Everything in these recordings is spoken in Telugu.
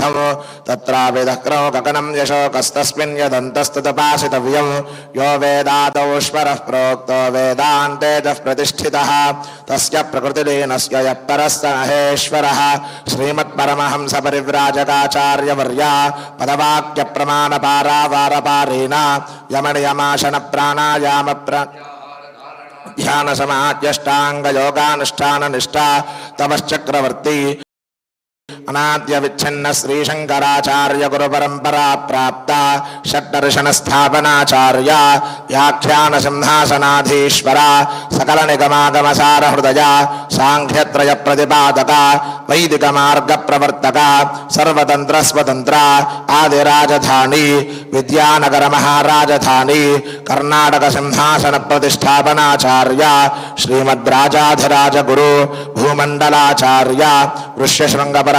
స్థం తత్రావిదక్రో గగనం యశోకస్తస్మిన్ యదంతస్తపాసితవ్యం యో వేదాదౌష్మర ప్రోక్తో వేదాంతేజः ప్రతిష్ఠితः తస్య ప్రకృతిలీనస్య యः పరస్త మహేశ్వరः శ్రీమత్పరమహంస పరివ్రాజకాచార్యవర్య పదవాక్య ప్రమాణ ప్రమాణపారావారపారేణ యమనియమాశన ప్రాణాయామ ప్ర ధ్యాన సమాధ్యష్టాంగ యోగానుష్ఠాన నిష్ఠా తపశ్చక్రవర్తి అనాద్య విచ్ఛిన్న శ్రీ శంకరాచార్య గురు పరంపరా ప్రాప్త షడ్దర్శన స్థాపనాచార్య వ్యాఖ్యాన సింహాసనాధీశ్వర సకల నిగమాగమ సార హృదయ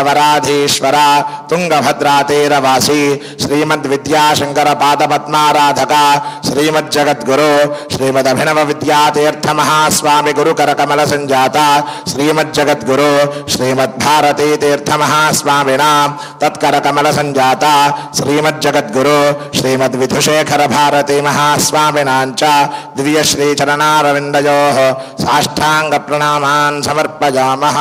वरवराधीश्वरा तुङ्गभद्रातेरवासी श्रीमद्विद्याशङ्करपादपद्माराधका श्रीमज्जगद्गुरो श्रीमदभिनवविद्यातीर्थमहास्वामि गुरुकरकमलसञ्जाता श्रीमज्जगद्गुरो श्रीमद्भारतीतीर्थमहास्वामिणां तत्करकमलसञ्जाता श्रीमज्जगद्गुरो श्रीमद्विधुशेखरभारती महास्वामिनां च दिव्यश्रीचरणारविन्दयोः साष्टाङ्गप्रणामान् समर्पयामः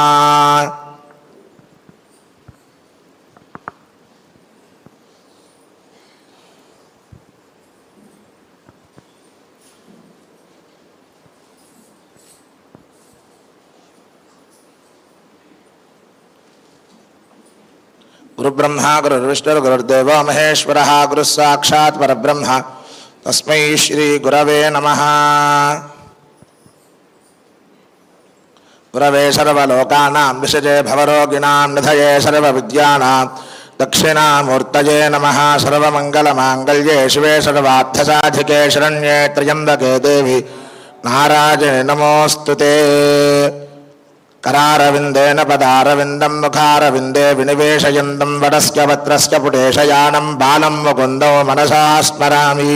गुरुब्रह्मा गुरुर्विष्णुर्गुरुर्देवो महेश्वरः गुरुस्साक्षात् परब्रह्म। तस्मै श्रीगुरवे नमः। गुरवे सर्वलोकानां विषजे भवरोगिणां निधये दक्षिणा दक्षिणामूर्तये नमः। सर्वमङ्गलमाङ्गल्ये शिवे सर्वार्थसाधिके शरण्ये त्र्यंबके देवी। नारायणे नमोस्तुते ते। करारविन्देन पदारविन्दं मुखारविन्दे विनिवेशयन्तं वडस्य वत्रस्य पुटेशयानं बालं मुकुन्दो मनसा स्मरामि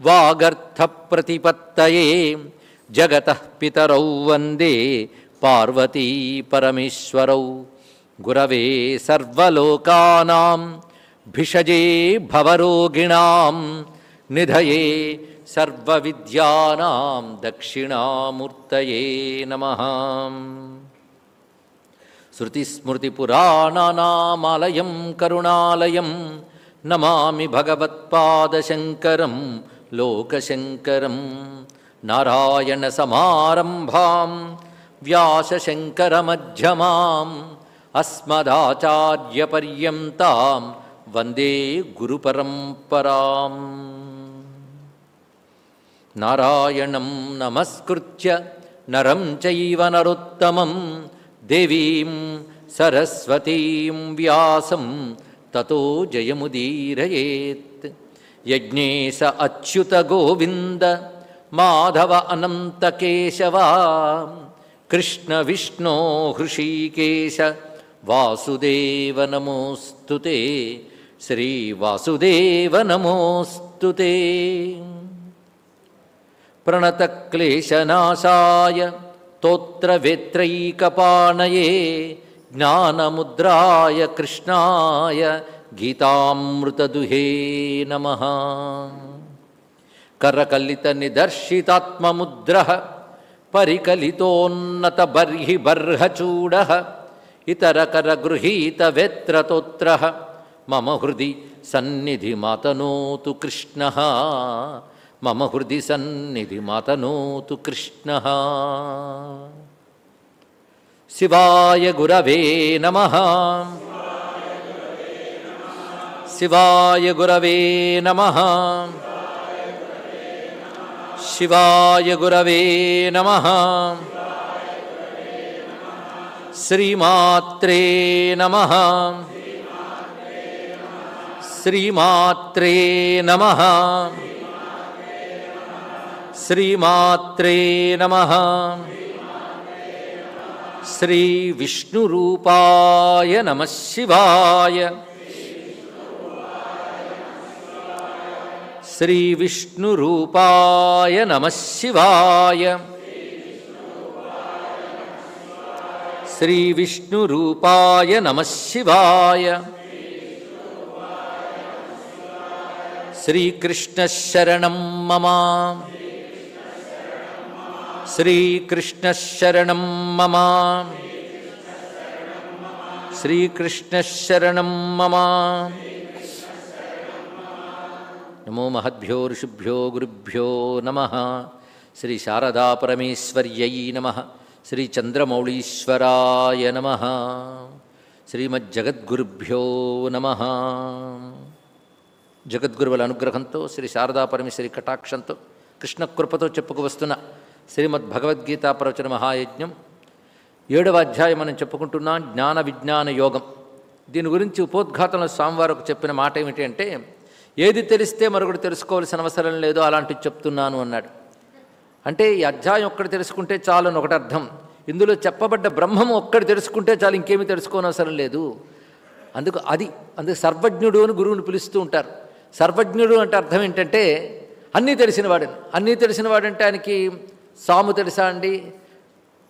వాగర్థప్రతిపత్తయే జగత పితరౌ వందే పార్వతీ పరమేశ్వరౌ. గురవే సర్వలోకానాం భిషజే భవరోగిణాం నిధయే సర్వవిద్యానాం దక్షిణామూర్తయే నమ. శృతిస్మృతిపురాణానామాలయం కరుణాలయం నమామి భగవత్పాదశంకరం लोकशङ्करं नारायणसमारम्भां व्यासशङ्करमध्यमाम् अस्मदाचार्यपर्यन्तां वन्दे गुरुपरम्परां नारायणं नमस्कृत्य नरं चैव नरोत्तमं देवीं सरस्वतीं व्यासं ततो जयमुदीरयेत् యజ్ఞేశ అచ్యుత గోవింద మాధవ అనంత కేశవా కృష్ణ విష్ణో హృషీకేశ. వాసుదేవ నమోస్తు శ్రీ వాసుదేవ నమోస్తు ప్రణతక్లేశనాశాయ తోత్రవేత్రైకపాణయే జ్ఞానముద్రాయ కృష్ణాయ గీతామృతదుహే నమ. కరకలిత నిదర్శితాత్మముద్ర పరికలితోన్నత బర్హి బర్హచూడ వేత్రతోత్ర మమ హృది సన్నిధి మాతనోతు కృష్ణ. మమ హృది సన్నిధి మాతనోతు కృష్ణ. శివాయ గురవే నమ. शिवाय गुरवे नमः शिवाय गुरवे नमः श्रीमात्रे नमः श्रीमात्रे नमः श्रीमात्रे नमः श्रीविष्णुरूपाय नमः शिवाय श्रीविष्णुरूपाय नमः शिवाय श्रीविष्णुरूपाय नमः शिवाय श्रीकृष्णशरणं मम श्रीकृष्णशरणं मम श्रीकृष्णशरणं मम నమో మహద్భ్యో ఋషిభ్యో గురుభ్యో నమ. శ్రీ శారదా పరమేశ్వర్యై నమ. శ్రీ చంద్రమౌళీశ్వరాయ నమ. శ్రీమజ్జగద్గురుభ్యో నమ. జగద్గురువుల అనుగ్రహంతో శ్రీ శారదా పరమేశ్వరి కటాక్షంతో కృష్ణకృపతో చెప్పుకు వస్తున్న శ్రీమద్ భగవద్గీత ప్రవచన మహాయజ్ఞం ఏడవ అధ్యాయం మనం చెప్పుకుంటున్నాం జ్ఞాన విజ్ఞాన యోగం. దీని గురించి ఉపోద్ఘాతంలో స్వామివారికి చెప్పిన మాట ఏమిటి అంటే ఏది తెలిస్తే మరొకటి తెలుసుకోవాల్సిన అవసరం లేదో అలాంటివి చెప్తున్నాను అన్నాడు. అంటే ఈ అధ్యాయం ఒక్కటి తెలుసుకుంటే చాలు అని ఒకటి అర్థం. ఇందులో చెప్పబడ్డ బ్రహ్మం ఒక్కటి తెలుసుకుంటే చాలు ఇంకేమీ తెలుసుకోనవసరం లేదు. అందుకు అది అందుకు సర్వజ్ఞుడు అని గురువుని పిలుస్తూ ఉంటారు. సర్వజ్ఞుడు అంటే అర్థం ఏంటంటే అన్నీ తెలిసినవాడని అన్నీ తెలిసినవాడంటే ఆయనకి సాము తెలుసా అండి?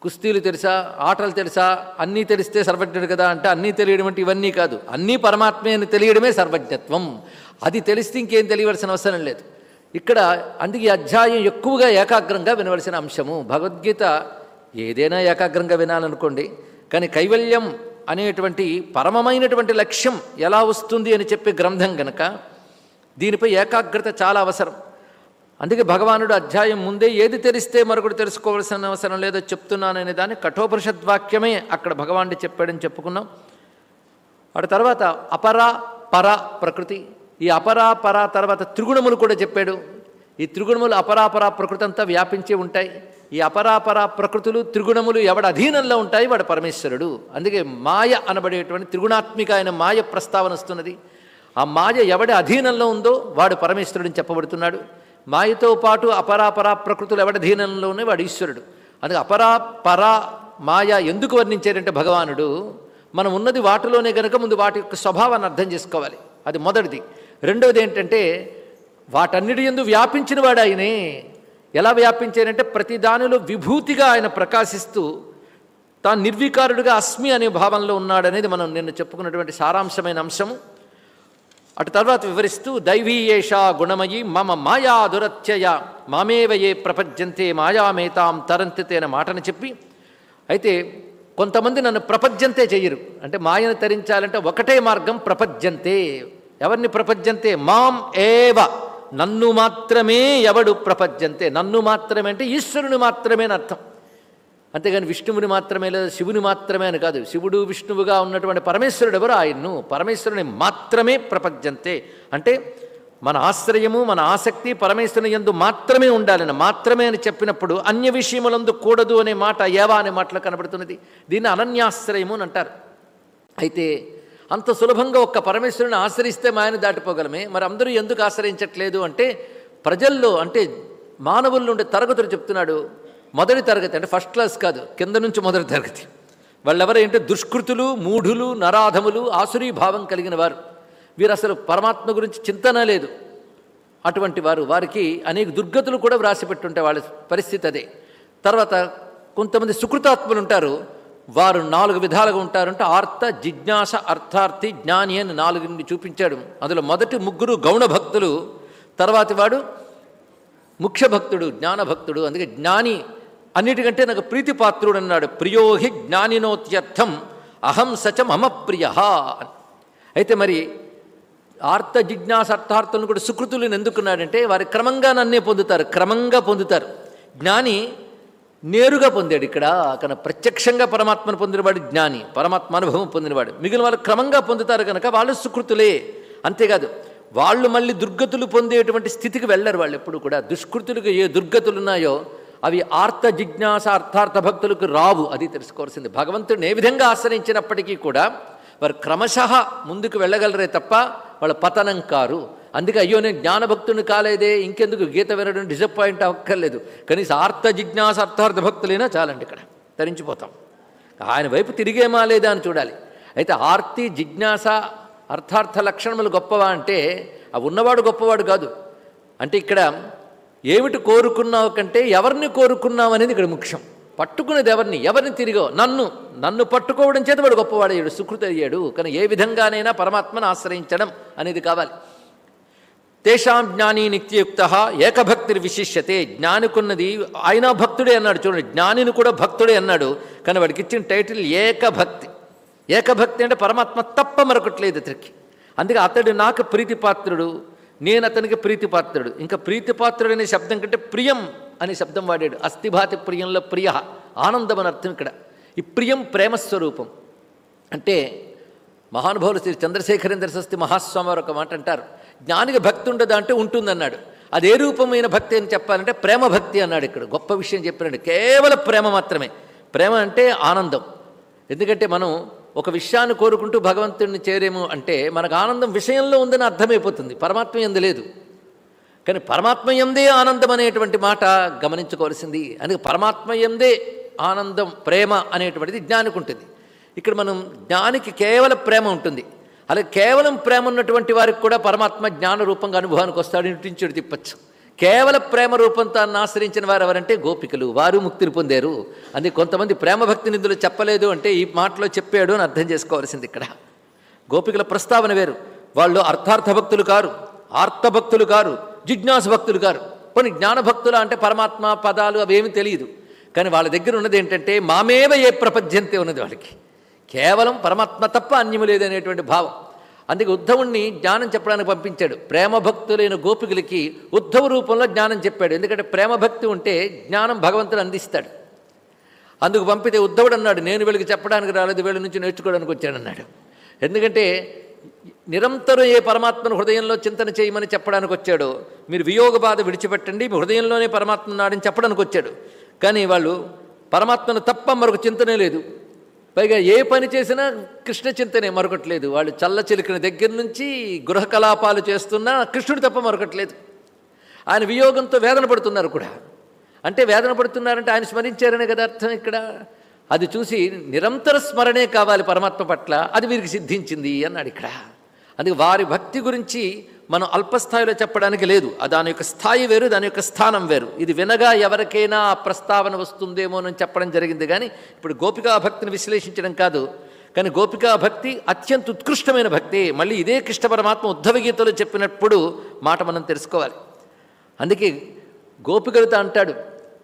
కుస్తీలు తెలుసా? ఆటలు తెలుసా? అన్నీ తెలిస్తే సర్వజ్ఞుడు కదా అంటే అన్నీ తెలియడం అంటే ఇవన్నీ కాదు. అన్నీ పరమాత్మే అని తెలియడమే సర్వజ్ఞత్వం. అది తెలిస్తే ఇంకేం తెలియవలసిన అవసరం లేదు. ఇక్కడ అందుకే ఈ అధ్యాయం ఎక్కువగా ఏకాగ్రంగా వినవలసిన అంశము. భగవద్గీత ఏదైనా ఏకాగ్రంగా వినాలనుకోండి కానీ కైవల్యం అనేటువంటి పరమమైనటువంటి లక్ష్యం ఎలా వస్తుంది అని చెప్పే గ్రంథం గనక దీనిపై ఏకాగ్రత చాలా అవసరం. అందుకే భగవానుడు అధ్యాయం ముందే ఏది తెలిస్తే మరొకటి తెలుసుకోవాల్సిన అవసరం లేదో చెప్తున్నాననే దాన్ని కఠోపనిషద్వాక్యమే అక్కడ భగవానుడు చెప్పాడని చెప్పుకున్నాం. అటు తర్వాత అపర పర ప్రకృతి ఈ అపరాపర తర్వాత త్రిగుణములు కూడా చెప్పాడు. ఈ త్రిగుణములు అపరాపర ప్రకృతి అంతా వ్యాపించి ఉంటాయి. ఈ అపరాపర ప్రకృతులు త్రిగుణములు ఎవడ అధీనంలో ఉంటాయి? వాడు పరమేశ్వరుడు. అందుకే మాయ అనబడేటువంటి త్రిగుణాత్మిక ఆయన మాయ ప్రస్తావన వస్తున్నది. ఆ మాయ ఎవడి అధీనంలో ఉందో వాడు పరమేశ్వరుడు చెప్పబడుతున్నాడు. మాయతో పాటు అపరాపర ప్రకృతులు ఎవడి అధీనంలోనే వాడు ఈశ్వరుడు. అందుకే అపరాపర మాయ ఎందుకు వర్ణించారంటే భగవానుడు మనం ఉన్నది వాటిలోనే కనుక ముందు వాటి యొక్క స్వభావాన్ని అర్థం చేసుకోవాలి. అది మొదటిది. రెండవది ఏంటంటే వాటన్నిటి ఎందు వ్యాపించిన వాడు ఆయనే ఎలా వ్యాపించారంటే ప్రతి దానిలో విభూతిగా ఆయన ప్రకాశిస్తూ తాను నిర్వికారుడుగా అస్మి అనే భావంలో ఉన్నాడనేది మనం నిన్న చెప్పుకున్నటువంటి సారాంశమైన అంశము. అటు తర్వాత వివరిస్తూ దైవీయేషా గుణమయి మమ మాయా దురత్యయ మామేవ ఏ ప్రపంచంతే మాయామేతాం తరంతితే అనే మాటను చెప్పి అయితే కొంతమంది నన్ను ప్రపంచంతే చెయ్యరు. అంటే మాయను తరించాలంటే ఒకటే మార్గం ప్రపంచంతే ఎవరిని ప్రపంచంతే? మాం ఏవ. నన్ను మాత్రమే ఎవడు ప్రపంచంతే? నన్ను మాత్రమే అంటే ఈశ్వరుని మాత్రమే అని అర్థం. అంతేగాని విష్ణువుని మాత్రమే లేదా శివుని మాత్రమే అని కాదు. శివుడు విష్ణువుగా ఉన్నటువంటి పరమేశ్వరుడు ఎవరు? ఆయన్ను. పరమేశ్వరుని మాత్రమే ప్రపంచంతే. అంటే మన ఆశ్రయము మన ఆసక్తి పరమేశ్వరుని ఎందు మాత్రమే ఉండాలని మాత్రమే అని చెప్పినప్పుడు అన్య విషయములందు కూడదు అనే మాట ఏవా అనే మాటలో కనబడుతున్నది. దీన్ని అనన్యాశ్రయము అని అంటారు. అయితే అంత సులభంగా ఒక్క పరమేశ్వరుని ఆశ్రయిస్తే మాయన దాటిపోగలమే. మరి అందరూ ఎందుకు ఆశ్రయించట్లేదు అంటే ప్రజల్లో అంటే మానవుల్లో ఉండే తరగతులు చెప్తున్నాడు మొదటి తరగతి అంటే ఫస్ట్ క్లాస్ కాదు కింద నుంచి మొదటి తరగతి. వాళ్ళెవరంటే దుష్కృతులు మూఢులు నరాధములు ఆసురీ భావం కలిగిన వారు. వీరు అసలు పరమాత్మ గురించి చింతన లేదు. అటువంటి వారు వారికి అనేక దుర్గతులు కూడా వ్రాసిపెట్టుంటే వాళ్ళ పరిస్థితి అదే. తర్వాత కొంతమంది సుకృతాత్ములు ఉంటారు వారు నాలుగు విధాలుగా ఉంటారంటే ఆర్త జిజ్ఞాస అర్థార్థి జ్ఞాని అని నాలుగుని చూపించాడు. అందులో మొదటి ముగ్గురు గౌణ భక్తులు తర్వాతి వాడు ముఖ్య భక్తుడు జ్ఞానభక్తుడు అందుకే జ్ఞాని అన్నిటికంటే నాకు ప్రీతిపాత్రుడు అన్నాడు. ప్రియోహి జ్ఞానినోత్యర్థం అహం సచ మమ ప్రియ అయితే మరి ఆర్త జిజ్ఞాస అర్థార్థులను కూడా సుకృతులను ఎందుకున్నాడంటే వారి క్రమంగా నన్నే పొందుతారు క్రమంగా పొందుతారు. జ్ఞాని నేరుగా పొందాడు ఇక్కడ కనుక ప్రత్యక్షంగా పరమాత్మను పొందినవాడు జ్ఞాని పరమాత్మ అనుభవం పొందినవాడు. మిగిలిన వాళ్ళు క్రమంగా పొందుతారు కనుక వాళ్ళు సుకృతులే. అంతేకాదు వాళ్ళు మళ్ళీ దుర్గతులు పొందేటువంటి స్థితికి వెళ్ళరు వాళ్ళు ఎప్పుడు కూడా. దుష్కృతులకు ఏ దుర్గతులు ఉన్నాయో అవి ఆర్త జిజ్ఞాస అర్థార్థ భక్తులకు రావు అది తెలుసుకోవాల్సింది. భగవంతుడిని ఏ విధంగా ఆశ్రయించినప్పటికీ కూడా వారు క్రమశః ముందుకు వెళ్ళగలరే తప్ప వాళ్ళ పతనం కారు. అందుకే అయ్యో నేను జ్ఞానభక్తుని కాలేదే ఇంకెందుకు? గీత వినడం డిసప్పాయింట్ అవ్వక్కర్లేదు. కనీసం ఆర్త జిజ్ఞాస అర్థార్థ భక్తులైనా చాలండి ఇక్కడ. తరించిపోతాం. ఆయన వైపు తిరిగేమా లేదా అని చూడాలి. అయితే ఆర్తి జిజ్ఞాస అర్థార్థ లక్షణములు గొప్పవా అంటే ఆ ఉన్నవాడు గొప్పవాడు కాదు. అంటే ఇక్కడ ఏమిటి కోరుకున్నావు కంటే ఎవరిని కోరుకున్నావు అనేది ఇక్కడ ముఖ్యం. పట్టుకునేది ఎవరిని? ఎవరిని తిరిగో? నన్ను. నన్ను పట్టుకోవడం చేత వాడు గొప్పవాడయ్యాడు సుకృతి అయ్యాడు కానీ ఏ విధంగానైనా పరమాత్మను ఆశ్రయించడం అనేది కావాలి. తేషాం జ్ఞాని నిత్యయుక్త ఏకభక్తిని విశిష్యతే జ్ఞానికున్నది ఆయన భక్తుడే అన్నాడు. చూడండి జ్ఞానిని కూడా భక్తుడే అన్నాడు. కానీ వాడికి ఇచ్చిన టైటిల్ ఏకభక్తి. ఏకభక్తి అంటే పరమాత్మ తప్ప మరొకట్లేదు అతనికి అందుకే అతడు నాకు ప్రీతిపాత్రుడు నేను అతనికి ప్రీతిపాత్రుడు. ఇంకా ప్రీతిపాత్రుడు అనే శబ్దం కంటే ప్రియం అనే శబ్దం వాడాడు. అస్థిభాతి ప్రియంలో ప్రియ ఆనందం అని అర్థం ఇక్కడ. ఈ ప్రియం ప్రేమస్వరూపం. అంటే మహానుభావులు శ్రీ చంద్రశేఖరేంద్ర సస్తి మహాస్వామి వారు ఒక మాట అంటారు. జ్ఞానికి భక్తి ఉండదా అంటే ఉంటుందన్నాడు. అది ఏ రూపమైన భక్తి అని చెప్పాలంటే ప్రేమ భక్తి అన్నాడు ఇక్కడ. గొప్ప విషయం చెప్పినాడు. కేవలం ప్రేమ మాత్రమే. ప్రేమ అంటే ఆనందం. ఎందుకంటే మనం ఒక విషయాన్ని కోరుకుంటూ భగవంతుడిని చేరేము అంటే మనకు ఆనందం విషయంలో ఉందని అర్థమైపోతుంది. పరమాత్మ ఎందు లేదు. కానీ పరమాత్మ ఎందే ఆనందం అనేటువంటి మాట గమనించుకోవాల్సింది. అందుకే పరమాత్మ ఎందే ఆనందం ప్రేమ అనేటువంటిది జ్ఞానికి ఉంటుంది. ఇక్కడ మనం జ్ఞానికి కేవలం ప్రేమ ఉంటుంది. అలాగే కేవలం ప్రేమ ఉన్నటువంటి వారికి కూడా పరమాత్మ జ్ఞాన రూపంగా అనుభవానికి వస్తాడు ఇంటించుడు తిప్పచ్చు. కేవల ప్రేమ రూపంతో ఆశ్రయించిన వారు ఎవరంటే గోపికలు. వారు ముక్తిని పొందారు. అందుకే కొంతమంది ప్రేమ భక్తి నిధులు చెప్పలేదు అంటే ఈ మాటలో చెప్పాడు అని అర్థం చేసుకోవాల్సింది ఇక్కడ. గోపికల ప్రస్తావన వేరు. వాళ్ళు అర్థార్థ భక్తులు కారు. ఆర్తభక్తులు కారు. జిజ్ఞాస భక్తులు కారు. కొన్ని జ్ఞానభక్తులు అంటే పరమాత్మ పదాలు అవేమీ తెలియదు. కానీ వాళ్ళ దగ్గర ఉన్నది ఏంటంటే మామేవ ఏ ప్రపంచంతే ఉన్నది వాళ్ళకి. కేవలం పరమాత్మ తప్ప అన్యము లేదనేటువంటి భావం. అందుకే ఉద్ధవుణ్ణి జ్ఞానం చెప్పడానికి పంపించాడు. ప్రేమ భక్తులైన ఉద్ధవ రూపంలో జ్ఞానం చెప్పాడు. ఎందుకంటే ప్రేమ భక్తి ఉంటే జ్ఞానం భగవంతుడు అందిస్తాడు. అందుకు పంపితే ఉద్ధవుడు అన్నాడు నేను వీళ్ళకి చెప్పడానికి రాలేదు వీళ్ళ నుంచి నేర్చుకోవడానికి వచ్చాడన్నాడు ఎందుకంటే నిరంతరం ఏ పరమాత్మను హృదయంలో చింతన చేయమని చెప్పడానికి వచ్చాడు మీరు వియోగ బాధ విడిచిపెట్టండి మీ హృదయంలోనే పరమాత్మ నాడని చెప్పడానికి వచ్చాడు. కానీ వాళ్ళు పరమాత్మను తప్ప మరొక చింతనే లేదు. పైగా ఏ పని చేసినా కృష్ణ చింతనే మరొకట్లేదు. వాళ్ళు చల్ల చిలికిన దగ్గర నుంచి గృహ కలాపాలు చేస్తున్నా కృష్ణుడు తప్ప మరొకట్లేదు. ఆయన వియోగంతో వేదన పడుతున్నారు కూడా. అంటే వేదన పడుతున్నారంటే ఆయన స్మరించారనే కదా అర్థం ఇక్కడ. అది చూసి నిరంతర స్మరణే కావాలి పరమాత్మ పట్ల. అది వీరికి సిద్ధించింది అన్నాడు ఇక్కడ. అందుకే వారి భక్తి గురించి మనం అల్పస్థాయిలో చెప్పడానికి లేదు. దాని యొక్క స్థాయి వేరు దాని యొక్క స్థానం వేరు. ఇది వినగా ఎవరికైనా ఆ ప్రస్తావన వస్తుందేమో అని చెప్పడం జరిగింది. కానీ ఇప్పుడు గోపికా భక్తిని విశ్లేషించడం కాదు. కానీ గోపికా భక్తి అత్యంత ఉత్కృష్టమైన భక్తి. మళ్ళీ ఇదే కృష్ణ పరమాత్మ ఉద్ధవ గీతలో చెప్పినప్పుడు మాట మనం తెలుసుకోవాలి. అందుకే గోపికలతో అంటాడు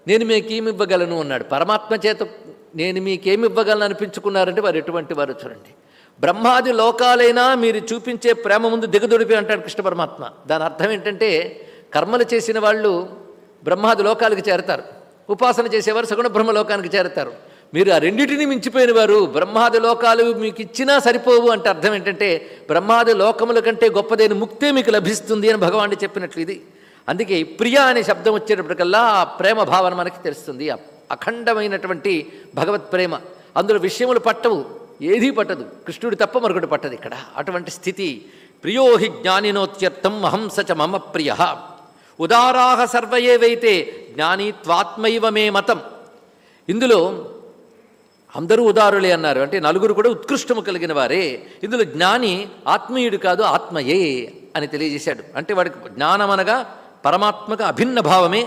నేను మీకేమి ఇవ్వగలను అన్నాడు. పరమాత్మ చేత నేను మీకేమి ఇవ్వగలను అనిపించుకున్నారంటే వారు ఎటువంటి వారు చూడండి. బ్రహ్మాది లోకాలైనా మీరు చూపించే ప్రేమ ముందు దిగదొడిపి అంటాడు కృష్ణ పరమాత్మ. దాని అర్థం ఏంటంటే కర్మలు చేసిన వాళ్ళు బ్రహ్మాది లోకాలకు చేరతారు. ఉపాసన చేసేవారు సగుణ బ్రహ్మ లోకానికి చేరతారు. మీరు ఆ రెండింటిని మించిపోయిన వారు బ్రహ్మాది లోకాలు మీకు ఇచ్చినా సరిపోవు అంటే అర్థం ఏంటంటే బ్రహ్మాది లోకముల కంటే గొప్పదైన ముక్తే మీకు లభిస్తుంది అని భగవానుడు చెప్పినట్లు ఇది. అందుకే ప్రియ అనే శబ్దం వచ్చేటప్పటికల్లా ఆ ప్రేమ భావన మనకి తెలుస్తుంది. ఆ అఖండమైనటువంటి భగవత్ ప్రేమ. అందులో విషయములు పట్టవు. ఏదీ పట్టదు. కృష్ణుడి తప్ప మరొకటి పట్టదు ఇక్కడ. అటువంటి స్థితి ప్రియోహి జ్ఞానినోత్యర్థం అహంసచ మమ ప్రియ. ఉదారాహ సర్వ ఏవైతే జ్ఞాని త్వాత్మైవ మే మతం. ఇందులో అందరూ ఉదారులే అన్నారు. అంటే నలుగురు కూడా ఉత్కృష్టము కలిగిన వారే. ఇందులో జ్ఞాని ఆత్మీయుడు కాదు ఆత్మయే అని తెలియజేశాడు. అంటే వాడికి జ్ఞానం అనగా పరమాత్మక అభిన్న భావమే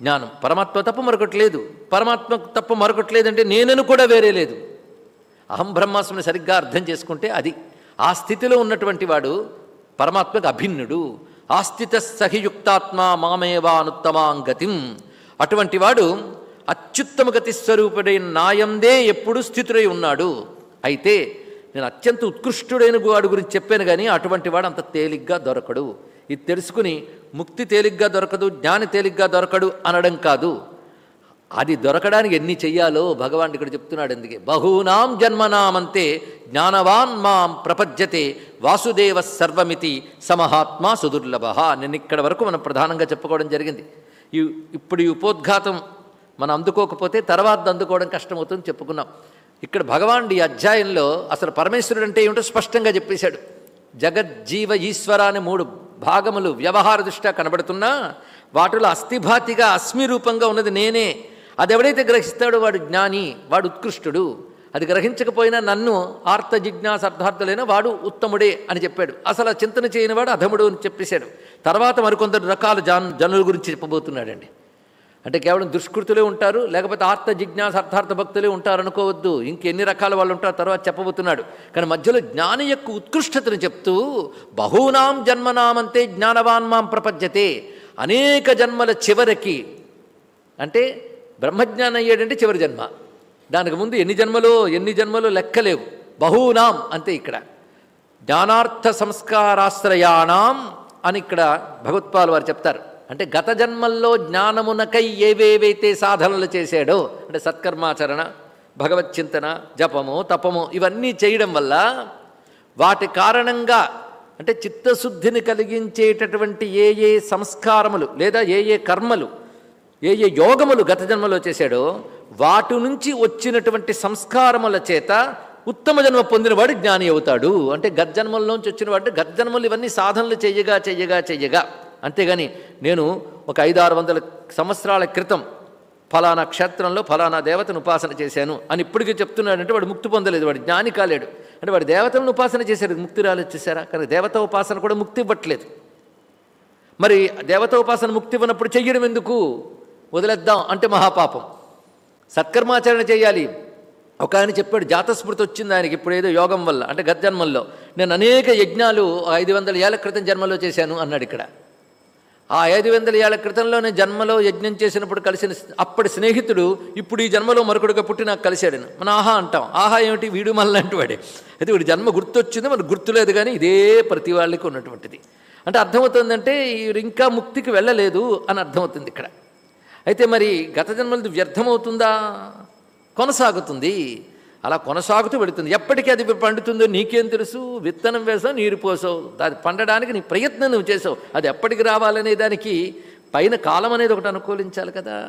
జ్ఞానం. పరమాత్మ తప్ప మరొకటి లేదు. పరమాత్మ తప్ప మరొకటి లేదంటే నేనను కూడా వేరే లేదు. అహం బ్రహ్మాస్మిని సరిగ్గా అర్థం చేసుకుంటే అది. ఆ స్థితిలో ఉన్నటువంటి వాడు పరమాత్మకు అభిన్నుడు. ఆస్థిత సహియుక్తాత్మ మామేవానుత్తమాంగతిం అటువంటి వాడు అత్యుత్తమ గతి స్వరూపుడైన నాయందే ఎప్పుడు స్థితుడై ఉన్నాడు. అయితే నేను అత్యంత ఉత్కృష్టుడైన వాడు గురించి చెప్పాను కానీ అటువంటి వాడు అంత తేలిగ్గా దొరకడు. ఇది తెలుసుకుని ముక్తి తేలిగ్గా దొరకదు జ్ఞాని తేలిగ్గా దొరకడు అనడం కాదు. అది దొరకడానికి ఎన్ని చెయ్యాలో భగవాన్ ఇక్కడ చెప్తున్నాడు అందుకే. బహూనాం జన్మనామంతే జ్ఞానవాన్ మాం ప్రపద్యతే వాసుదేవ సర్వమితి సమహాత్మా సుదుర్లభ నేను ఇక్కడ వరకు మనం ప్రధానంగా చెప్పుకోవడం జరిగింది. ఈ ఇప్పుడు ఈ ఉపోద్ఘాతం మనం అందుకోకపోతే తర్వాత అందుకోవడం కష్టమవుతుంది చెప్పుకున్నాం. ఇక్కడ భగవానుడు ఈ అధ్యాయంలో అసలు పరమేశ్వరుడు అంటే ఏమిటో స్పష్టంగా చెప్పేశాడు. జగజ్జీవ ఈశ్వర అనే మూడు భాగములు వ్యవహార దృష్ట్యా కనబడుతున్నా వాటిలో అస్థిభాతిగా అస్మి రూపంగా ఉన్నది నేనే. అది ఎవడైతే గ్రహిస్తాడో వాడు జ్ఞాని వాడు ఉత్కృష్టుడు. అది గ్రహించకపోయినా నన్ను ఆర్త జిజ్ఞాస అర్థార్థులైన వాడు ఉత్తముడే అని చెప్పాడు. అసలు ఆ చింతన చేయని వాడు అధముడు అని చెప్పేశాడు. తర్వాత మరికొందరు రకాల జాన్ జనుల గురించి చెప్పబోతున్నాడండి. అంటే కేవలం దుష్కృతులే ఉంటారు లేకపోతే ఆర్త జిజ్ఞాస అర్థార్థ భక్తులే ఉంటారు అనుకోవద్దు ఇంకెన్ని రకాల వాళ్ళు ఉంటారు తర్వాత చెప్పబోతున్నాడు. కానీ మధ్యలో జ్ఞాని యొక్క ఉత్కృష్టతను చెప్తూ బహూనాం జన్మనామంతే జ్ఞానవాన్ మాం ప్రపంచతే అనేక జన్మల చివరికి అంటే బ్రహ్మజ్ఞానం అయ్యాడంటే చివరి జన్మ. దానికి ముందు ఎన్ని జన్మలో ఎన్ని జన్మలో లెక్కలేవు. బహూనాం అంతే ఇక్కడ. జ్ఞానార్థ సంస్కారాశ్రయాణం అని ఇక్కడ భగవత్పాల్ వారు చెప్తారు. అంటే గత జన్మల్లో జ్ఞానమునకై ఏవేవైతే సాధనలు చేశాడో అంటే సత్కర్మాచరణ భగవత్ చింతన జపము తపము ఇవన్నీ చేయడం వల్ల వాటి కారణంగా అంటే చిత్తశుద్ధిని కలిగించేటటువంటి ఏ ఏ సంస్కారములు లేదా ఏ ఏ కర్మలు ఏ ఏ యోగములు గత జన్మలో చేశాడో వాటి నుంచి వచ్చినటువంటి సంస్కారముల చేత ఉత్తమ జన్మ పొందినవాడు జ్ఞాని అవుతాడు. అంటే గత జన్మల్లోంచి వచ్చినవాడు జన్మలు ఇవన్నీ సాధనలు చెయ్యగా చెయ్యగా చెయ్యగా అంతేగాని నేను ఒక ఐదారు వందల సంవత్సరాల క్రితం ఫలానా క్షేత్రంలో ఫలానా దేవతను ఉపాసన చేశాను అని ఇప్పటికీ చెప్తున్నాడంటే వాడు ముక్తి పొందలేదు వాడు జ్ఞాని కాలేడు. అంటే వాడు దేవతలను ఉపాసన చేశారు ముక్తి రాలొచ్చేసారా కానీ దేవత ఉపాసన కూడా ముక్తి ఇవ్వట్లేదు. మరి దేవత ఉపాసన ముక్తి ఇవ్వనప్పుడు చెయ్యడం ఎందుకు? వదిలేద్దాం అంటే మహాపాపం. సత్కర్మాచరణ చేయాలి. ఒక ఆయన చెప్పాడు జాతస్మృతి వచ్చింది ఆయనకి ఇప్పుడు ఏదో యోగం వల్ల అంటే గత జన్మల్లో నేను అనేక యజ్ఞాలు ఐదు వందల ఏళ్ళ క్రితం జన్మలో చేశాను అన్నాడు ఇక్కడ. ఆ ఐదు వందల ఏళ్ళ క్రితంలో నేను జన్మలో యజ్ఞం చేసినప్పుడు కలిసిన అప్పటి స్నేహితుడు ఇప్పుడు ఈ జన్మలో మరొకడుగా పుట్టి నాకు కలిశాడు మన ఆహా అంటాం. ఆహా ఏమిటి? వీడు మళ్ళంటి వాడే అయితే వీడి జన్మ గుర్తొచ్చింది మనకు గుర్తులేదు కానీ ఇదే ప్రతి వాళ్ళకి ఉన్నటువంటిది. అంటే అర్థమవుతుందంటే ఇంకా ముక్తికి వెళ్ళలేదు అని అర్థమవుతుంది ఇక్కడ. అయితే మరి గత జన్మలది వ్యర్థమవుతుందా? కొనసాగుతుంది. అలా కొనసాగుతూ పెడుతుంది ఎప్పటికీ అది పండుతుందో నీకేం తెలుసు? విత్తనం వేసావు నీరు పోసావు. అది పండడానికి నీ ప్రయత్నం నువ్వు చేసావు. అది ఎప్పటికి రావాలనే దానికి పైన కాలం అనేది ఒకటి అనుకూలించాలి కదా.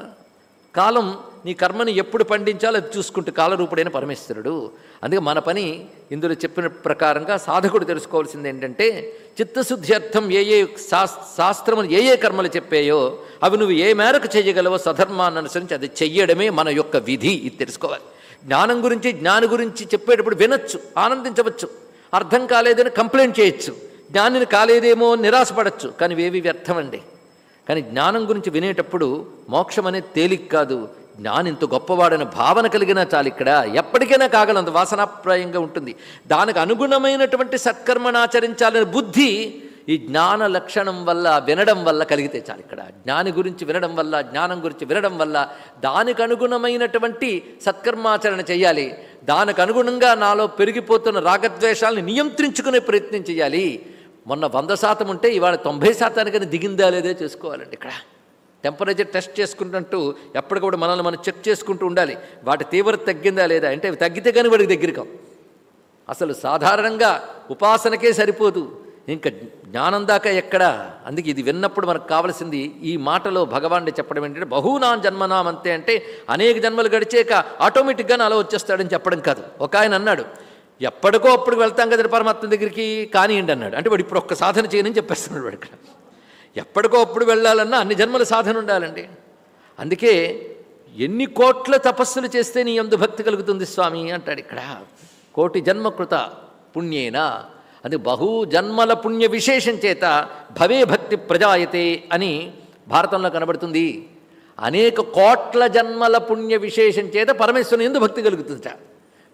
కాలం నీ కర్మని ఎప్పుడు పండించాలో అది చూసుకుంటూ కాలరూపుడైన పరమేశ్వరుడు. అందుకే మన పని ఇందులో చెప్పిన ప్రకారంగా సాధకుడు తెలుసుకోవాల్సింది ఏంటంటే చిత్తశుద్ధి అర్థం ఏ ఏ శాస్త్రములు ఏ ఏ కర్మలు చెప్పాయో అవి నువ్వు ఏ మేరకు చేయగలవో సధర్మాన్ని అనుసరించి అది చెయ్యడమే మన యొక్క విధి ఇది తెలుసుకోవాలి. జ్ఞానం గురించి జ్ఞాని గురించి చెప్పేటప్పుడు వినొచ్చు ఆనందించవచ్చు అర్థం కాలేదని కంప్లైంట్ చేయొచ్చు జ్ఞానిని కాలేదేమో నిరాశపడచ్చు కానీ ఇవేవి వ్యర్థమండి. కానీ జ్ఞానం గురించి వినేటప్పుడు మోక్షం అనేది తేలిక కాదు జ్ఞానం ఇంత గొప్పవాడని భావన కలిగినా చాలు ఇక్కడ. ఎప్పటికైనా కాగలంత వాసనాప్రాయంగా ఉంటుంది. దానికి అనుగుణమైనటువంటి సత్కర్మను ఆచరించాలనే బుద్ధి ఈ జ్ఞాన లక్షణం వల్ల వినడం వల్ల కలిగితే చాలు ఇక్కడ. జ్ఞాని గురించి వినడం వల్ల జ్ఞానం గురించి వినడం వల్ల దానికి అనుగుణమైనటువంటి సత్కర్మాచరణ చేయాలి. దానికి అనుగుణంగా నాలో పెరిగిపోతున్న రాగద్వేషాలను నియంత్రించుకునే ప్రయత్నం చేయాలి. మొన్న వంద శాతం ఉంటే ఇవాళ తొంభై శాతానికని దిగిందా లేదే చేసుకోవాలండి ఇక్కడ. టెంపరేచర్ టెస్ట్ చేసుకుంటుంటూ ఎప్పటికప్పుడు మనల్ని మనం చెక్ చేసుకుంటూ ఉండాలి. వాటి తీవ్రత తగ్గిందా లేదా? అంటే తగ్గితే కానీ వాడికి దగ్గరికి. అసలు సాధారణంగా ఉపాసనకే సరిపోదు. ఇంకా జ్ఞానం దాకా ఎక్కడ? అందుకే ఇది విన్నప్పుడు మనకు కావలసింది ఈ మాటలో భగవానుడు చెప్పడం ఏంటంటే బహునాం జన్మనాం అంతే అంటే అనేక జన్మలు గడిచాక ఆటోమేటిక్గా అలా వచ్చేస్తాడని చెప్పడం కాదు. ఒక ఆయన అన్నాడు ఎప్పటికో అప్పుడు వెళ్తాం కదా పరమాత్మ దగ్గరికి కానివ్వండి అన్నాడు. అంటే వాడు ఇప్పుడు ఒక్క సాధన చేయనని చెప్పేస్తున్నాడు వాడు ఇక్కడ. ఎప్పటికో అప్పుడు వెళ్ళాలన్నా అన్ని జన్మల సాధన ఉండాలండి. అందుకే ఎన్ని కోట్ల తపస్సులు చేస్తే నీ ఎందు భక్తి కలుగుతుంది స్వామి అంటాడు ఇక్కడ. కోటి జన్మకృత పుణ్యేనా. అది బహు జన్మల పుణ్య విశేషం చేత భవే భక్తి ప్రజాయతే అని భారతంలో కనబడుతుంది. అనేక కోట్ల జన్మల పుణ్య విశేషం చేత పరమేశ్వరుని ఎందు భక్తి కలుగుతుందట.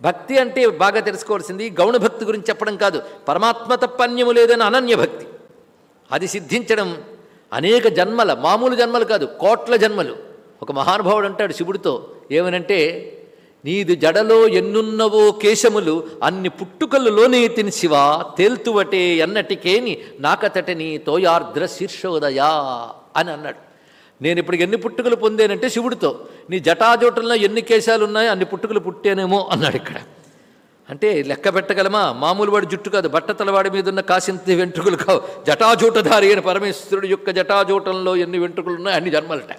భక్తి అంటే బాగా తెలుసుకోవాల్సింది గౌణ భక్తి గురించి చెప్పడం కాదు. పరమాత్మ తప్ప అన్యము లేదని అనన్య భక్తి. అది సిద్ధించడం అనేక జన్మల మామూలు జన్మలు కాదు కోట్ల జన్మలు. ఒక మహానుభావుడు అంటాడు శివుడితో ఏమనంటే నీది జడలో ఎన్నున్నవో కేశములు అన్ని పుట్టుకలులోనే తిని శివా తేల్తువటే ఎన్నటికేని నాకతటని తోయార్ద్ర శీర్షోదయా అని అన్నాడు. నేను ఇప్పుడు ఎన్ని పుట్టుకలు పొందానంటే శివుడితో నీ జటాజోటంలో ఎన్ని కేశాలు ఉన్నాయో అన్ని పుట్టుకలు పుట్టానేమో అన్నాడు ఇక్కడ. అంటే లెక్క పెట్టగలమా? మామూలు వాడి జుట్టు కాదు బట్టతలవాడి మీద ఉన్న కాసింత వెంట్రుకలు కావు. జటాజూటధారి అయిన పరమేశ్వరుడు యొక్క జటాజూటంలో ఎన్ని వెంట్రుకలు ఉన్నాయో అన్ని జన్మలట.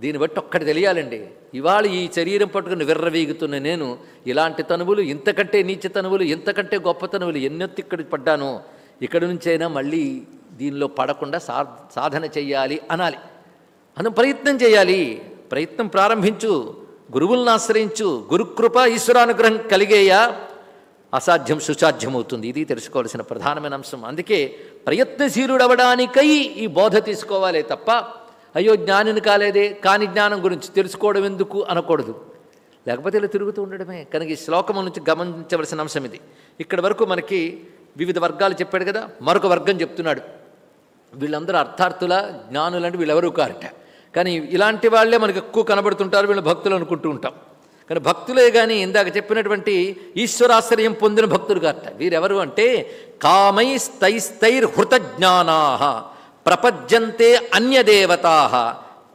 దీన్ని బట్టి ఒక్కటి తెలియాలండి. ఇవాళ ఈ శరీరం పట్టుకుని విర్రవీగుతున్న నేను ఇలాంటి తనువులు ఇంతకంటే నీచ తనువులు ఇంతకంటే గొప్ప తనువులు ఎన్నెత్తి ఇక్కడ పడ్డాను ఇక్కడి నుంచైనా మళ్ళీ దీనిలో పడకుండా సా సాధన చెయ్యాలి అనాలి. మనం ప్రయత్నం చేయాలి. ప్రయత్నం ప్రారంభించు. గురువులను ఆశ్రయించు గురుకృప ఈశ్వరానుగ్రహం కలిగేయా? అసాధ్యం సుసాధ్యమవుతుంది. ఇది తెలుసుకోవాల్సిన ప్రధానమైన అంశం. అందుకే ప్రయత్నశీలుడవడానికై ఈ బోధ తీసుకోవాలే తప్ప అయ్యో జ్ఞానిని కాలేదే కాని జ్ఞానం గురించి తెలుసుకోవడం ఎందుకు అనకూడదు. లేకపోతే ఇలా తిరుగుతూ ఉండడమే. కనుక ఈ శ్లోకం నుంచి గమనించవలసిన అంశం ఇది. ఇక్కడి వరకు మనకి వివిధ వర్గాలు చెప్పాడు కదా. మరొక వర్గం చెప్తున్నాడు. వీళ్ళందరూ అర్థార్థుల జ్ఞానులంటే వీళ్ళెవరూ కారట. కానీ ఇలాంటి వాళ్ళే మనకు ఎక్కువ కనబడుతుంటారు వీళ్ళు భక్తులు అనుకుంటూ ఉంటాం. కానీ భక్తులే కానీ ఇందాక చెప్పినటువంటి ఈశ్వరాశ్రయం పొందిన భక్తులు కాట వీరెవరు అంటే కామై స్తైస్తైర్ హృతజ్ఞానా ప్రపద్యంతే అన్యదేవతా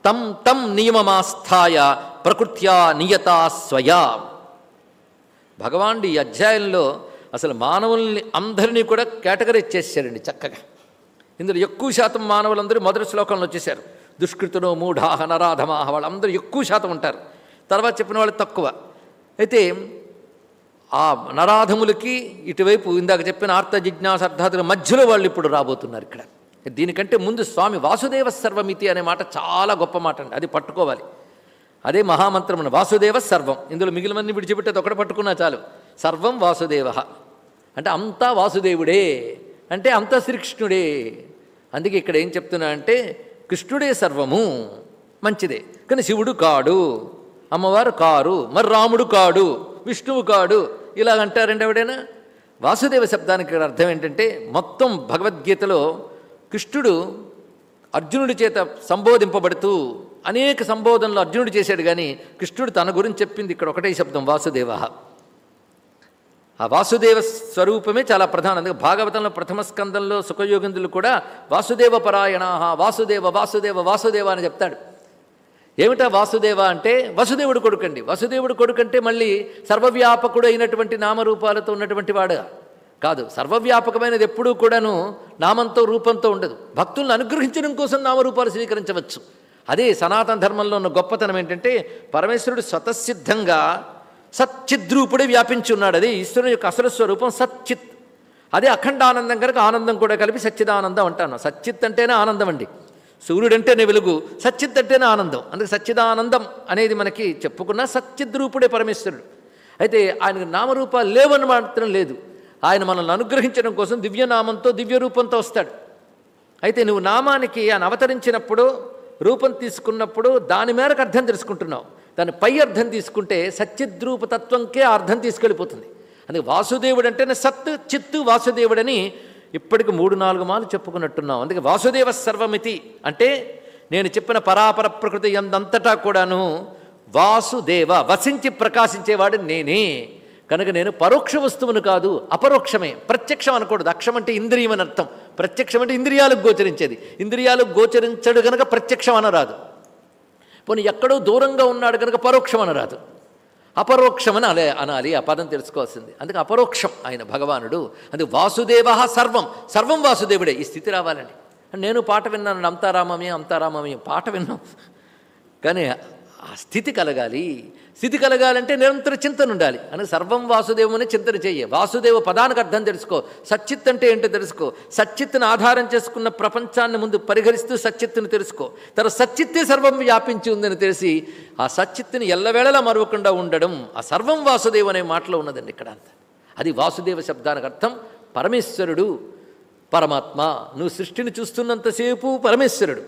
తం తం నియమమాస్థాయ ప్రకృత్యా నియతా స్వయా. భగవానుడు ఈ అధ్యాయంలో అసలు మానవుల్ని అందరినీ కూడా కేటగరైజ్ చేశారండి చక్కగా. ఇందులో ఎక్కువ శాతం మానవులందరూ మొదటి శ్లోకంలో వచ్చేసారు దుష్కృతుడు మూఢాహ నరాధమాహ వాళ్ళందరూ ఎక్కువ శాతం ఉంటారు. తర్వాత చెప్పిన వాళ్ళు తక్కువ. అయితే ఆ నరాధములకి ఇటువైపు ఇందాక చెప్పిన ఆర్త జిజ్ఞాస అర్థాతుల మధ్యలో వాళ్ళు ఇప్పుడు రాబోతున్నారు ఇక్కడ. దీనికంటే ముందు స్వామి వాసుదేవ సర్వమితి అనే మాట చాలా గొప్ప మాట అండి. అది పట్టుకోవాలి. అదే మహామంత్రమున వాసుదేవ సర్వం. ఇందులో మిగిలినవన్నీ విడిచిపెట్టేది ఒకటి పట్టుకున్నా చాలు. సర్వం వాసుదేవ. అంటే అంతా వాసుదేవుడే. అంటే అంతా శ్రీకృష్ణుడే. అందుకే ఇక్కడ ఏం చెప్తున్నా అంటే కృష్ణుడే సర్వము మంచిదే. కానీ శివుడు కాడు అమ్మవారు కారు మరి రాముడు కాడు విష్ణువు కాడు ఇలా అంటారండి ఎవడైనా? వాసుదేవ శబ్దానికి ఇక్కడ అర్థం ఏంటంటే మొత్తం భగవద్గీతలో కృష్ణుడు అర్జునుడి చేత సంబోధింపబడుతూ అనేక సంబోధనలు అర్జునుడు చేశాడు. కానీ కృష్ణుడు తన గురించి చెప్పింది ఇక్కడ ఒకటే శబ్దం వాసుదేవ. ఆ వాసుదేవ స్వరూపమే చాలా ప్రధానం. అందుకే భాగవతంలో ప్రథమ స్కందంలో సుఖయోగిందులు కూడా వాసుదేవ పరాయణాహా వాసుదేవ వాసుదేవ వాసుదేవ అని చెప్తాడు. ఏమిటా వాసుదేవ అంటే? వసుదేవుడు కొడుకండి. వసుదేవుడు కొడుకంటే మళ్ళీ సర్వవ్యాపకుడు అయినటువంటి నామరూపాలతో ఉన్నటువంటి వాడు. కాదు సర్వవ్యాపకమైనది ఎప్పుడూ కూడాను నామంతో రూపంతో ఉండదు. భక్తులను అనుగ్రహించడం కోసం నామరూపాలు స్వీకరించవచ్చు. అదే సనాతన ధర్మంలో ఉన్న గొప్పతనం ఏంటంటే పరమేశ్వరుడు స్వతసిద్ధంగా సచ్చిద్రూపుడే వ్యాపించి ఉన్నాడు అదే ఈశ్వరుని యొక్క అసలు స్వరూపం సచ్చిత్. అదే అఖండానందం కనుక ఆనందం కూడా కలిపి సచ్చిదానందం అంటాను. సచ్చిత్ అంటేనే ఆనందం అండి. సూర్యుడంటేనే వెలుగు సచ్చిత్ అంటేనే ఆనందం. అందుకే సచ్చిదానందం అనేది మనకి చెప్పుకున్న సచ్చిద్రూపుడే పరమేశ్వరుడు. అయితే ఆయనకు నామరూపాలు లేవని మాత్రం లేదు. ఆయన మనల్ని అనుగ్రహించడం కోసం దివ్యనామంతో దివ్య రూపంతో వస్తాడు. అయితే నువ్వు నామానికి ఆయన అవతరించినప్పుడు రూపం తీసుకున్నప్పుడు దాని మేరకు అర్థం తెలుసుకుంటున్నావు. దాని పై అర్థం తీసుకుంటే సచ్చిద్రూప తత్వంకే అర్థం తీసుకెళ్ళిపోతుంది. అందుకే వాసుదేవుడు అంటేనే సత్ చిత్తు వాసుదేవుడని ఇప్పటికి మూడు నాలుగు మార్లు చెప్పుకున్నట్టున్నాం. అందుకే వాసుదేవ సర్వమితి అంటే నేను చెప్పిన పరాపర ప్రకృతి ఎందంతటా కూడాను వాసుదేవ వసించి ప్రకాశించేవాడు నేనే. కనుక నేను పరోక్ష వస్తువును కాదు అపరోక్షమే. ప్రత్యక్షం అనకూడదు. అక్షం అంటే ఇంద్రియం అని అర్థం. ప్రత్యక్షం అంటే ఇంద్రియాలకు గోచరించేది. ఇంద్రియాలకు గోచరించడు కనుక ప్రత్యక్షం అనరాదు. పోనీ ఎక్కడో దూరంగా ఉన్నాడు కనుక పరోక్షం అనరాదు. అపరోక్షమని అలే అనాలి ఆ పదం తెలుసుకోవాల్సింది. అందుకే అపరోక్షం ఆయన భగవానుడు. అందుకే వాసుదేవ సర్వం. సర్వం వాసుదేవుడే. ఈ స్థితి రావాలండి. నేను పాట విన్నాను అంతారామమే అంతారామమే పాట విన్నాం. కానీ ఆ స్థితి కలగాలి. స్థితి కలగాలంటే నిరంతర చింతన ఉండాలి. అని సర్వం వాసుదేవమని చింతన చెయ్యి. వాసుదేవ పదానికి అర్థం తెలుసుకో. సచ్చిత్ అంటే ఏంటో తెలుసుకో. సచ్చిత్తును ఆధారం చేసుకున్న ప్రపంచాన్ని ముందు పరిహరిస్తూ సచ్చిత్తును తెలుసుకో. తన సచ్చిత్తే సర్వం వ్యాపించి ఉందని తెలిసి ఆ సచ్చిత్తుని ఎల్లవేళలా మరవకుండా ఉండడం ఆ సర్వం వాసుదేవు అనే మాటలో ఉన్నదండి ఇక్కడ అది వాసుదేవ శబ్దానికి అర్థం. పరమేశ్వరుడు పరమాత్మ. నువ్వు సృష్టిని చూస్తున్నంతసేపు పరమేశ్వరుడు.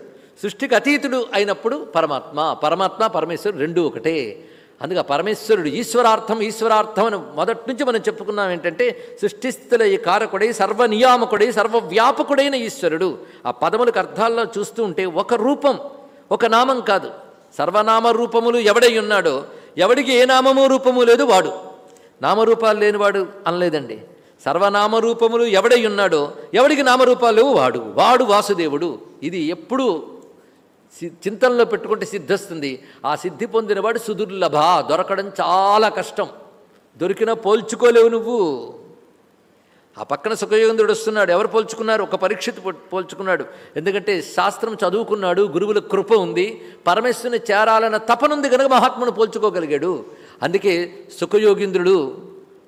సృష్టికి అతీతుడు అయినప్పుడు పరమాత్మ. పరమాత్మ పరమేశ్వరుడు రెండు ఒకటే. అందుకే పరమేశ్వరుడు ఈశ్వరార్థం ఈశ్వరార్థం అని మొదటి నుంచి మనం చెప్పుకున్నాం ఏంటంటే సృష్టిస్థుల ఈ కారకుడై సర్వనియామకుడై సర్వవ్యాపకుడైన ఈశ్వరుడు. ఆ పదములకు అర్థాల్లో చూస్తూ ఉంటే ఒక రూపం ఒక నామం కాదు. సర్వనామ రూపములు ఎవడై ఉన్నాడో ఎవడికి ఏ నామము రూపము లేదు వాడు. నామరూపాలు లేనివాడు అనలేదండి. సర్వనామ రూపములు ఎవడై ఉన్నాడో ఎవడికి నామరూపాలు లేవు వాడు. వాడు వాసుదేవుడు. ఇది ఎప్పుడూ చింతనలో పెట్టుకుంటే సిద్ధిస్తుంది. ఆ సిద్ధి పొందినవాడు సుదుర్లభ దొరకడం చాలా కష్టం. దొరికినా పోల్చుకోలేవు నువ్వు. ఆ పక్కన సుఖయోగేంద్రుడు వస్తున్నాడు. ఎవరు పోల్చుకున్నారు? ఒక పరీక్షిత్ పో- పోల్చుకున్నాడు. ఎందుకంటే శాస్త్రం చదువుకున్నాడు గురువుల కృప ఉంది పరమేశ్వరుని చేరాలన్న తపనుంది కనుక మహాత్మును పోల్చుకోగలిగాడు. అందుకే సుఖయోగీంద్రుడు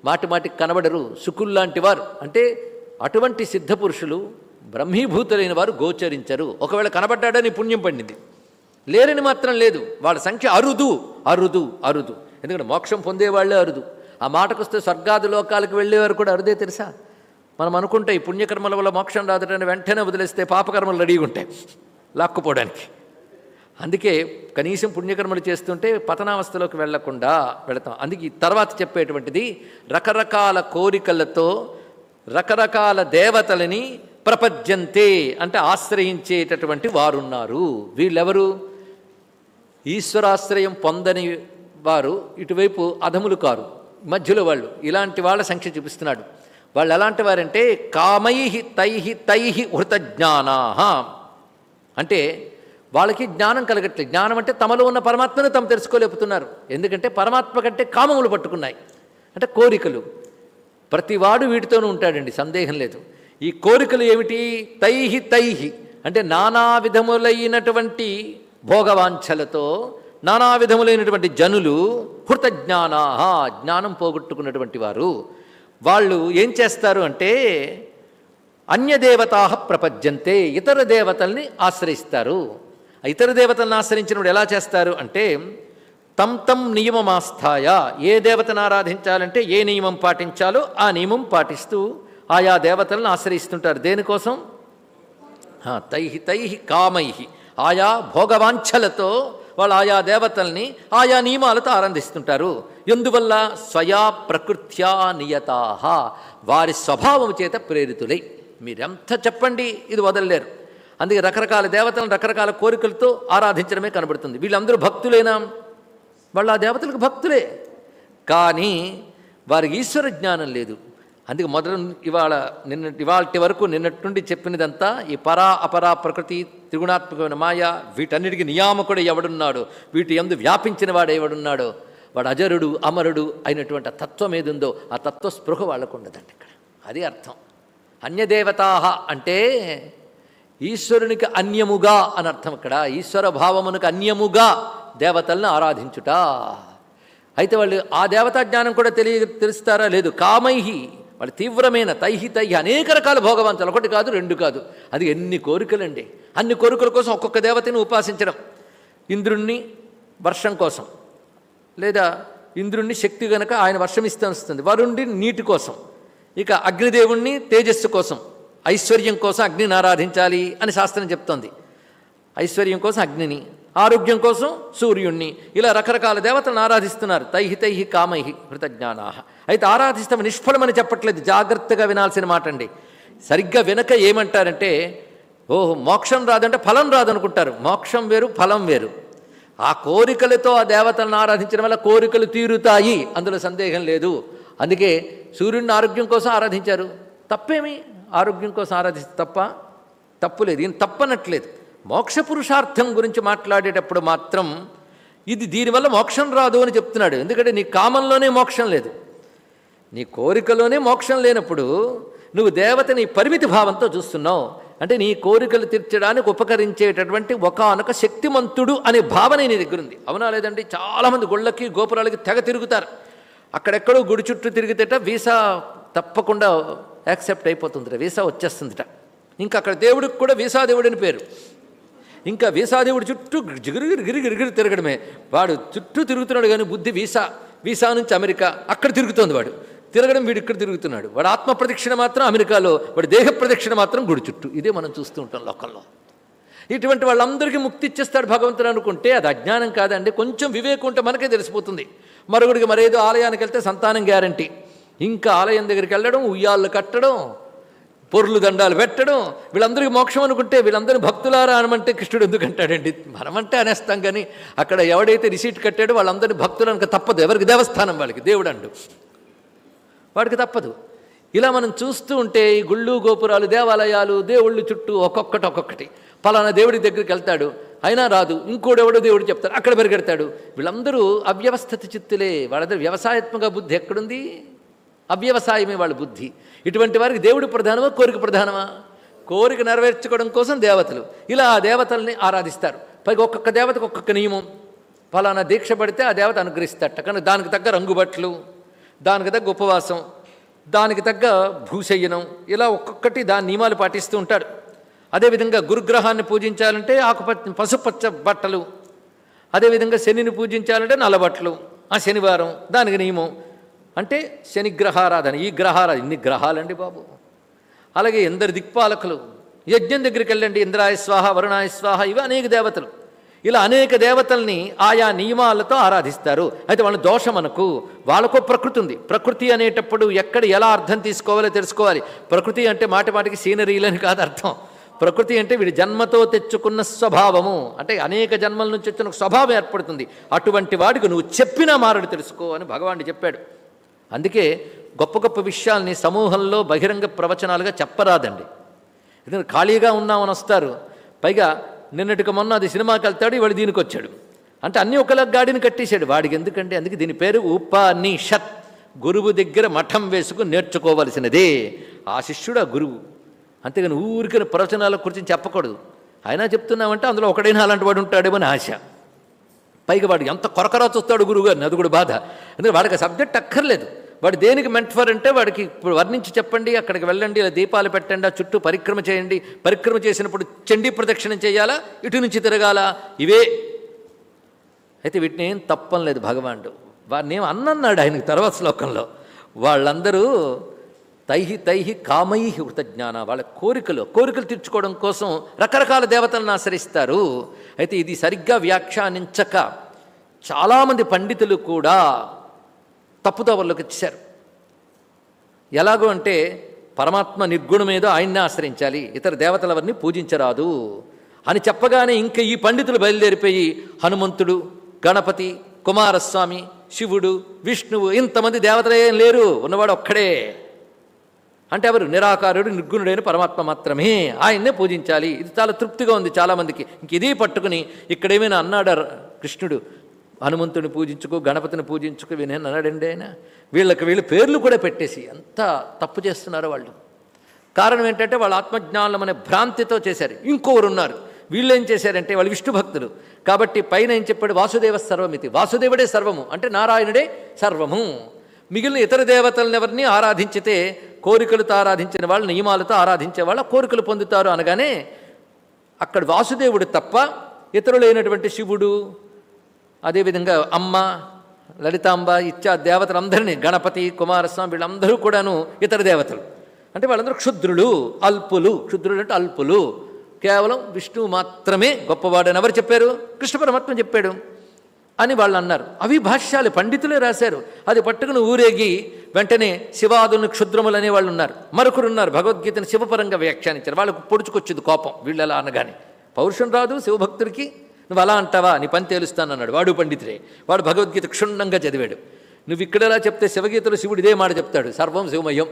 మాటి మాటికి కనబడరు. సుకుల్లాంటి వారు. అంటే అటువంటి సిద్ధపురుషులు బ్రహ్మీభూతులైన వారు గోచరించరు. ఒకవేళ కనబడ్డాడని పుణ్యం పండింది. లేరని మాత్రం లేదు. వాళ్ళ సంఖ్య అరుదు. అరుదు అరుదు. ఎందుకంటే మోక్షం పొందేవాళ్ళే అరుదు. ఆ మాటకొస్తే స్వర్గాది లోకాలకు వెళ్ళేవారు కూడా అరుదే తెలుసా? మనం అనుకుంటే ఈ పుణ్యకర్మల వల్ల మోక్షం రాదటని వెంటనే వదిలేస్తే పాపకర్మలు రెడీగా ఉంటాయి. లాక్కుపోవడానికి. అందుకే కనీసం పుణ్యకర్మలు చేస్తుంటే పతనావస్థలోకి వెళ్ళకుండా వెళతాం. అందుకే తర్వాత చెప్పేటువంటిది రకరకాల కోరికలతో రకరకాల దేవతలని ప్రపద్యంతే అంటే ఆశ్రయించేటటువంటి వారున్నారు. వీళ్ళెవరు? ఈశ్వరాశ్రయం పొందని వారు ఇటువైపు అధములు కారు మధ్యలో వాళ్ళు. ఇలాంటి వాళ్ళ సంఖ్య చూపిస్తున్నాడు. వాళ్ళు ఎలాంటి వారంటే కామై తై తై హృతజ్ఞానా అంటే వాళ్ళకి జ్ఞానం కలగట్లేదు. జ్ఞానం అంటే తమలో ఉన్న పరమాత్మను తాము తెలుసుకోలేపుతున్నారు ఎందుకంటే పరమాత్మ కంటే కామములు పట్టుకున్నాయి. అంటే కోరికలు. ప్రతివాడు వీటితోనూ ఉంటాడండి సందేహం లేదు. ఈ కోరికలు ఏమిటి? తైహి తైహి. అంటే నానా విధములైనటువంటి భోగవాంఛలతో నానా విధములైనటువంటి జనులు హృతజ్ఞానా జ్ఞానం పోగొట్టుకున్నటువంటి వారు. వాళ్ళు ఏం చేస్తారు అంటే అన్యదేవతా ప్రపద్యంతే ఇతర దేవతల్ని ఆశ్రయిస్తారు. ఇతర దేవతలను ఆశ్రయించినప్పుడు ఎలా చేస్తారు అంటే తం తం నియమమాస్థాయ ఏ దేవతను ఆరాధించాలంటే ఏ నియమం పాటించాలో ఆ నియమం పాటిస్తూ ఆయా దేవతలను ఆశ్రయిస్తుంటారు. దేనికోసం? తైహి తైహి కామైహి. ఆయా భోగవాంఛలతో వాళ్ళు ఆయా దేవతల్ని ఆయా నియమాలతో ఆనందిస్తుంటారు ఎందువల్ల? స్వయా ప్రకృత్యా నియతాహ. వారి స్వభావం చేత ప్రేరితులై. మీరెంత చెప్పండి ఇది వదలలేరు. అందుకే రకరకాల దేవతలను రకరకాల కోరికలతో ఆరాధించడమే కనబడుతుంది. వీళ్ళందరూ భక్తులేనా? వాళ్ళు ఆ దేవతలకు భక్తులే. కానీ వారికి ఈశ్వర జ్ఞానం లేదు. అందుకే మొదలు ఇవాళ నిన్న ఇవాళ వరకు నిన్నటి నుండి చెప్పినదంతా ఈ పరా అపరా ప్రకృతి త్రిగుణాత్మకమైన మాయ వీటన్నిటికీ నియామకుడు ఎవడున్నాడు? వీటి ఎందు వ్యాపించిన వాడు ఎవడున్నాడో? వాడు అజరుడు అమరుడు అయినటువంటి తత్వం తత్వం ఏదుందో ఆ తత్వ స్పృహ వాళ్ళకు ఉండదండి ఇక్కడ. అది అర్థం. అన్యదేవతా అంటే ఈశ్వరునికి అన్యముగా అని అర్థం ఇక్కడ. ఈశ్వర భావమునకు అన్యముగా దేవతలను ఆరాధించుట. అయితే వాళ్ళు ఆ దేవతా జ్ఞానం కూడా తెలియ తెలుస్తారా? లేదు. కామైహి. వాళ్ళు తీవ్రమైన తైహి తైహి అనేక రకాల భోగవంతులు. ఒకటి కాదు రెండు కాదు. అది ఎన్ని కోరికలండి. అన్ని కోరికల కోసం ఒక్కొక్క దేవతని ఉపాసించడం. ఇంద్రుణ్ణి వర్షం కోసం. లేదా ఇంద్రుణ్ణి శక్తి గనక ఆయన వర్షం ఇస్తే వరుణ్ణి నీటి కోసం. ఇక అగ్నిదేవుణ్ణి తేజస్సు కోసం. ఐశ్వర్యం కోసం అగ్నిని ఆరాధించాలి అని శాస్త్రం చెప్తోంది. ఐశ్వర్యం కోసం అగ్నిని ఆరోగ్యం కోసం సూర్యుణ్ణి. ఇలా రకరకాల దేవతలను ఆరాధిస్తున్నారు. తైహి తైహి కామైహి కృతజ్ఞానా. అయితే ఆరాధిస్తాం నిష్ఫలమని చెప్పట్లేదు. జాగ్రత్తగా వినాల్సిన మాట అండి సరిగ్గా వెనక ఏమంటారంటే ఓహో మోక్షం రాదంటే ఫలం రాదనుకుంటారు. మోక్షం వేరు ఫలం వేరు. ఆ కోరికలతో ఆ దేవతలను ఆరాధించడం వల్ల కోరికలు తీరుతాయి. అందులో సందేహం లేదు. అందుకే సూర్యుడిని ఆరోగ్యం కోసం ఆరాధించారు. తప్పేమి? ఆరోగ్యం కోసం ఆరాధిస్తే తప్ప తప్పు లేదు. ఈయన తప్పనట్లేదు. మోక్ష పురుషార్థం గురించి మాట్లాడేటప్పుడు మాత్రం ఇది దీనివల్ల మోక్షం రాదు అని చెప్తున్నాడు. ఎందుకంటే నీ కామంలోనే మోక్షం లేదు. నీ కోరికలోనే మోక్షం లేనప్పుడు నువ్వు దేవతని పరిమితి భావంతో చూస్తున్నావు. అంటే నీ కోరికలు తీర్చడానికి ఉపకరించేటటువంటి ఒకానొక శక్తిమంతుడు అనే భావన నీ దగ్గర ఉంది. అవునా లేదండి? చాలామంది గుళ్ళకి గోపురాలకి తెగ తిరుగుతారు. అక్కడెక్కడో గుడి చుట్టూ తిరిగితేట వీసా తప్పకుండా యాక్సెప్ట్ అయిపోతుందిట. వీసా వచ్చేస్తుందిట. ఇంకా అక్కడ దేవుడికి కూడా వీసా దేవుడు పేరు. ఇంకా వీసాదేవుడు చుట్టూ గిరిగిరి గిరిగిరిగిరి తిరగడమే. వాడు చుట్టూ తిరుగుతున్నాడు కానీ బుద్ధి వీసా వీసా నుంచి అమెరికా అక్కడ తిరుగుతోంది వాడు. తిరగడం వీడు ఇక్కడ తిరుగుతున్నాడు. వాడు ఆత్మ ప్రదక్షిణ మాత్రం అమెరికాలో వాడి దేహ ప్రదక్షిణ మాత్రం గుడి చుట్టూ. ఇదే మనం చూస్తూ ఉంటాం లోకంలో. ఇటువంటి వాళ్ళందరికీ ముక్తి ఇచ్చేస్తాడు భగవంతుడు అనుకుంటే అది అజ్ఞానం కాదండి. కొంచెం వివేకం ఉంటే మనకే తెలిసిపోతుంది. మరొకడికి మరేదో ఆలయానికి వెళ్తే సంతానం గ్యారంటీ. ఇంకా ఆలయం దగ్గరికి వెళ్ళడం ఉయ్యాళ్ళు కట్టడం పొర్లు దండాలు పెట్టడం వీళ్ళందరికీ మోక్షం అనుకుంటే వీళ్ళందరూ భక్తులారా అనమంటే కృష్ణుడు ఎందుకు అంటాడండి? మనమంటే అనేస్తాం కానీ అక్కడ ఎవడైతే రిసీట్ కట్టాడో వాళ్ళందరినీ భక్తులు అనక తప్పదు. ఎవరికి దేవస్థానం వాళ్ళకి? దేవుడు అండు. వాడికి తప్పదు. ఇలా మనం చూస్తూ ఉంటే ఈ గుళ్ళు గోపురాలు దేవాలయాలు దేవుళ్ళు చుట్టూ ఒక్కొక్కటి ఒక్కొక్కటి. పలానా దేవుడి దగ్గరికి వెళ్తాడు అయినా రాదు. ఇంకోడెవడో దేవుడు చెప్తాడు అక్కడ పెరిగెడతాడు. వీళ్ళందరూ అవ్యవస్థిత చిత్తులే. వాళ్ళందరూ వ్యవసాయాత్మక బుద్ధి ఎక్కడుంది? అవ్యవసాయమే వాళ్ళ బుద్ధి. ఇటువంటి వారికి దేవుడు ప్రధానమా కోరిక ప్రధానమా? కోరిక నెరవేర్చుకోవడం కోసం దేవతలు. ఇలా ఆ దేవతల్ని ఆరాధిస్తారు. పైగా ఒక్కొక్క దేవతకు ఒక్కొక్క నియమం. ఫలానా దీక్ష పడితే ఆ దేవత అనుగ్రహిస్తాట కానీ దానికి తగ్గ రంగుబట్లు దానికి తగ్గ ఉపవాసం దానికి తగ్గ భూశయ్యనం ఇలా ఒక్కొక్కటి దాని నియమాలు పాటిస్తూ ఉంటాడు అదేవిధంగా గురుగ్రహాన్ని పూజించాలంటే ఆకుపచ్చ పసుపచ్చ బట్టలు. అదేవిధంగా శనిని పూజించాలంటే నల్లబట్టలు ఆ శనివారం దానికి నియమం. అంటే శనిగ్రహారాధన ఈ గ్రహారాధన ఇన్ని గ్రహాలండి బాబు. అలాగే ఎందరు దిక్పాలకులు యజ్ఞం దగ్గరికి వెళ్ళండి ఇంద్రాయ స్వాహ వరుణాయ స్వాహ ఇవి అనేక దేవతలు. ఇలా అనేక దేవతల్ని ఆయా నియమాలతో ఆరాధిస్తారు. అయితే వాళ్ళ దోషం అనకు వాళ్ళకో ప్రకృతి ఉంది. ప్రకృతి అనేటప్పుడు ఎక్కడ ఎలా అర్థం తీసుకోవాలో తెలుసుకోవాలి. ప్రకృతి అంటే మాటి మాటికి సీనరీలని కాదు అర్థం. ప్రకృతి అంటే వీడి జన్మతో తెచ్చుకున్న స్వభావము. అంటే అనేక జన్మల నుంచి వచ్చిన స్వభావం ఏర్పడుతుంది. అటువంటి వాడికి నువ్వు చెప్పినా మారడు తెలుసుకో అని భగవానుడు చెప్పాడు. అందుకే గొప్ప గొప్ప విషయాల్ని సమూహంలో బహిరంగ ప్రవచనాలుగా చెప్పరాదండి. ఎందుకంటే ఖాళీగా ఉన్నామని వస్తారు. పైగా నిన్నటికి మొన్న అది సినిమాకి వెళ్తాడు ఇవాడు దీనికి వచ్చాడు. అంటే అన్నీ ఒకలా గాడిని కట్టేశాడు. వాడికి ఎందుకంటే అందుకే దీని పేరు ఉపనిషత్. గురువు దగ్గర మఠం వేసుకుని నేర్చుకోవలసినదే. ఆ శిష్యుడు ఆ గురువు. అంతేగాని ఊరికని ప్రవచనాల గురించి చెప్పకూడదు. అయినా చెప్తున్నామంటే అందులో ఒకడైనా అలాంటి వాడు ఉంటాడేమో అని ఆశ. పైగా వాడు ఎంత కొరకరా చూస్తాడు గురువుగారిని. అది కూడా బాధ. ఎందుకంటే వాడికి సబ్జెక్ట్ అక్కర్లేదు. వాడు దేనికి మెంట్ ఫర్ అంటే వాడికి ఇప్పుడు వర్ణించి చెప్పండి అక్కడికి వెళ్ళండి ఇలా దీపాలు పెట్టండి ఆ చుట్టూ పరిక్రమ చేయండి. పరిక్రమ చేసినప్పుడు చండీ ప్రదక్షిణం చేయాలా? ఇటు నుంచి తిరగాల? ఇవే. అయితే వీటిని ఏం తప్పం లేదు భగవానుడు. వారిని ఏం అన్నన్నాడు ఆయనకు తర్వాత శ్లోకంలో. వాళ్ళందరూ తైహి తైహి కామై హృతజ్ఞాన వాళ్ళ కోరికలు. కోరికలు తీర్చుకోవడం కోసం రకరకాల దేవతలను ఆశ్రయిస్తారు. అయితే ఇది సరిగ్గా వ్యాఖ్యానించక. చాలామంది పండితులు కూడా తప్పుదోవల్లోకి వచ్చారు ఎలాగో అంటే పరమాత్మ నిర్గుణమేదో ఆయన్నే ఆశ్రయించాలి ఇతర దేవతలవన్నీ పూజించరాదు అని చెప్పగానే ఇంకా ఈ పండితులు బయలుదేరిపోయి హనుమంతుడు గణపతి కుమారస్వామి శివుడు విష్ణువు ఇంతమంది దేవతలు ఏం లేరు ఉన్నవాడు ఒక్కడే. అంటే ఎవరు? నిరాకారుడు నిర్గుణుడైన పరమాత్మ మాత్రమే ఆయన్నే పూజించాలి. ఇది చాలా తృప్తిగా ఉంది చాలామందికి. ఇంక ఇదే పట్టుకుని ఇక్కడేమైనా అన్నాడు కృష్ణుడు? హనుమంతుని పూజించుకో గణపతిని పూజించుకో వినేను అన్నాడండి ఆయన? వీళ్ళకి వీళ్ళ పేర్లు కూడా పెట్టేసి ఎంత తప్పు చేస్తున్నారో వాళ్ళు. కారణం ఏంటంటే వాళ్ళ ఆత్మజ్ఞానం అనే భ్రాంతితో చేశారు. ఇంకొకరు ఉన్నారు. వీళ్ళు ఏం చేశారంటే వాళ్ళు విష్ణు భక్తులు. కాబట్టి పైన ఏం చెప్పాడు? వాసుదేవ సర్వమితి. వాసుదేవుడే సర్వము. అంటే నారాయణుడే సర్వము. మిగిలిన ఇతర దేవతలను ఎవరిని ఆరాధించితే కోరికలతో ఆరాధించిన వాళ్ళు నియమాలతో ఆరాధించే వాళ్ళ కోరికలు పొందుతారు అనగానే అక్కడ వాసుదేవుడు తప్ప ఇతరులైనటువంటి శివుడు అదేవిధంగా అమ్మ లలితాంబ ఇత్యా దేవతలందరినీ గణపతి కుమారస్వామి వీళ్ళందరూ కూడాను ఇతర దేవతలు. అంటే వాళ్ళందరూ క్షుద్రులు అల్పులు. క్షుద్రులు అంటే అల్పులు. కేవలం విష్ణువు మాత్రమే గొప్పవాడని ఎవరు చెప్పారు? కృష్ణ పరమాత్మ చెప్పాడు. అని వాళ్ళు అన్నారు. అవి భాష్యాలు పండితులే రాశారు. అది పట్టుకుని ఊరేగి వెంటనే శివాదులను క్షుద్రములు అనే వాళ్ళు ఉన్నారు. మరొకరు ఉన్నారు భగవద్గీతను శివపరంగా వ్యాఖ్యానించారు. వాళ్ళకు పొడుచుకొచ్చింది కోపం వీళ్ళు ఎలా అనగానే. పౌరుషం రాదు శివభక్తుడికి. నువ్వు అలా అంటావా? నీ పని తేలుస్తానన్నాడు. వాడు పండితుడే. వాడు భగవద్గీత క్షుణ్ణంగా చదివాడు. నువ్వు ఇక్కడలా చెప్తే శివగీతలో శివుడు ఇదే మాట చెప్తాడు. సర్వం శివమయం.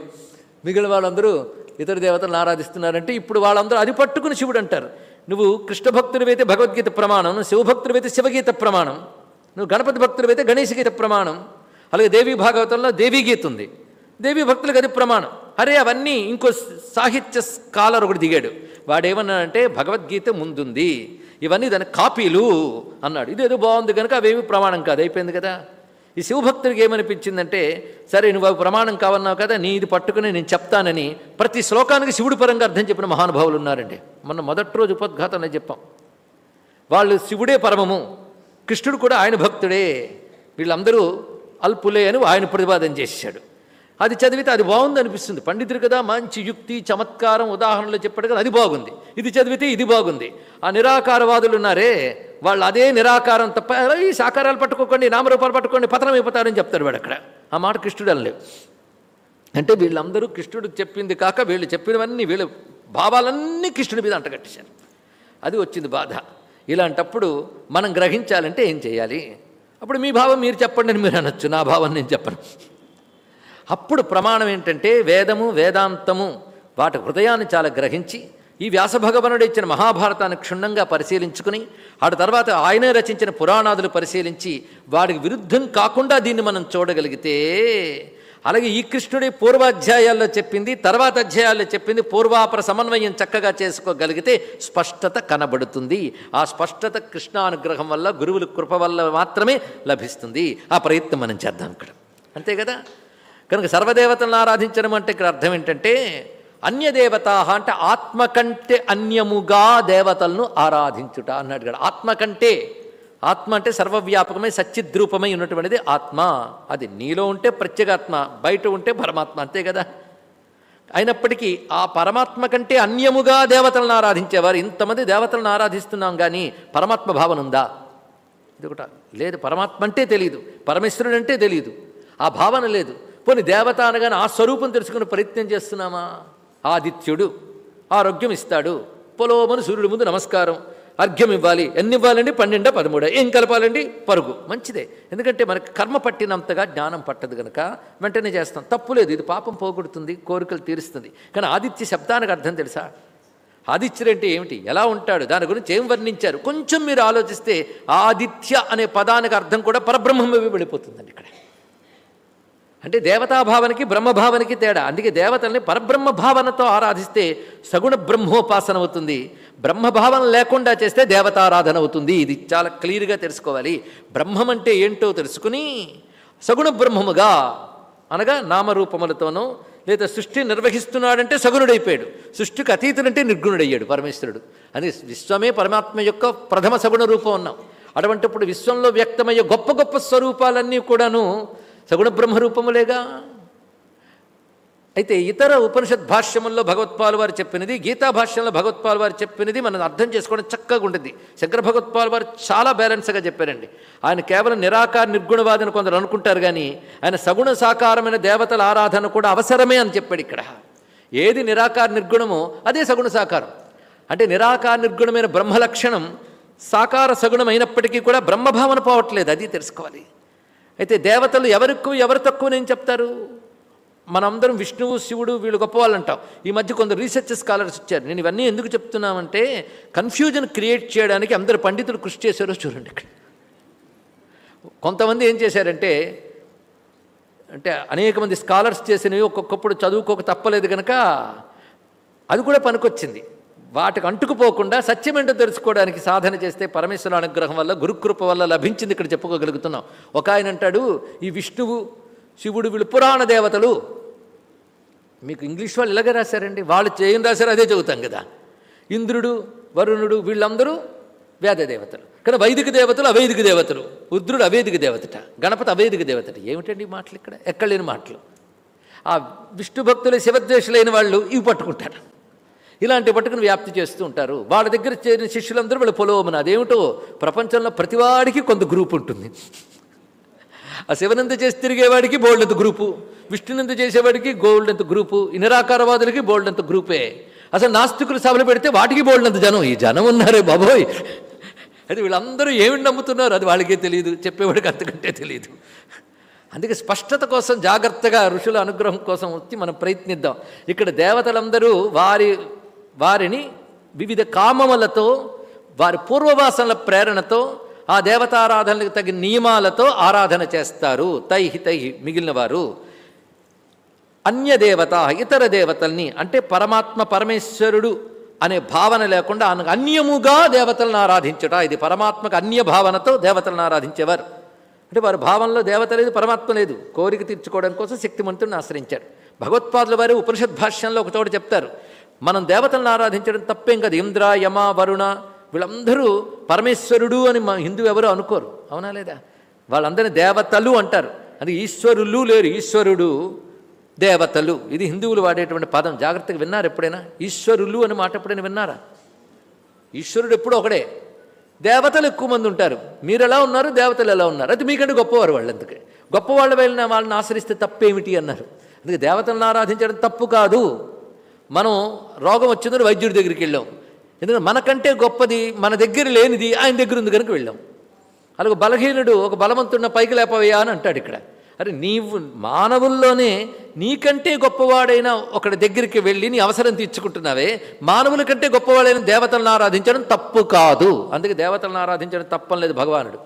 మిగిలిన వాళ్ళందరూ ఇతర దేవతలను ఆరాధిస్తున్నారంటే ఇప్పుడు వాళ్ళందరూ అది పట్టుకుని శివుడు అంటారు. నువ్వు కృష్ణ భక్తుడివైతే భగవద్గీత ప్రమాణం శివభక్తుడివైతే శివగీత ప్రమాణం నువ్వు గణపతి భక్తుడివైతే అయితే గణేష్ గీత ప్రమాణం అలాగే దేవీ భాగవతంలో దేవీ గీత ఉంది. దేవీ భక్తులకు అది ప్రమాణం. అరే అవన్నీ ఇంకో సాహిత్య స్కాలర్ ఒకటి దిగాడు. వాడేమన్నాడంటే భగవద్గీత ముందుంది. ఇవన్నీ దాని కాపీలు అన్నాడు. ఇదేదో బాగుంది కనుక అవేమి ప్రమాణం కాదు. అయిపోయింది కదా? ఈ శివభక్తుడికి ఏమనిపించిందంటే సరే నువ్వు అవి ప్రమాణం కావన్నావు కదా నీ ఇది పట్టుకుని నేను చెప్తానని ప్రతి శ్లోకానికి శివుడి పరంగా అర్థం చెప్పిన మహానుభావులు ఉన్నారండి. మొన్న మొదటి రోజు ఉపద్ఘాతంలో చెప్పాం. వాళ్ళు శివుడే పరమము కృష్ణుడు కూడా ఆయన భక్తుడే వీళ్ళందరూ అల్పులే అని ఆయన ప్రతిపాదన చేశాడు. అది చదివితే అది బాగుంది అనిపిస్తుంది పండితుడు కదా మంచి యుక్తి చమత్కారం ఉదాహరణలు చెప్పాడు కదా అది బాగుంది. ఇది చదివితే ఇది బాగుంది. ఆ నిరాకారవాదులు ఉన్నారే వాళ్ళు అదే నిరాకారం తప్ప ఈ సాకారాలు పట్టుకోకండి నామరూపాలు పట్టుకోండి పతనం అయిపోతారని చెప్తాడు వాడు అక్కడ. ఆ మాట కృష్ణుడు అనలేవు అంటే వీళ్ళందరూ కృష్ణుడు చెప్పింది కాక వీళ్ళు చెప్పినవన్నీ వీళ్ళ భావాలన్నీ కృష్ణుడి మీద అంటగట్టేశారు. అది వచ్చింది బాధ. ఇలాంటప్పుడు మనం గ్రహించాలంటే ఏం చేయాలి? అప్పుడు మీ భావం మీరు చెప్పండి అని మీరు అనొచ్చు నా భావం నేను చెప్పను. అప్పుడు ప్రమాణం ఏంటంటే వేదము వేదాంతము వాటి హృదయాన్ని చాలా గ్రహించి ఈ వ్యాసభగవనుడు ఇచ్చిన మహాభారతాన్ని క్షుణ్ణంగా పరిశీలించుకుని ఆ తర్వాత ఆయనే రచించిన పురాణాదులు పరిశీలించి వాడికి విరుద్ధం కాకుండా దీన్ని మనం చూడగలిగితే అలాగే ఈ కృష్ణుడి పూర్వాధ్యాయాల్లో చెప్పింది తర్వాత అధ్యాయాల్లో చెప్పింది పూర్వాపర సమన్వయం చక్కగా చేసుకోగలిగితే స్పష్టత కనబడుతుంది. ఆ స్పష్టత కృష్ణానుగ్రహం వల్ల గురువుల కృప వల్ల మాత్రమే లభిస్తుంది. ఆ ప్రయత్నం మనం చేద్దాం ఇక్కడ. అంతే కదా? కనుక సర్వదేవతలను ఆరాధించడం అంటే ఇక్కడ అర్థం ఏంటంటే అన్యదేవత అంటే ఆత్మ కంటే అన్యముగా దేవతలను ఆరాధించుట అన్నాడు కదా. ఆత్మ కంటే ఆత్మ అంటే సర్వవ్యాపకమై సచ్చిద్రూపమై ఉన్నటువంటిది ఆత్మ. అది నీలో ఉంటే ప్రత్యేగాత్మ బయట ఉంటే పరమాత్మ అంతే కదా? అయినప్పటికీ ఆ పరమాత్మ కంటే అన్యముగా దేవతలను ఆరాధించేవారు ఇంతమంది దేవతలను ఆరాధిస్తున్నాం కానీ పరమాత్మ భావన ఉందా? ఇది ఒకట. లేదు పరమాత్మ అంటే తెలియదు పరమేశ్వరుడు అంటే తెలియదు ఆ భావన లేదు. పోనీ దేవత అనగానే ఆ స్వరూపం తెలుసుకునే ప్రయత్నం చేస్తున్నామా? ఆదిత్యుడు ఆరోగ్యం ఇస్తాడు. పొలోమని సూర్యుడి ముందు నమస్కారం. అర్ఘ్యం ఇవ్వాలి. ఎన్ని ఇవ్వాలండి? పన్నెండా? పదమూడా? ఏం కలపాలండి? పరుగు. మంచిదే. ఎందుకంటే మనకి కర్మ పట్టినంతగా జ్ఞానం పట్టదు కనుక వెంటనే చేస్తాం. తప్పు లేదు. ఇది పాపం పోగొడుతుంది. కోరికలు తీరుస్తుంది. కానీ ఆదిత్య శబ్దానికి అర్థం తెలుసా? ఆదిత్యుడు అంటే ఏమిటి? ఎలా ఉంటాడు? దాని గురించి ఏం వర్ణించారు? కొంచెం మీరు ఆలోచిస్తే ఆదిత్య అనే పదానికి అర్థం కూడా పరబ్రహ్మమే వెళ్ళిపోతుందండి ఇక్కడ. అంటే దేవతాభావనకి బ్రహ్మభావనకి తేడా. అందుకే దేవతల్ని పరబ్రహ్మ భావనతో ఆరాధిస్తే సగుణ బ్రహ్మోపాసన అవుతుంది. బ్రహ్మభావన లేకుండా చేస్తే దేవతారాధన అవుతుంది. ఇది చాలా క్లియర్గా తెలుసుకోవాలి. బ్రహ్మం అంటే ఏంటో తెలుసుకుని సగుణ బ్రహ్మముగా అనగా నామరూపములతోనూ లేదా సృష్టి నిర్వహిస్తున్నాడంటే సగుణుడైపోయాడు. సృష్టికి అతీతుడంటే నిర్గుణుడయ్యాడు పరమేశ్వరుడు. అని విశ్వమే పరమాత్మ యొక్క ప్రథమ సగుణ రూపం ఉన్నాం అటువంటిప్పుడు విశ్వంలో వ్యక్తమయ్యే గొప్ప గొప్ప స్వరూపాలన్నీ కూడాను సగుణ బ్రహ్మరూపములేగా. అయితే ఇతర ఉపనిషత్ భాష్యముల్లో భగవత్పాల్ వారు చెప్పినది గీతా భాష్యంలో భగవత్పాల్ వారు చెప్పినది మనం అర్థం చేసుకోవడం చక్కగా ఉంటుంది. శంకర భగవత్పాల్ వారు చాలా బ్యాలెన్స్గా చెప్పారండి. ఆయన కేవలం నిరాకార నిర్గుణవాదని కొందరు అనుకుంటారు కానీ ఆయన సగుణ సాకారమైన దేవతల ఆరాధన కూడా అవసరమే అని చెప్పాడు ఇక్కడ. ఏది నిరాకార నిర్గుణమో అదే సగుణ సాకారం. అంటే నిరాకార నిర్గుణమైన బ్రహ్మ లక్షణం సాకార సగుణమైనప్పటికీ కూడా బ్రహ్మభావన పోవట్లేదు అది తెలుసుకోవాలి. అయితే దేవతలు ఎవరికి ఎవరు తక్కువ నేను చెప్తారు? మనందరం విష్ణువు శివుడు వీళ్ళు గొప్పవాళ్ళు అంటాం ఈ మధ్య కొందరు రీసెర్చ్ స్కాలర్స్ ఇచ్చారు నేను ఇవన్నీ ఎందుకు చెప్తున్నామంటే కన్ఫ్యూజన్ క్రియేట్ చేయడానికి అందరు పండితులు కృషి చేశారో చూడండి ఇక్కడ. కొంతమంది ఏం చేశారంటే అంటే అనేక మంది స్కాలర్స్ చేసినవి ఒక్కొక్కప్పుడు చదువుకోక తప్పలేదు కనుక అది కూడా పనికొచ్చింది. వాటికి అంటుకుపోకుండా సత్యమేంటో తెలుసుకోవడానికి సాధన చేస్తే పరమేశ్వర అనుగ్రహం వల్ల గురుకృప వల్ల లభించింది ఇక్కడ చెప్పుకోగలుగుతున్నాం. ఒక ఆయన అంటాడు ఈ విష్ణువు శివుడు వీళ్ళు పురాణ దేవతలు. మీకు ఇంగ్లీష్ వాళ్ళు ఇలాగే రాశారండి. వాళ్ళు చేయని రాశారు అదే చదువుతాం కదా. ఇంద్రుడు వరుణుడు వీళ్ళందరూ వేద దేవతలు. కానీ వైదిక దేవతలు అవైదిక దేవతలు. రుద్రుడు అవేదిక దేవతట గణపతి అవేదిక దేవతట. ఏమిటండి మాటలు ఇక్కడ? ఎక్కడ లేని మాటలు. ఆ విష్ణు భక్తులు శివద్వేషులైన వాళ్ళు ఇవి పట్టుకుంటారు. ఇలాంటి పట్టుకుని వ్యాప్తి చేస్తూ ఉంటారు. వాళ్ళ దగ్గర చేరిన శిష్యులందరూ వీళ్ళు పొలవమని అదేమిటో? ప్రపంచంలో ప్రతివాడికి కొంత గ్రూప్ ఉంటుంది. ఆ శివనంద చేసి తిరిగేవాడికి బోల్డంత గ్రూపు. విష్ణునంద చేసేవాడికి గోల్డంత గ్రూపు. ఈ నిరాకారవాదులకి బోల్డంత గ్రూపే. అసలు నాస్తికులు సభలు పెడితే వాటికి బోల్డంత జనం? ఈ జనం ఉన్నారే బాబోయ్. అది వీళ్ళందరూ ఏమి నమ్ముతున్నారు? అది వాళ్ళకే తెలియదు. చెప్పేవాడికి అంతకంటే తెలియదు. అందుకే స్పష్టత కోసం జాగ్రత్తగా ఋషుల అనుగ్రహం కోసం వచ్చి మనం ప్రయత్నిద్దాం. ఇక్కడ దేవతలందరూ వారి వారిని వివిధ కామములతో వారి పూర్వవాసనల ప్రేరణతో ఆ దేవతారాధనలకు తగిన నియమాలతో ఆరాధన చేస్తారు. తైహి తైహి మిగిలిన వారు అన్యదేవత ఇతర దేవతల్ని అంటే పరమాత్మ పరమేశ్వరుడు అనే భావన లేకుండా అన్యముగా దేవతలను ఆరాధించుట. ఇది పరమాత్మకు అన్య భావనతో దేవతలను ఆరాధించేవారు. అంటే వారి భావనలో దేవత లేదు పరమాత్మ లేదు. కోరిక తీర్చుకోవడం కోసం శక్తిమంతుడిని ఆశ్రయించారు. భగవత్పాదుల వారి ఉపనిషద్ భాష్యంలో ఒక చోట చెప్తారు. మనం దేవతలను ఆరాధించడం తప్పేం కదా. ఇంద్ర యమ వరుణ వీళ్ళందరూ పరమేశ్వరుడు అని మా హిందువు ఎవరు అనుకోరు. అవునా లేదా? వాళ్ళందరినీ దేవతలు అంటారు. అది ఈశ్వరులు లేరు. ఈశ్వరుడు దేవతలు. ఇది హిందువులు వాడేటువంటి పదం. జాగ్రత్తగా విన్నారు ఎప్పుడైనా? ఈశ్వరులు అని మాట ఎప్పుడైనా విన్నారా? ఈశ్వరుడు ఎప్పుడు ఒకడే. దేవతలు ఎక్కువ మంది ఉంటారు. మీరు ఎలా ఉన్నారు? దేవతలు ఎలా ఉన్నారు? అది మీకంటే గొప్పవారు వాళ్ళు అందుకే. గొప్పవాళ్ళు వెళ్ళిన వాళ్ళని ఆశ్రయిస్తే తప్పేమిటి అన్నారు. అందుకే దేవతలను ఆరాధించడం తప్పు కాదు. మనం రోగం వచ్చిందని వైద్యుడి దగ్గరికి వెళ్ళాం. ఎందుకంటే మనకంటే గొప్పది మన దగ్గర లేనిది ఆయన దగ్గర ఉంది కనుక వెళ్ళాం. అలాగే బలహీనుడు ఒక బలవంతున్న పైకి లేపవయ్యా అని అంటాడు ఇక్కడ. అరే నీవు మానవుల్లోనే నీకంటే గొప్పవాడైన ఒకడి దగ్గరికి వెళ్ళి నీ అవసరం తీర్చుకుంటున్నావే. మానవుల కంటే గొప్పవాడైన దేవతలను ఆరాధించడం తప్పు కాదు. అందుకే దేవతలను ఆరాధించడం తప్పం లేదు భగవానుడు.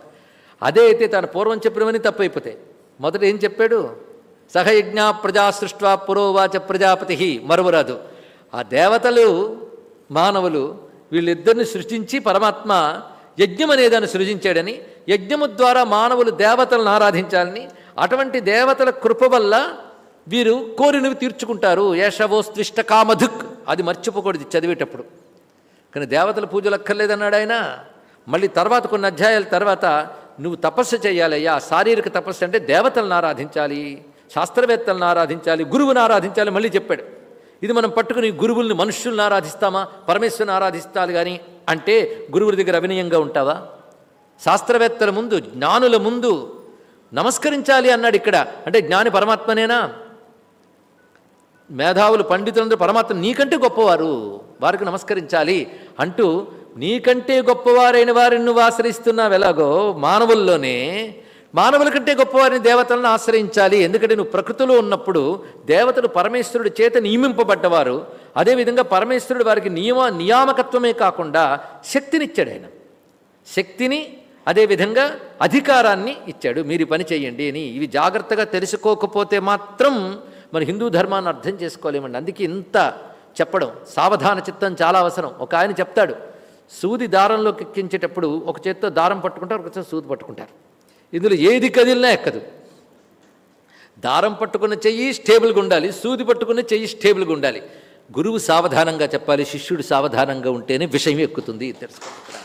అదే అయితే తన పూర్వం చెప్పినవని తప్పు అయిపోతాయి మొదట ఏం చెప్పాడు? సహయజ్ఞ ప్రజా సృష్ట్వా పురోవాచ ప్రజాపతి మరువరాదు. ఆ దేవతలు మానవులు వీళ్ళిద్దరిని సృష్టించి పరమాత్మ యజ్ఞం అనేదాన్ని సృజించాడని యజ్ఞము ద్వారా మానవులు దేవతలను ఆరాధించాలని అటువంటి దేవతల కృప వల్ల వీరు కోరినవి తీర్చుకుంటారు. ఏషవోస్త్విష్ట కామధుక్. అది మర్చిపోకూడదు చదివేటప్పుడు. కానీ దేవతల పూజలు అక్కర్లేదన్నాడు ఆయన. మళ్ళీ తర్వాత కొన్ని అధ్యాయాల తర్వాత నువ్వు తపస్సు చేయాలయ్యా. శారీరక తపస్సు అంటే దేవతలను ఆరాధించాలి శాస్త్రవేత్తలను ఆరాధించాలి గురువుని ఆరాధించాలి మళ్ళీ చెప్పాడు. ఇది మనం పట్టుకుని గురువుల్ని మనుష్యుల్ని ఆరాధిస్తామా? పరమేశ్వరుని ఆరాధిస్తాది కానీ అంటే గురువుల దగ్గర అవినయంగా ఉంటావా? శాస్త్రవేత్తల ముందు జ్ఞానుల ముందు నమస్కరించాలి అన్నాడు ఇక్కడ. అంటే జ్ఞాని పరమాత్మనేనా? మేధావులు పండితులందరూ పరమాత్మ నీకంటే గొప్పవారు వారికి నమస్కరించాలి అంటూ నీకంటే గొప్పవారైన వారిని నువ్వు ఆశ్రయిస్తున్నావు ఎలాగో మానవుల్లోనే మానవుల కంటే గొప్పవారిని దేవతలను ఆశ్రయించాలి. ఎందుకంటే నువ్వు ప్రకృతిలో ఉన్నప్పుడు దేవతలు పరమేశ్వరుడి చేత నియమింపబడ్డవారు. అదేవిధంగా పరమేశ్వరుడు వారికి నియమ నియామకత్వమే కాకుండా శక్తినిచ్చాడు ఆయన. శక్తిని అదేవిధంగా అధికారాన్ని ఇచ్చాడు. మీరు పని చేయండి అని ఇవి జాగ్రత్తగా తెలుసుకోకపోతే మాత్రం మన హిందూ ధర్మాన్ని అర్థం చేసుకోలేమండి. అందుకే ఇంత చెప్పడం సావధాన చిత్తం చాలా అవసరం. ఒక ఆయన చెప్తాడు సూది దారంలోకి ఎక్కించేటప్పుడు ఒక చేత్తో దారం పట్టుకుంటారు ఒక చేత్తో సూది పట్టుకుంటారు. ఇందులో ఏది కదిలినా ఎక్కదు. దారం పట్టుకున్న చెయ్యి స్టేబుల్గా ఉండాలి సూది పట్టుకున్న చెయ్యి స్టేబుల్గా ఉండాలి. గురువు సావధానంగా చెప్పాలి శిష్యుడు సావధానంగా ఉంటేనే విషయం ఎక్కుతుంది. తెలుసుకోవాలి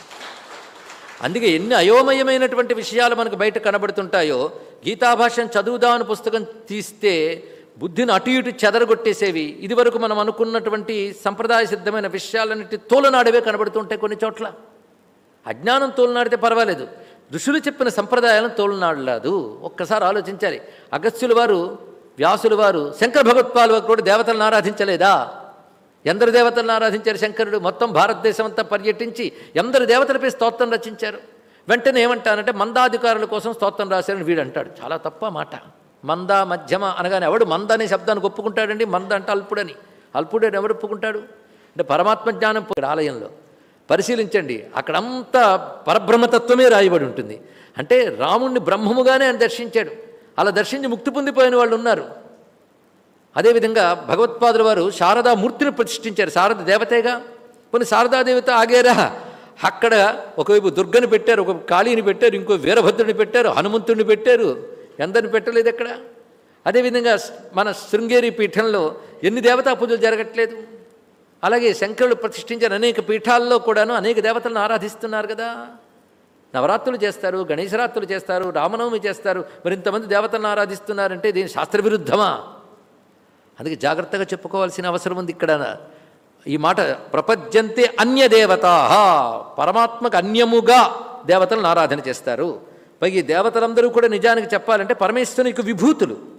అందుకే ఎన్ని అయోమయమైనటువంటి విషయాలు మనకు బయట కనబడుతుంటాయో గీతాభాష్యం చదువుదామని పుస్తకం తీస్తే బుద్ధిని అటు ఇటు చెదరగొట్టేసేవి. ఇదివరకు మనం అనుకున్నటువంటి సంప్రదాయ సిద్ధమైన విషయాలన్నిటి తోలనాడవే కనబడుతుంటాయి కొన్ని చోట్ల. అజ్ఞానం తోలనాడితే పర్వాలేదు. ఋషులు చెప్పిన సంప్రదాయాలను తోలనాడలేదు. ఒక్కసారి ఆలోచించాలి. అగస్త్యుల వారు వ్యాసుల వారు శంకర భగవత్పాలు వారు కూడా దేవతలను ఆరాధించలేదా? ఎందరు దేవతలను ఆరాధించారు శంకరుడు? మొత్తం భారతదేశం అంతా పర్యటించి ఎందరు దేవతలపై స్తోత్రం రచించారు? వెంటనే ఏమంటానంటే మందాధికారుల కోసం స్తోత్రం రాశారని వీడు అంటాడు. చాలా తప్ప మాట. మంద మధ్యమ అనగానే ఎవడు మంద అనే శబ్దాన్ని ఒప్పుకుంటాడండి? మంద అంటే అల్పుడని. అల్పుడని ఎవడు ఒప్పుకుంటాడు? అంటే పరమాత్మ జ్ఞానం ఆలయంలో. పరిశీలించండి. అక్కడంతా పరబ్రహ్మతత్వమే రాయబడి ఉంటుంది. అంటే రాముణ్ణి బ్రహ్మముగానే ఆయన దర్శించాడు. అలా దర్శించి ముక్తి పొందిపోయిన వాళ్ళు ఉన్నారు. అదేవిధంగా భగవత్పాదుల వారు శారదా మూర్తిని ప్రతిష్ఠించారు. శారద దేవతేగా? కొన్ని శారదాదేవిత ఆగేరా? అక్కడ ఒకవైపు దుర్గని పెట్టారు ఒక కాళీని పెట్టారు ఇంకో వీరభద్రుని పెట్టారు హనుమంతుడిని పెట్టారు. ఎందరిని పెట్టలేదు ఎక్కడ అదేవిధంగా మన శృంగేరి పీఠంలో ఎన్ని దేవతా పూజలు జరగట్లేదు? అలాగే శంకరుడు ప్రతిష్ఠించిన అనేక పీఠాల్లో కూడాను అనేక దేవతలను ఆరాధిస్తున్నారు కదా. నవరాత్రులు చేస్తారు గణేశరాత్రులు చేస్తారు రామనవమి చేస్తారు. మరి ఇంతమంది దేవతలను ఆరాధిస్తున్నారంటే దీని శాస్త్రవిరుద్ధమా? అందుకే జాగ్రత్తగా చెప్పుకోవాల్సిన అవసరం ఉంది ఇక్కడ. ఈ మాట ప్రపంచంతే అన్యదేవతా. పరమాత్మకు అన్యముగా దేవతలను ఆరాధన చేస్తారు. పైగా దేవతలందరూ కూడా నిజానికి చెప్పాలంటే పరమేశ్వరునికి విభూతులు.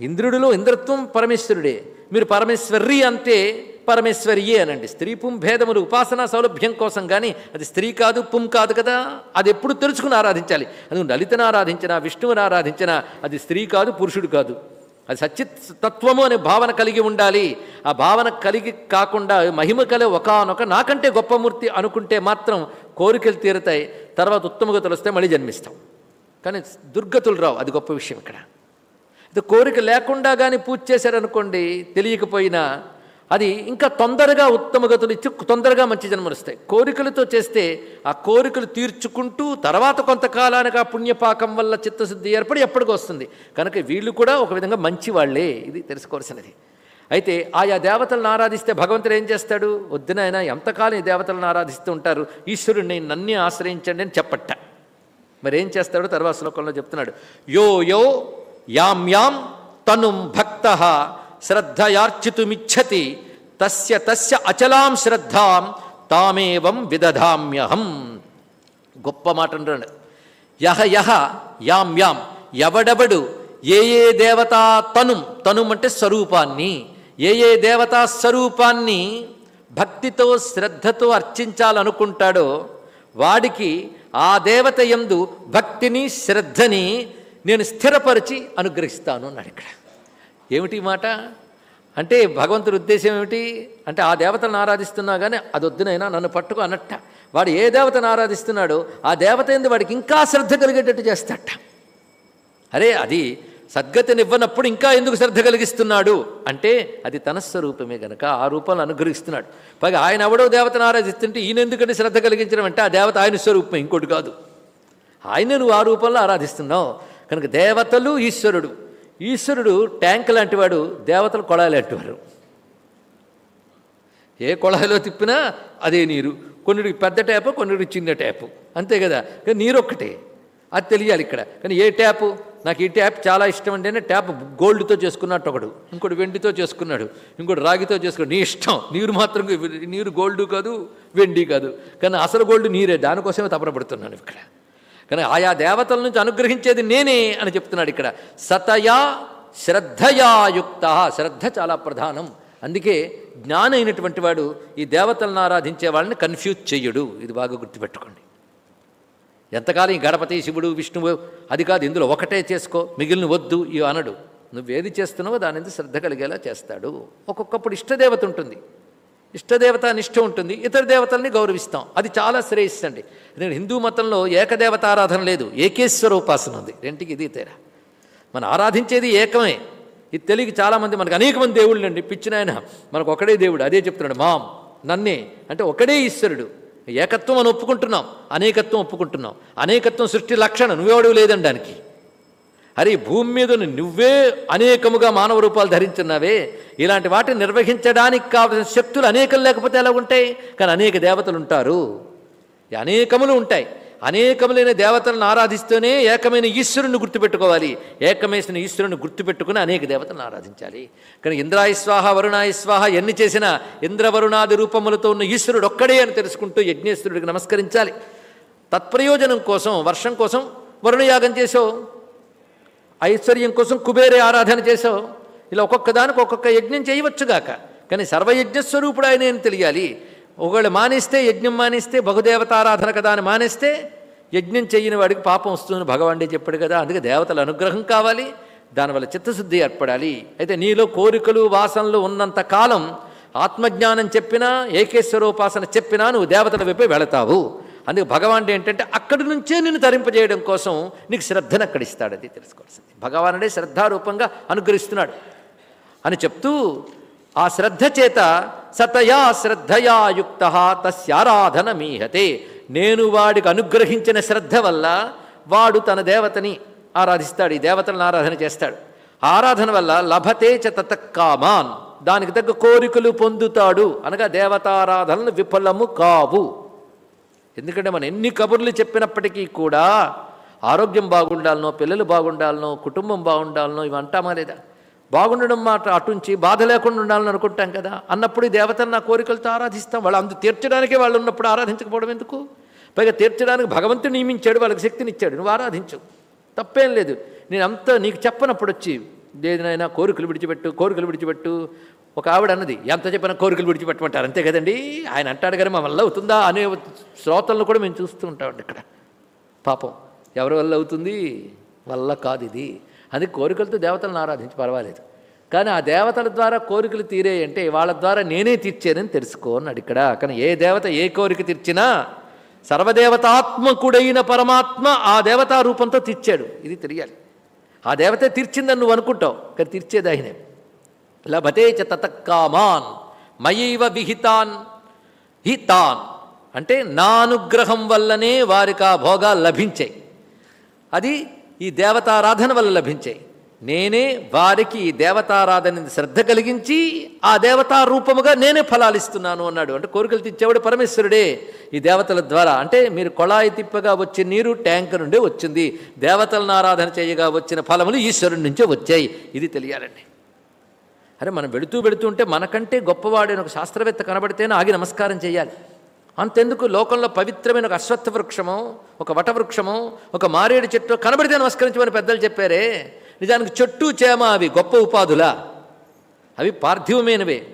ఇంద్రుడిలో ఇంద్రత్వం పరమేశ్వరుడే. మీరు పరమేశ్వర్రి అంటే పరమేశ్వరియే అనండి. స్త్రీ పుం భేదములు ఉపాసనా సౌలభ్యం కోసం కానీ అది స్త్రీ కాదు పుం కాదు కదా? అది ఎప్పుడు తెలుసుకుని ఆరాధించాలి. అది లలితను ఆరాధించినా విష్ణువుని ఆరాధించినా అది స్త్రీ కాదు పురుషుడు కాదు. అది సచ్చిత్ తత్వము అనే భావన కలిగి ఉండాలి. ఆ భావన కలిగి కాకుండా మహిమ కలే ఒకనొక నాకంటే గొప్ప మూర్తి అనుకుంటే మాత్రం కోరికలు తీరుతాయి. తర్వాత ఉత్తమగతులు వస్తే మళ్ళీ జన్మిస్తాం. కానీ దుర్గతులు రావు. అది గొప్ప విషయం ఇక్కడ. ఇది కోరిక లేకుండా కానీ పూజ చేశారనుకోండి తెలియకపోయినా అది ఇంకా తొందరగా ఉత్తమ గతులు ఇచ్చి తొందరగా మంచి జన్మనిస్తాయి కోరికలతో చేస్తే ఆ కోరికలు తీర్చుకుంటూ తర్వాత కొంతకాలానికి ఆ పుణ్యపాకం వల్ల చిత్తశుద్ధి ఏర్పడి ఎప్పటికీ వస్తుంది. కనుక వీళ్ళు కూడా ఒక విధంగా మంచి వాళ్ళే ఇది తెలుసుకోవాల్సినది. అయితే ఆయా దేవతలను ఆరాధిస్తే భగవంతుడు ఏం చేస్తాడు? వద్దునైనా ఎంతకాలం ఈ దేవతలను ఆరాధిస్తూ ఉంటారు? ఈశ్వరుడిని నన్నే ఆశ్రయించండి అని చెప్పట్ట. మరి ఏం చేస్తాడో తర్వాత శ్లోకంలో చెప్తున్నాడు. యో యో యాం యాం తనుం భక్త శ్రద్ధయార్చితుమిచ్చతి తస్య తస్య అచలాం శ్రద్ధాం తామేవం విదధామ్యహం. గొప్ప మాట అంటాడు. యహ యహ యాం యాం ఎవడెవడు ఏ ఏ దేవతా తనుం తనుం అంటే స్వరూపాన్ని ఏ ఏ దేవతా స్వరూపాన్ని భక్తితో శ్రద్ధతో అర్చించాలనుకుంటాడో వాడికి ఆ దేవత ఎందు భక్తిని శ్రద్ధని నేను స్థిరపరిచి అనుగ్రహిస్తాను అన్నాడు ఇక్కడ. ఏమిటి మాట? అంటే భగవంతుడి ఉద్దేశం ఏమిటి? అంటే ఆ దేవతలను ఆరాధిస్తున్నా కానీ అది వద్దునైనా నన్ను పట్టుకో అన్నట్ట. వాడు ఏ దేవతను ఆరాధిస్తున్నాడో ఆ దేవత ఏంది వాడికి ఇంకా శ్రద్ధ కలిగేటట్టు చేస్తాట. అరే అది సద్గతినివ్వనప్పుడు ఇంకా ఎందుకు శ్రద్ధ కలిగిస్తున్నాడు? అంటే అది తన స్వరూపమే గనక ఆ రూపంలో అనుగ్రహిస్తున్నాడు. పైగా ఆయన ఎవడో దేవతను ఆరాధిస్తుంటే ఈయన ఎందుకంటే శ్రద్ధ కలిగించడం? అంటే ఆ దేవత ఆయన స్వరూపమే ఇంకోటి కాదు. ఆయన నువ్వు ఆ రూపంలో ఆరాధిస్తున్నావు. కనుక దేవతలు ఈశ్వరుడు. ఈశ్వరుడు ట్యాంక్ లాంటివాడు దేవతలు కొళాయి లాంటివారు ఏ కొళాయిలో తిప్పినా అదే నీరు. కొన్నిటికి పెద్ద ట్యాపు కొన్నిటికి చిన్న ట్యాపు. అంతే కదా? కానీ నీరు ఒక్కటే అది తెలియాలి ఇక్కడ. కానీ ఏ ట్యాపు? నాకు ఈ ట్యాప్ చాలా ఇష్టం అంటేనే ట్యాప్ గోల్డ్తో చేసుకున్నట్టు ఒకడు. ఇంకోటి వెండితో చేసుకున్నాడు. ఇంకోటి రాగితో చేసుకున్నాడు. నీ ఇష్టం. నీరు మాత్రం నీరు గోల్డ్ కాదు వెండి కాదు. కానీ అసలు గోల్డ్ నీరే. దానికోసమే తపనపడుతున్నాను ఇక్కడ. కానీ ఆయా దేవతల నుంచి అనుగ్రహించేది నేనే అని చెప్తున్నాడు ఇక్కడ. సతయా శ్రద్ధయాయుక్త. శ్రద్ధ చాలా ప్రధానం. అందుకే జ్ఞానం అయినటువంటి వాడు ఈ దేవతలను ఆరాధించే వాళ్ళని కన్ఫ్యూజ్ చెయ్యడు. ఇది బాగా గుర్తుపెట్టుకోండి. ఎంతకాలం ఈ గణపతి శివుడు విష్ణువు అది కాదు ఇందులో ఒకటే చేసుకో మిగిలిన వద్దు ఇవి అనడు. నువ్వేది చేస్తున్నావో దాని శ్రద్ధ కలిగేలా చేస్తాడు. ఒక్కొక్కప్పుడు ఇష్టదేవత ఉంటుంది. ఇష్టదేవత నిష్ఠ ఉంటుంది ఇతర దేవతల్ని గౌరవిస్తాం. అది చాలా శ్రేయస్సు అండి. నేను హిందూ మతంలో ఏకదేవత ఆరాధన లేదు ఏకేశ్వర ఉపాసన ఉంది. రెంటికి ఇది తేడా. మనం ఆరాధించేది ఏకమే. ఇది తెలియక చాలామంది మనకు అనేక మంది దేవుళ్ళు అండి. పిచ్చిన ఆయన మనకు ఒకడే దేవుడు అదే చెప్తున్నాడు మాం నన్నే. అంటే ఒకడే ఈశ్వరుడు. ఏకత్వం అని ఒప్పుకుంటున్నాం అనేకత్వం ఒప్పుకుంటున్నాం. అనేకత్వం సృష్టి లక్షణం నువ్వెవడు లేదండి దానికి. అరే భూమి మీద నువ్వే అనేకముగా మానవ రూపాలు ధరించున్నావే. ఇలాంటి వాటిని నిర్వహించడానికి కావలసిన శక్తులు అనేకం లేకపోతే ఎలా ఉంటాయి? కానీ అనేక దేవతలు ఉంటారు. అనేకములు ఉంటాయి. అనేకములైన దేవతలను ఆరాధిస్తూనే ఏకమైన ఈశ్వరుని గుర్తుపెట్టుకోవాలి. ఏకమేసిన ఈశ్వరుని గుర్తుపెట్టుకుని అనేక దేవతలను ఆరాధించాలి. కానీ ఇంద్రాయస్వాహ వరుణాయస్వాహ ఎన్ని చేసినా ఇంద్రవరుణాది రూపములతో ఉన్న ఈశ్వరుడు ఒక్కడే అని తెలుసుకుంటూ యజ్ఞేశ్వరుడికి నమస్కరించాలి. తత్ప్రయోజనం కోసం వర్షం కోసం వరుణయాగం చేసావు ఐశ్వర్యం కోసం కుబేరే ఆరాధన చేసావు ఇలా ఒక్కొక్క దానికి ఒక్కొక్క యజ్ఞం చేయవచ్చుగాక. కానీ సర్వయజ్ఞస్వరూపుడు ఆయన అని తెలియాలి. ఒకవేళ మానేస్తే యజ్ఞం మానేస్తే బహుదేవతారాధన కదా అని మానేస్తే యజ్ఞం చేయని వాడికి పాపం వస్తుందని భగవానుడే చెప్పాడు కదా. అందుకే దేవతల అనుగ్రహం కావాలి. దానివల్ల చిత్తశుద్ధి ఏర్పడాలి. అయితే నీలో కోరికలు వాసనలు ఉన్నంత కాలం ఆత్మజ్ఞానం చెప్పినా ఏకేశ్వరోపాసన చెప్పినా నువ్వు దేవతల వైపు వెళతావు. అందుకే భగవానుడు ఏంటంటే అక్కడి నుంచే నిన్ను తరింపజేయడం కోసం నీకు శ్రద్ధను అక్కడ ఇస్తాడు. అది తెలుసుకోవాల్సింది. భగవానుడే శ్రద్ధారూపంగా అనుగ్రహిస్తున్నాడు. అని చెప్తూ ఆ శ్రద్ధ చేత సతయా శ్రద్ధయా యుక్త తస్యారాధన మీహతే నేను వాడికి అనుగ్రహించిన శ్రద్ధ వల్ల వాడు తన దేవతని ఆరాధిస్తాడు ఈ దేవతలను ఆరాధన చేస్తాడు. ఆరాధన వల్ల లభతే చ తతక్కామాన్ దానికి తగ్గ కోరికలు పొందుతాడు. అనగా దేవతారాధనలు విఫలము కావు. ఎందుకంటే మనం ఎన్ని కబుర్లు చెప్పినప్పటికీ కూడా ఆరోగ్యం బాగుండాలనో పిల్లలు బాగుండాలనో కుటుంబం బాగుండాలనో ఇవి అంటామా లేదా బాగుండడం మాట అటుంచి బాధ లేకుండా ఉండాలని అనుకుంటాం కదా. అన్నప్పుడు ఈ దేవతను నా కోరికలతో ఆరాధిస్తాం. వాళ్ళు అందు తీర్చడానికే వాళ్ళు ఉన్నప్పుడు ఆరాధించకపోవడం ఎందుకు? పైగా తీర్చడానికి భగవంతుడు నియమించాడు వాళ్ళకి శక్తిని ఇచ్చాడు నువ్వు ఆరాధించు. తప్పేం లేదు. నేను అంత నీకు చెప్పనప్పుడు వచ్చి దేనినైనా కోరికలు విడిచిపెట్టు కోరికలు విడిచిపెట్టు ఒక ఆవిడ అన్నది ఎంత చెప్పినా కోరికలు విడిచిపెట్టమంటారు అంతే కదండి? ఆయన అంటాడు కానీ మా వల్ల అవుతుందా? అనే శ్రోతలను కూడా మేము చూస్తూ ఉంటామండి ఇక్కడ. పాపం ఎవరి వల్ల అవుతుంది? వల్ల కాదు ఇది. అది కోరికలతో దేవతలను ఆరాధించి పర్వాలేదు. కానీ ఆ దేవతల ద్వారా కోరికలు తీరే అంటే వాళ్ళ ద్వారా నేనే తీర్చానని తెలుసుకో అన్నాడు ఇక్కడ. కానీ ఏ దేవత ఏ కోరిక తీర్చినా సర్వదేవతాత్మకుడైన పరమాత్మ ఆ దేవతా రూపంతో తీర్చాడు. ఇది తెలియాలి. ఆ దేవతే తీర్చిందని నువ్వు అనుకుంటావు కానీ తీర్చేది ఆయనే. లభతే చ తతక్కామాన్ మయైవ విహితాన్ హితాన్. అంటే నా అనుగ్రహం వల్లనే వారికి ఆ భోగాలు లభించాయి. అది ఈ దేవతారాధన వల్ల లభించాయి. నేనే వారికి ఈ దేవతారాధన శ్రద్ధ కలిగించి ఆ దేవతా రూపముగా నేనే ఫలాలు ఇస్తున్నాను అన్నాడు. అంటే కోరికలు తెచ్చేవాడు పరమేశ్వరుడే ఈ దేవతల ద్వారా. అంటే మీరు కొళాయి తిప్పగా వచ్చే నీరు ట్యాంక్ నుండే వచ్చింది. దేవతలను ఆరాధన చేయగా వచ్చిన ఫలములు ఈశ్వరుడి నుంచే వచ్చాయి. ఇది తెలియాలండి. అరే మనం వెళుతూ వెళుతుంటే మనకంటే గొప్పవాడైన ఒక శాస్త్రవేత్త కనబడితేనే ఆగి నమస్కారం చేయాలి. అంతెందుకు లోకంలో పవిత్రమైన ఒక అశ్వత్థ వృక్షము ఒక వటవృక్షము ఒక మారేడు చెట్టు కనబడితే నమస్కరించమని పెద్దలు చెప్పారే. నిజానికి చెట్టు చేమ అవి గొప్ప ఉపాధులా? అవి పార్థివమైనవే.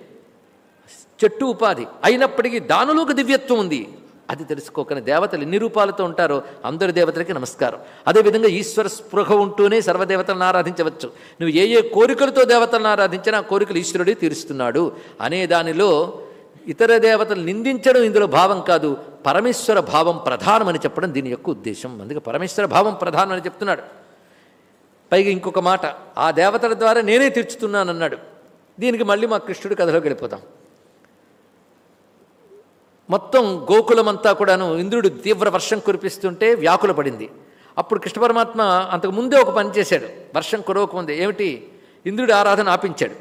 చెట్టు ఉపాధి అయినప్పటికీ దానిలోకి దివ్యత్వం ఉంది. అది తెలుసుకోకనే దేవతలు ఎన్ని రూపాలతో ఉంటారో అందరి దేవతలకి నమస్కారం. అదేవిధంగా ఈశ్వర స్పృహ ఉంటూనే సర్వదేవతలను ఆరాధించవచ్చు. నువ్వు ఏ ఏ కోరికలతో దేవతలను ఆరాధించినా కోరికలు ఈశ్వరుడే తీరుస్తున్నాడు. అనే దానిలో ఇతర దేవతలు నిందించడం ఇందులో భావం కాదు. పరమేశ్వర భావం ప్రధానమని చెప్పడం దీని యొక్క ఉద్దేశం. అందుకే పరమేశ్వర భావం ప్రధానమని చెప్తున్నాడు. పైగా ఇంకొక మాట ఆ దేవతల ద్వారా నేనే తీర్చుతున్నానన్నాడు. దీనికి మళ్ళీ మా కృష్ణుడి కథలోకి వెళ్ళిపోతాం మొత్తం గోకులమంతా కూడాను ఇంద్రుడు తీవ్ర వర్షం కురిపిస్తుంటే వ్యాకుల పడింది అప్పుడు కృష్ణ పరమాత్మ అంతకు ముందే ఒక పని చేశాడు. వర్షం కురవకముందే ఏమిటి? ఇంద్రుడి ఆరాధన ఆపించాడు.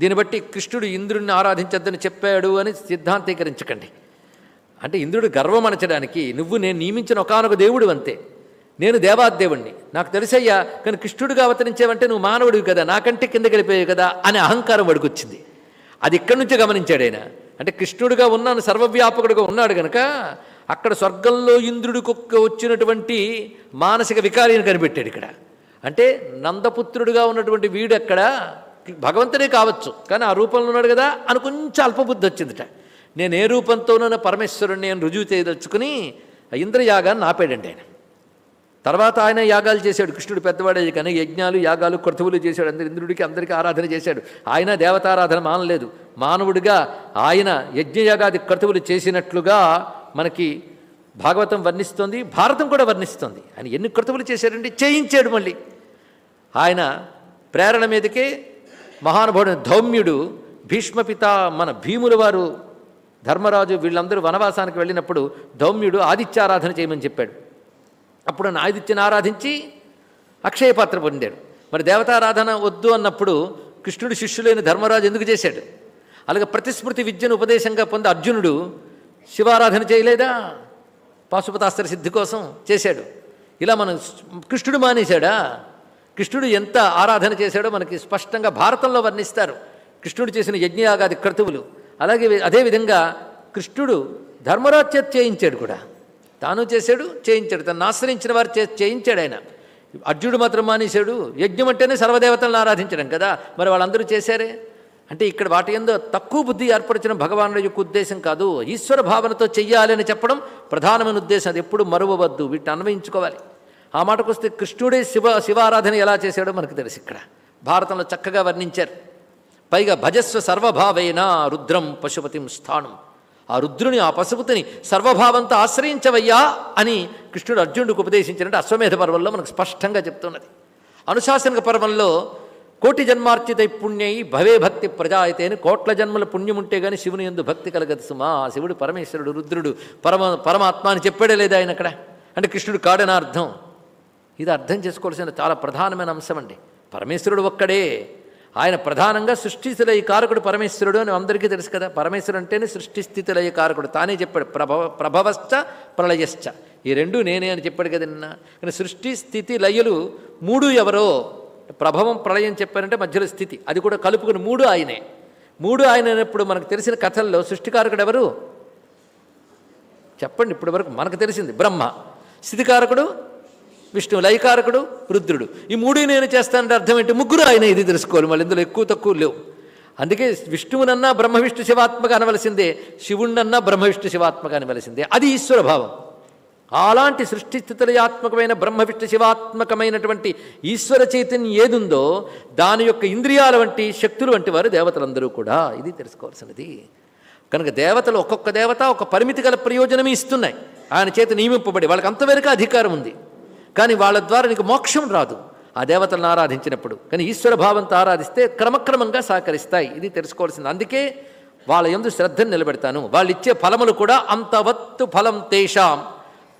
దీన్ని బట్టి కృష్ణుడు ఇంద్రుడిని ఆరాధించద్దని చెప్పాడు అని సిద్ధాంతీకరించకండి. అంటే ఇంద్రుడు గర్వం అనచడానికి నువ్వు నేను నియమించిన ఒకనొక దేవుడు అంతే. నేను దేవాదేవుణ్ణి. నాకు తెలుసయ్యా కానీ కృష్ణుడిగా అవతరించేవంటే నువ్వు మానవుడివి కదా నాకంటే కిందకి గడిపోయావు కదా అనే అహంకారం వడుకొచ్చింది అది ఇక్కడి నుంచే గమనించాడు ఆయన. అంటే కృష్ణుడిగా ఉన్నాను సర్వవ్యాపకుడుగా ఉన్నాడు గనక అక్కడ స్వర్గంలో ఇంద్రుడికొక్క వచ్చినటువంటి మానసిక వికారిని కనిపెట్టాడు ఇక్కడ. అంటే నందపుత్రుడిగా ఉన్నటువంటి వీడు అక్కడ భగవంతుడే కావచ్చు కానీ ఆ రూపంలో ఉన్నాడు కదా అని కొంచెం అల్పబుద్ధి వచ్చిందిట. నేను ఏ రూపంతోనైనా పరమేశ్వరుణ్ణి నేను రుజువు చేయదలుచుకుని ఇంద్రయాగాన్ని ఆపాడండి ఆయన. తర్వాత ఆయన యాగాలు చేశాడు. కృష్ణుడు పెద్దవాడే కానీ యజ్ఞాలు యాగాలు కృతువులు చేశాడు. అందరి ఇంద్రుడికి అందరికీ ఆరాధన చేశాడు. ఆయన దేవతారాధన మానలేదు. మానవుడిగా ఆయన యజ్ఞయాగాది కృతువులు చేసినట్లుగా మనకి భాగవతం వర్ణిస్తోంది భారతం కూడా వర్ణిస్తోంది. ఆయన ఎన్ని కృతువులు చేశాడంటే చేయించాడు మళ్ళీ. ఆయన ప్రేరణ మీదకే మహానుభావుడు ధౌమ్యుడు భీష్మపిత మన భీముల వారు ధర్మరాజు వీళ్ళందరూ వనవాసానికి వెళ్ళినప్పుడు ధౌమ్యుడు ఆదిత్యారాధన చేయమని చెప్పాడు. అప్పుడు ఆయన ఆదిత్యను ఆరాధించి అక్షయపాత్ర పొందాడు. మరి దేవతారాధన వద్దు అన్నప్పుడు కృష్ణుడు శిష్యులైన ధర్మరాజు ఎందుకు చేశాడు? అలాగే ప్రతిస్మృతి విద్యను ఉపదేశంగా పొంది అర్జునుడు శివారాధన చేయలేదా? పాశుపతాస్త్ర సిద్ధి కోసం చేశాడు. ఇలా మనం కృష్ణుడు మానేశాడా? కృష్ణుడు ఎంత ఆరాధన చేశాడో మనకి స్పష్టంగా భారతంలో వర్ణిస్తారు. కృష్ణుడు చేసిన యజ్ఞయాగాది క్రతువులు. అలాగే అదేవిధంగా కృష్ణుడు ధర్మరాజ్ చేయించాడు కూడా. తాను చేశాడు చేయించాడు. తను ఆశ్రయించిన వారు చే చేయించాడు ఆయన. అర్జునుడు మాత్రం మానేశాడు. యజ్ఞం అంటేనే సర్వదేవతలను ఆరాధించడం కదా. మరి వాళ్ళందరూ చేశారే? అంటే ఇక్కడ వాటి ఎందు తక్కువ బుద్ధి ఏర్పరిచిన భగవానుడి యొక్క ఉద్దేశం కాదు. ఈశ్వర భావనతో చెయ్యాలని చెప్పడం ప్రధానమైన ఉద్దేశం. అది ఎప్పుడు మరువవద్దు. వీటిని అన్వయించుకోవాలి. ఆ మాటకు వస్తే కృష్ణుడే శివ శివారాధన ఎలా చేశాడో మనకు తెలుసు ఇక్కడ. భారతంలో చక్కగా వర్ణించారు. పైగా భజస్వ సర్వభావేన రుద్రం పశుపతిం స్థానం. ఆ రుద్రుని ఆ పశుపతిని సర్వభావంతో ఆశ్రయించవయ్యా అని కృష్ణుడు అర్జునుడికి ఉపదేశించినట్టు అశ్వమేధ పర్వంలో మనకు స్పష్టంగా చెప్తున్నది. అనుశాసనిక పర్వంలో కోటి జన్మార్చిత పుణ్యై భవే భక్తి ప్రజాయితే అని కోట్ల జన్మల పుణ్యం ఉంటే గాని శివుని ఎందు భక్తి కలగదు సుమా. శివుడు పరమేశ్వరుడు రుద్రుడు పరమ పరమాత్మ అని చెప్పాడే లేదా ఆయన అక్కడ? అంటే కృష్ణుడు కాడని అర్థం? ఇది అర్థం చేసుకోవాల్సిన చాలా ప్రధానమైన అంశం అండి పరమేశ్వరుడు ఒక్కడే. ఆయన ప్రధానంగా సృష్టిస్థిలయ కారకుడు పరమేశ్వరుడు అని అందరికీ తెలుసు కదా. పరమేశ్వరుడు అంటేనే సృష్టిస్థితిలయ కారకుడు తానే చెప్పాడు ప్రభవ ప్రభవశ్చ ప్రళయశ్చ. ఈ రెండు నేనే అని చెప్పాడు కదా నిన్న. కానీ సృష్టి స్థితి లయలు మూడు ఎవరో? ప్రభవం ప్రళయం చెప్పారంటే మధ్యలో స్థితి. అది కూడా కలుపుకుని మూడు ఆయనే. మూడు ఆయన అయినప్పుడు మనకు తెలిసిన కథల్లో సృష్టికారకుడు ఎవరు? చెప్పండి ఇప్పటి వరకు మనకు తెలిసింది. బ్రహ్మ. స్థితికారకుడు విష్ణువు లైకారకుడు రుద్రుడు. ఈ మూడు నేను చేస్తానంటే అర్థం ఏంటి? ముగ్గురు ఆయన ఇది తెలుసుకోవాలి. మళ్ళీ ఇందులో ఎక్కువ తక్కువ లేవు. అందుకే విష్ణువునన్నా బ్రహ్మ విష్ణు శివాత్మక అనవలసిందే శివుణ్ణన్నా బ్రహ్మ విష్ణు శివాత్మక అనవలసిందే. అది ఈశ్వర భావం. అలాంటి సృష్టి స్థితులయాత్మకమైన బ్రహ్మ విష్ణు శివాత్మకమైనటువంటి ఈశ్వర చైతన్యం ఏదుందో దాని యొక్క ఇంద్రియాల వంటి శక్తులు వంటి వారు దేవతలందరూ కూడా ఇది తెలుసుకోవాల్సినది. కనుక దేవతలు ఒక్కొక్క దేవత ఒక పరిమితి గల ప్రయోజనమే ఇస్తున్నాయి. ఆయన చేత నియమింపబడి వాళ్ళకి అంతవరకు అధికారం ఉంది. కానీ వాళ్ళ ద్వారా నీకు మోక్షం రాదు. ఆ దేవతలను ఆరాధించినప్పుడు. కానీ ఈశ్వర భావంతో ఆరాధిస్తే క్రమక్రమంగా సహకరిస్తాయి. ఇది తెలుసుకోవాల్సింది. అందుకే వాళ్ళ ఎందు శ్రద్ధను నిలబెడతాను. వాళ్ళు ఇచ్చే ఫలములు కూడా అంతవత్తు ఫలం తేషాం.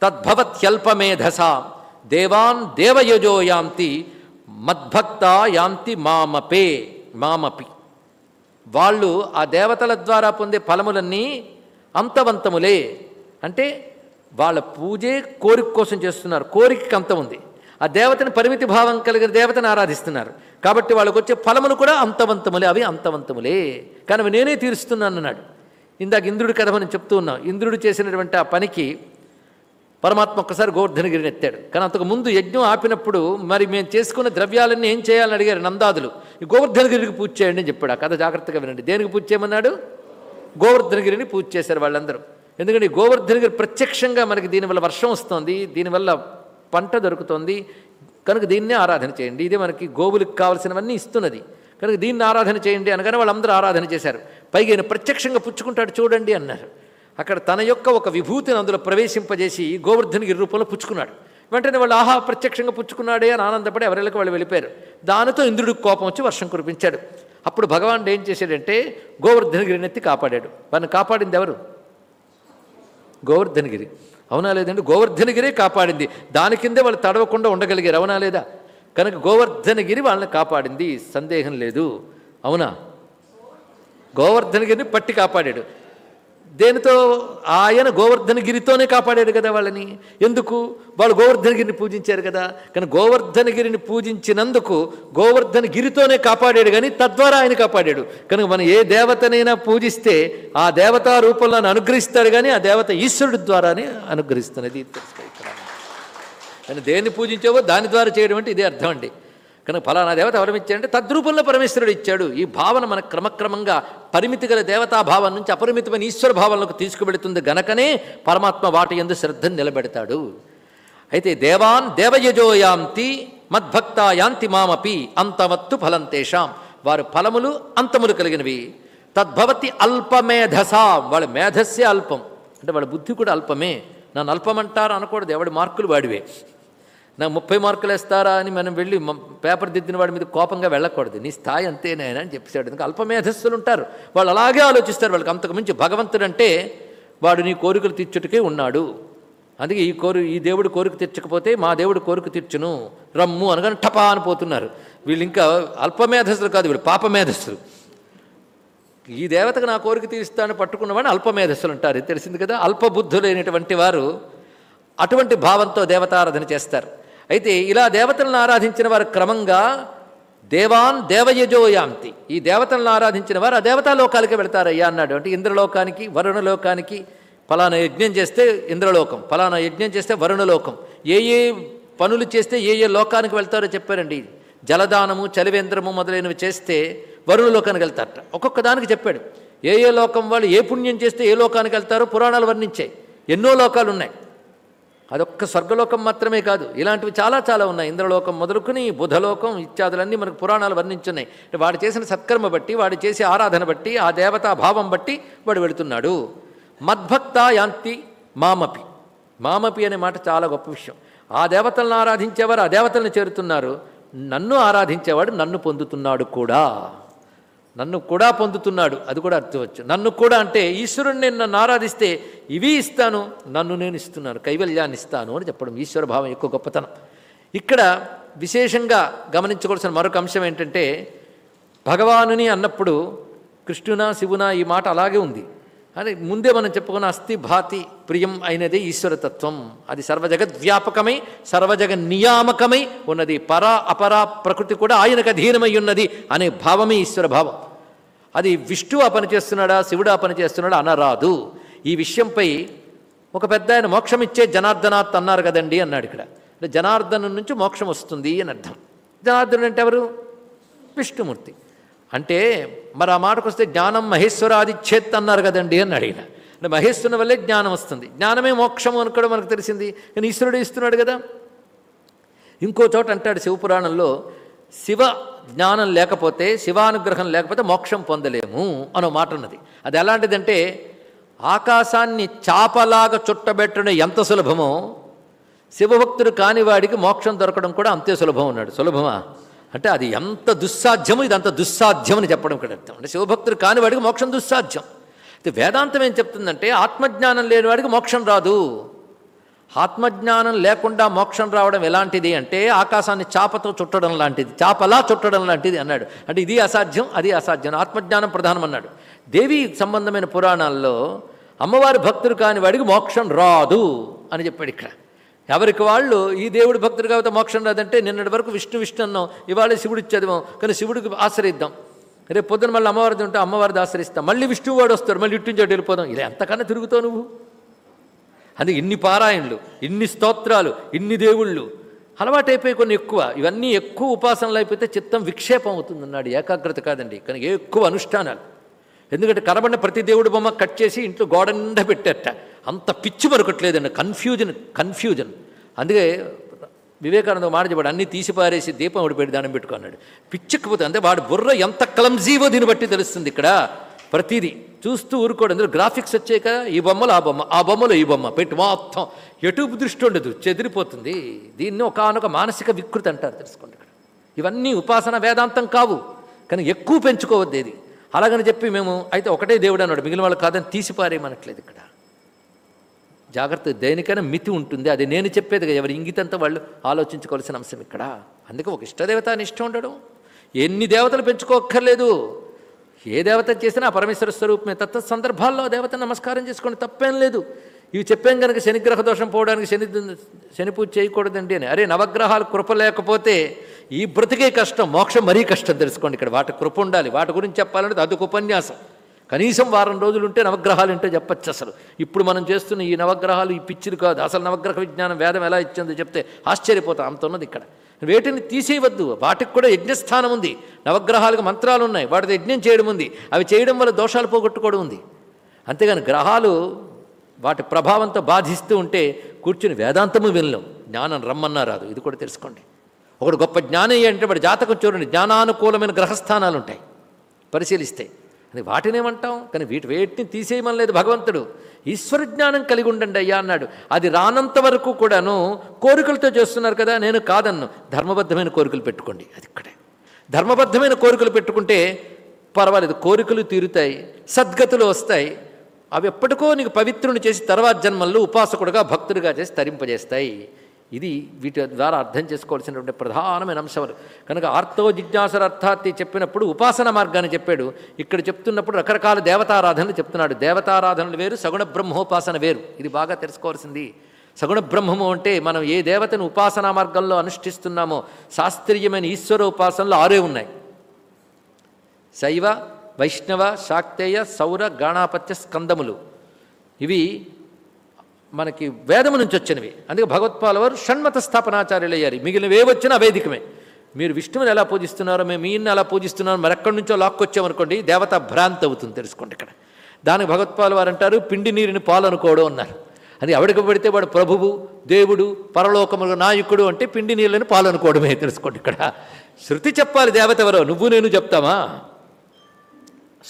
తద్భవత్యల్పమేధసాం. దేవాన్ దేవయజో యాంతి మద్భక్త యాంతి మామపే మామపి. వాళ్ళు ఆ దేవతల ద్వారా పొందే ఫలములన్నీ అంతవంతములే. అంటే వాళ్ళ పూజే కోరిక కోసం చేస్తున్నారు. కోరికకి అంత ఉంది. ఆ దేవతని పరిమితి భావం కలిగిన దేవతని ఆరాధిస్తున్నారు. కాబట్టి వాళ్ళకు వచ్చే ఫలములు కూడా అంతవంతములే. అవి అంతవంతములే. కానీ అవి నేనే తీరుస్తున్నాను అన్నాడు. ఇందాక ఇంద్రుడి కథ మనం చెప్తూ ఉన్నాం. ఇంద్రుడు చేసినటువంటి ఆ పనికి పరమాత్మ ఒక్కసారి గోవర్ధనగిరిని ఎత్తాడు. కానీ అంతకు ముందు యజ్ఞం ఆపినప్పుడు మరి మేము చేసుకున్న ద్రవ్యాలన్నీ ఏం చేయాలని అడిగారు నందాదులు. ఈ గోవర్ధనగిరికి పూజ చేయండి అని చెప్పాడు. ఆ కథ జాగ్రత్తగా వినండి. దేనికి పూజ చేయమన్నాడు? గోవర్ధనగిరిని పూజ చేశారు వాళ్ళందరూ. ఎందుకంటే గోవర్ధనగిరి ప్రత్యక్షంగా మనకి దీనివల్ల వర్షం వస్తుంది దీనివల్ల పంట దొరుకుతుంది. కనుక దీన్నే ఆరాధన చేయండి. ఇదే మనకి గోవులకు కావలసినవన్నీ ఇస్తున్నది. కనుక దీన్ని ఆరాధన చేయండి అనగానే వాళ్ళందరూ ఆరాధన చేశారు. పైగా ప్రత్యక్షంగా పుచ్చుకుంటాడు చూడండి అన్నారు. అక్కడ తన యొక్క ఒక విభూతిని అందులో ప్రవేశింపజేసి గోవర్ధనగిరి రూపంలో పుచ్చుకున్నాడు. వెంటనే వాళ్ళు ఆహా ప్రత్యక్షంగా పుచ్చుకున్నాడే అని ఆనందపడి ఎవరికి వాళ్ళు వెళ్ళిపోయారు. దానితో ఇంద్రుడికి కోపం వచ్చి వర్షం కురిపించాడు. అప్పుడు భగవానుడు ఏం చేశాడంటే గోవర్ధనగిరిని ఎత్తి కాపాడాడు. వారిని కాపాడింది ఎవరు? గోవర్ధనగిరి. అవునా లేదండి? గోవర్ధనగిరే కాపాడింది. దాని కిందే వాళ్ళు తడవకుండా ఉండగలిగారు. అవునా లేదా? కనుక గోవర్ధనగిరి వాళ్ళని కాపాడింది. సందేహం లేదు. అవునా? గోవర్ధనగిరిని పట్టి కాపాడాడు. దేనితో ఆయన గోవర్ధనగిరితోనే కాపాడాడు కదా వాళ్ళని? ఎందుకు? వాళ్ళు గోవర్ధనగిరిని పూజించారు కదా. కానీ గోవర్ధనగిరిని పూజించినందుకు గోవర్ధనగిరితోనే కాపాడాడు కానీ తద్వారా ఆయన కాపాడాడు. కనుక మనం ఏ దేవతనైనా పూజిస్తే ఆ దేవతా రూపంలో అనుగ్రహిస్తాడు కానీ ఆ దేవత ఈశ్వరుడి ద్వారానే అనుగ్రహిస్తున్నది. తెలుసుకో ఇక్కడ కానీ దేన్ని పూజించావో దాని ద్వారా చేయడం అంటే ఇదే అర్థం అండి. కనుక ఫలానా దేవత ఎవరం ఇచ్చాడంటే తద్రూపంలో పరమేశ్వరుడు ఇచ్చాడు. ఈ భావన మన క్రమక్రమంగా పరిమితి గల దేవతా భావం నుంచి అపరిమితమైన ఈశ్వర భావనకు తీసుకువెడుతుంది గనకనే పరమాత్మ వాటి ఎందు శ్రద్ధను నిలబెడతాడు. అయితే దేవాన్ దేవయజోయాంతి మద్భక్త యాంతి మామపి అంతవత్తు ఫలంతేషాం. వారు ఫలములు అంతములు కలిగినవి. తద్భవతి అల్పమేధసా. వాళ్ళ మేధస్సే అల్పం. అంటే వాళ్ళ బుద్ధి కూడా అల్పమే. నన్ను అల్పమంటారు అనకూడదు. ఎవడి మార్కులు వాడివే. నాకు ముప్పై మార్కులు వేస్తారా అని మనం వెళ్ళి పేపర్ దిద్దిన వాడి మీద కోపంగా వెళ్ళకూడదు. నీ స్థాయి అంతేనాయన అని చెప్పాడు ఎందుకు? అల్పమేధస్సులు ఉంటారు. వాళ్ళు అలాగే ఆలోచిస్తారు. వాళ్ళకి అంతకుమించి భగవంతుడు అంటే వాడు నీ కోరికలు తీర్చుటకే ఉన్నాడు. అందుకే ఈ కోరి ఈ దేవుడు కోరిక తీర్చకపోతే మా దేవుడు కోరిక తీర్చును. రమ్ము అనగానే టపా అని పోతున్నారు. వీళ్ళు ఇంకా అల్పమేధస్సులు కాదు వీళ్ళు పాపమేధస్సులు ఈ దేవతకు నా కోరిక తీరుస్తాను పట్టుకున్నవాడిని అల్పమేధస్సులు అంటారు. తెలిసింది కదా? అల్పబుద్ధులైనటువంటి వారు అటువంటి భావంతో దేవతారాధన చేస్తారు. అయితే ఇలా దేవతలను ఆరాధించిన వారు క్రమంగా దేవాన్ దేవయజోయాంతి. ఈ దేవతలను ఆరాధించిన వారు ఆ దేవతాలోకాలకి వెళతారయ్యా అన్నాడు. అంటే ఇంద్రలోకానికి వరుణలోకానికి ఫలానా యజ్ఞం చేస్తే ఇంద్రలోకం ఫలానా యజ్ఞం చేస్తే వరుణలోకం. ఏ ఏ పనులు చేస్తే ఏ ఏ లోకానికి వెళ్తారో చెప్పారండి. జలదానము చలివేంద్రము మొదలైనవి చేస్తే వరుణలోకానికి వెళ్తారట. ఒక్కొక్క దానికి చెప్పాడు. ఏ ఏ లోకం వాళ్ళు ఏ పుణ్యం చేస్తే ఏ లోకానికి వెళ్తారో పురాణాలు వర్ణించాయి. ఎన్నో లోకాలు ఉన్నాయి అదొక్క స్వర్గలోకం మాత్రమే కాదు. ఇలాంటివి చాలా చాలా ఉన్నాయి. ఇంద్రలోకం మొదలుకొని బుధలోకం ఇత్యాదులన్నీ మనకు పురాణాలు వర్ణించున్నాయి. వాడు చేసిన సత్కర్మ బట్టి వాడు చేసే ఆరాధన బట్టి ఆ దేవతా భావం బట్టి వాడు వెళుతున్నాడు. మద్భక్త యాంతి మామపి. మామపి అనే మాట చాలా గొప్ప విషయం. ఆ దేవతలను ఆరాధించేవారు ఆ దేవతలను చేరుతున్నారు. నన్ను ఆరాధించేవాడు నన్ను పొందుతున్నాడు కూడా. నన్ను కూడా పొందుతున్నాడు. అది కూడా అర్థవచ్చు నన్ను కూడా అంటే ఈశ్వరుణ్ణి నన్ను ఆరాధిస్తే ఇవి ఇస్తాను నన్ను నేను ఇస్తున్నాను కైవల్యాన్ని ఇస్తాను అని చెప్పడం ఈశ్వర భావం ఎక్కువ గొప్పతనం. ఇక్కడ విశేషంగా గమనించవలసిన మరొక అంశం ఏంటంటే భగవానుని అన్నప్పుడు కృష్ణునా శివునా ఈ మాట అలాగే ఉంది. అని ముందే మనం చెప్పుకున్న అస్థి భాతి ప్రియం అయినదే ఈశ్వరతత్వం. అది సర్వజగద్వ్యాపకమై సర్వజగ నియామకమై ఉన్నది. పరా అపరా ప్రకృతి కూడా ఆయనకు అధీనమై ఉన్నది అనే భావమే ఈశ్వర భావం. అది విష్ణువు ఆ పని చేస్తున్నాడా శివుడు ఆ పని చేస్తున్నాడా అనరాదు. ఈ విషయంపై ఒక పెద్ద ఆయన మోక్షం ఇచ్చే జనార్దనాథ్ అన్నారు కదండి అన్నాడు ఇక్కడ. అంటే జనార్దనం నుంచి మోక్షం వస్తుంది అని అర్థం. జనార్దనుడు అంటే ఎవరు? విష్ణుమూర్తి. అంటే మరి ఆ మాటకు వస్తే జ్ఞానం మహేశ్వరాదిచ్చేత్ అన్నారు కదండి అని అడిగిన. అంటే మహేశ్వరుని వల్లే జ్ఞానం వస్తుంది. జ్ఞానమే మోక్షం అనుకోవడం మనకు తెలిసింది. కానీ ఈశ్వరుడు ఇస్తున్నాడు కదా. ఇంకో చోట అంటాడు శివపురాణంలో శివ జ్ఞానం లేకపోతే శివానుగ్రహం లేకపోతే మోక్షం పొందలేము అనో మాట ఉన్నది. అది ఎలాంటిదంటే ఆకాశాన్ని చాపలాగా చుట్టబెట్టడం ఎంత సులభమో శివభక్తుడు కాని వాడికి మోక్షం దొరకడం కూడా అంతే సులభం ఉన్నాడు సులభమా? అంటే అది ఎంత దుస్సాధ్యమో ఇది అంత దుస్సాధ్యం అని చెప్పడం ఇక్కడ అర్థం. అంటే శివభక్తుడు కాని వాడికి మోక్షం దుస్సాధ్యం. అయితే వేదాంతం ఏం చెప్తుందంటే ఆత్మజ్ఞానం లేని వాడికి మోక్షం రాదు. ఆత్మజ్ఞానం లేకుండా మోక్షం రావడం ఎలాంటిది అంటే ఆకాశాన్ని చాపతో చుట్టడం లాంటిది చాపలా చుట్టడం లాంటిది అన్నాడు. అంటే ఇది అసాధ్యం అది అసాధ్యం ఆత్మజ్ఞానం ప్రధానం అన్నాడు. దేవి సంబంధమైన పురాణాల్లో అమ్మవారి భక్తుడు కాని వాడికి మోక్షం రాదు అని చెప్పాడు ఇక్కడ. ఎవరికి వాళ్ళు ఈ దేవుడు భక్తుడు కాబట్టి మోక్షం రాదంటే నిన్నటి వరకు విష్ణు విష్ణు అన్నాం. ఇవాళ శివుడు చదివాం కానీ శివుడికి ఆశ్రయిద్దాం. రేపు పొద్దున మళ్ళీ అమ్మవారిది ఉంటే అమ్మవారిది ఆశ్రయిస్తాం. మళ్ళీ విష్ణువు వాడు వస్తారు మళ్ళీ ఇట్టు చోటు వెళ్ళిపోదాం. ఇలా ఎంతకన్నా తిరుగుతావు నువ్వు? అందుకే ఇన్ని పారాయణలు ఇన్ని స్తోత్రాలు ఇన్ని దేవుళ్ళు. అలవాటైపోయి కొన్ని ఎక్కువ. ఇవన్నీ ఎక్కువ ఉపాసనలు అయిపోతే చిత్తం విక్షేపం అవుతుంది అన్నాడు. ఏకాగ్రత కాదండి. కానీ ఎక్కువ అనుష్ఠానాలు. ఎందుకంటే కనబడిన ప్రతి దేవుడు బొమ్మ కట్ చేసి ఇంట్లో గోడ నిండా పెట్టేట. అంత పిచ్చి మరొకట్లేదండి కన్ఫ్యూజన్ కన్ఫ్యూజన్ అందుకే వివేకానంద మాట చెప్పాడు అన్ని తీసి పారేసి దీపం ఒకటి పెట్టి దానం పెట్టుకున్నాడు పిచ్చకపోతే అంటే వాడు బుర్ర ఎంత కలంజీవో దీన్ని బట్టి తెలుస్తుంది ఇక్కడ. ప్రతిదీ చూస్తూ ఊరుకోడు. అందులో గ్రాఫిక్స్ వచ్చాక ఈ బొమ్మలు ఆ బొమ్మ ఆ బొమ్మలు ఈ బొమ్మ పెట్టి మొత్తం. ఎటు దృష్టి ఉండదు చెదిరిపోతుంది. దీన్ని ఒకనొక మానసిక వికృతి అంటారు తెలుసుకోండి ఇక్కడ. ఇవన్నీ ఉపాసన వేదాంతం కావు కానీ ఎక్కువ పెంచుకోవద్దు ఇది. అలాగని చెప్పి మేము అయితే ఒకటే దేవుడు అన్నాడు మిగిలిన వాళ్ళు కాదని తీసిపారేయమనట్లేదు ఇక్కడ. జాగ్రత్త దేనికైనా మితి ఉంటుంది. అది నేను చెప్పేది కదా ఎవరి ఇంగితంతా వాళ్ళు ఆలోచించుకోవాల్సిన అంశం ఇక్కడ. అందుకే ఒక ఇష్టదేవత అని ఇష్టం ఉండడం. ఎన్ని దేవతలు పెంచుకోక్కర్లేదు. ఏ దేవత చేసినా పరమేశ్వర స్వరూపమే. తత్వ సందర్భాల్లో దేవత నమస్కారం చేసుకోండి తప్పేం లేదు. ఇవి చెప్పాం కనుక శనిగ్రహ దోషం పోవడానికి శని శని పూజ చేయకూడదండి అని. అరే నవగ్రహాలు కృప లేకపోతే ఈ బ్రతికే కష్టం మోక్షం మరీ కష్టం తెలుసుకోండి. ఇక్కడ వాటి కృప ఉండాలి. వాటి గురించి చెప్పాలంటే అదొక ఉపన్యాసం. కనీసం వారం రోజులు ఉంటే నవగ్రహాలు ఉంటే చెప్పచ్చు అసలు. ఇప్పుడు మనం చేస్తున్న ఈ నవగ్రహాలు ఈ పిచ్చిలు కాదు. అసలు నవగ్రహ విజ్ఞానం వేదం ఎలా ఇచ్చిందో చెప్తే ఆశ్చర్యపోతాం. అంత ఉన్నది ఇక్కడ. వేటిని తీసేయవద్దు. వాటికి కూడా యజ్ఞస్థానం ఉంది. నవగ్రహాలకు మంత్రాలు ఉన్నాయి. వాటితో యజ్ఞం చేయడం ఉంది. అవి చేయడం వల్ల దోషాలు పోగొట్టుకోవడం ఉంది. అంతేగాని గ్రహాలు వాటి ప్రభావంతో బాధిస్తూ ఉంటే కూర్చుని వేదాంతము వినలేం. జ్ఞానం రమ్మన్నా రాదు. ఇది కూడా తెలుసుకోండి. ఒకడు గొప్ప జ్ఞానం అంటే వాడి జాతకం చూడండి. జ్ఞానానుకూలమైన గ్రహస్థానాలు ఉంటాయి పరిశీలిస్తాయి అని వాటినేమంటాం కానీ వీటి వేటిని తీసేయమని లేదు భగవంతుడు. ఈశ్వర జ్ఞానం కలిగి ఉండండి అయ్యా అన్నాడు. అది రానంత వరకు కూడాను కోరికలతో చేస్తున్నారు కదా నేను కాదన్ను. ధర్మబద్ధమైన కోరికలు పెట్టుకోండి. అది ఇక్కడే. ధర్మబద్ధమైన కోరికలు పెట్టుకుంటే పర్వాలేదు. కోరికలు తీరుతాయి సద్గతులు వస్తాయి. అవి ఎప్పటికో నీకు పవిత్రుని చేసి తర్వాత జన్మల్లో ఉపాసకుడుగా భక్తుడిగా చేసి తరింపజేస్తాయి. ఇది వీటి ద్వారా అర్థం చేసుకోవాల్సినటువంటి ప్రధానమైన అంశములు కనుక ఆర్తో జిజ్ఞాసుల అర్థాత్తి చెప్పినప్పుడు ఉపాసన మార్గాన్ని చెప్పాడు. ఇక్కడ చెప్తున్నప్పుడు రకరకాల దేవతారాధనలు చెప్తున్నాడు. దేవతారాధనలు వేరు సగుణ బ్రహ్మోపాసన వేరు. ఇది బాగా తెలుసుకోవాల్సింది. సగుణ బ్రహ్మము అంటే మనం ఏ దేవతను ఉపాసనా మార్గంలో అనుష్ఠిస్తున్నామో శాస్త్రీయమైన ఈశ్వర ఉపాసనలు ఆరే ఉన్నాయి. శైవ వైష్ణవ శాక్తేయ సౌర గాణాపత్య స్కందములు. ఇవి మనకి వేదము నుంచి వచ్చినవి. అందుకే భగవత్పాల వారు షణ్మత స్థాపనాచార్యులు అయ్యారు మిగిలినవే ఏ వచ్చినా అవేదికమే మీరు విష్ణువుని ఎలా పూజిస్తున్నారో మేము ఈయన్ని ఎలా పూజిస్తున్నారో ఎక్కడి నుంచో లాక్కొచ్చామనుకోండి దేవత భ్రాంతి అవుతుంది తెలుసుకోండి ఇక్కడ. దానికి భగవత్పాల వారు అంటారు పిండి నీరుని పాలు అనుకోవడం అన్నారు. అది ఎవడికి పడితే వాడు ప్రభువు దేవుడు పరలోకములు నాయకుడు అంటే పిండి నీళ్ళని పాలు అనుకోవడమే తెలుసుకోండి ఇక్కడ. శృతి చెప్పాలి దేవత ఎవరో నువ్వు నేను చెప్తామా?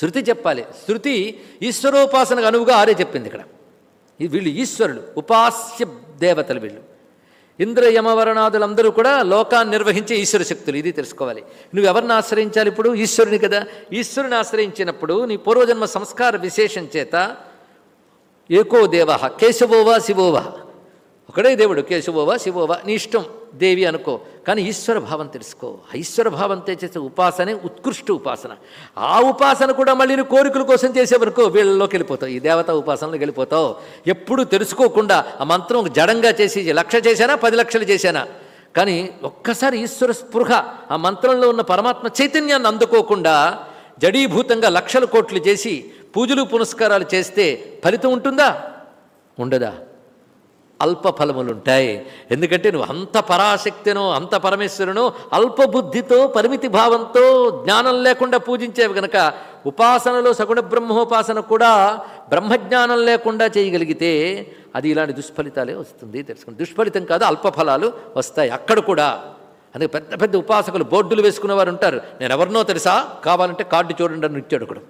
శృతి చెప్పాలి. శృతి ఈశ్వరోపాసనకు అనువుగా ఆరే చెప్పింది ఇక్కడ. వీళ్ళు ఈశ్వరులు ఉపాస్య దేవతలు వీళ్ళు. ఇంద్ర యమవరణాదులందరూ కూడా లోకాన్ని నిర్వహించే ఈశ్వర శక్తులు ఇది తెలుసుకోవాలి. నువ్వు ఎవరిని ఆశ్రయించాలి ఇప్పుడు? ఈశ్వరుని కదా. ఈశ్వరుని ఆశ్రయించినప్పుడు నీ పూర్వజన్మ సంస్కార విశేషం చేత ఏకో దేవ కేశవోవా శివోవా ఒకడే దేవుడు కేశవోవా శివోవా నీ ఇష్టం దేవి అనుకో. కానీ ఈశ్వర భావం తెలుసుకో. ఆ ఈశ్వర భావంతో చేసే ఉపాసనే ఉత్కృష్ట ఉపాసన. ఆ ఉపాసన కూడా మళ్ళీ కోరికల కోసం చేసేవరకు వీళ్ళలోకి వెళ్ళిపోతావు. ఈ దేవతా ఉపాసనలోకి వెళ్ళిపోతావు. ఎప్పుడు తెలుసుకోకుండా ఆ మంత్రం ఒక జడంగా చేసి లక్ష చేశానా పది లక్షలు చేశానా? కానీ ఒక్కసారి ఈశ్వర స్పృహ ఆ మంత్రంలో ఉన్న పరమాత్మ చైతన్యాన్ని అందుకోకుండా జడీభూతంగా లక్షల కోట్లు చేసి పూజలు పునస్కారాలు చేస్తే ఫలితం ఉంటుందా? ఉండదా? అల్ప ఫలములుంటాయి ఎందుకంటే నువ్వు అంత పరాశక్తినో అంత పరమేశ్వరునో అల్పబుద్ధితో పరిమితి భావంతో జ్ఞానం లేకుండా పూజించేవి గనక ఉపాసనలో సగుణ బ్రహ్మోపాసన కూడా బ్రహ్మజ్ఞానం లేకుండా చేయగలిగితే అది ఇలాంటి దుష్ఫలితాలే వస్తుంది. తెలుసుకోండి దుష్ఫలితం కాదు అల్పఫలాలు వస్తాయి. అక్కడ కూడా అందుకే పెద్ద పెద్ద ఉపాసకులు బోర్డులు వేసుకునేవారు ఉంటారు. నేను ఎవరినో తెలుసా? కావాలంటే కార్డు చూడండి అని ఇచ్చాడు ఒకడు.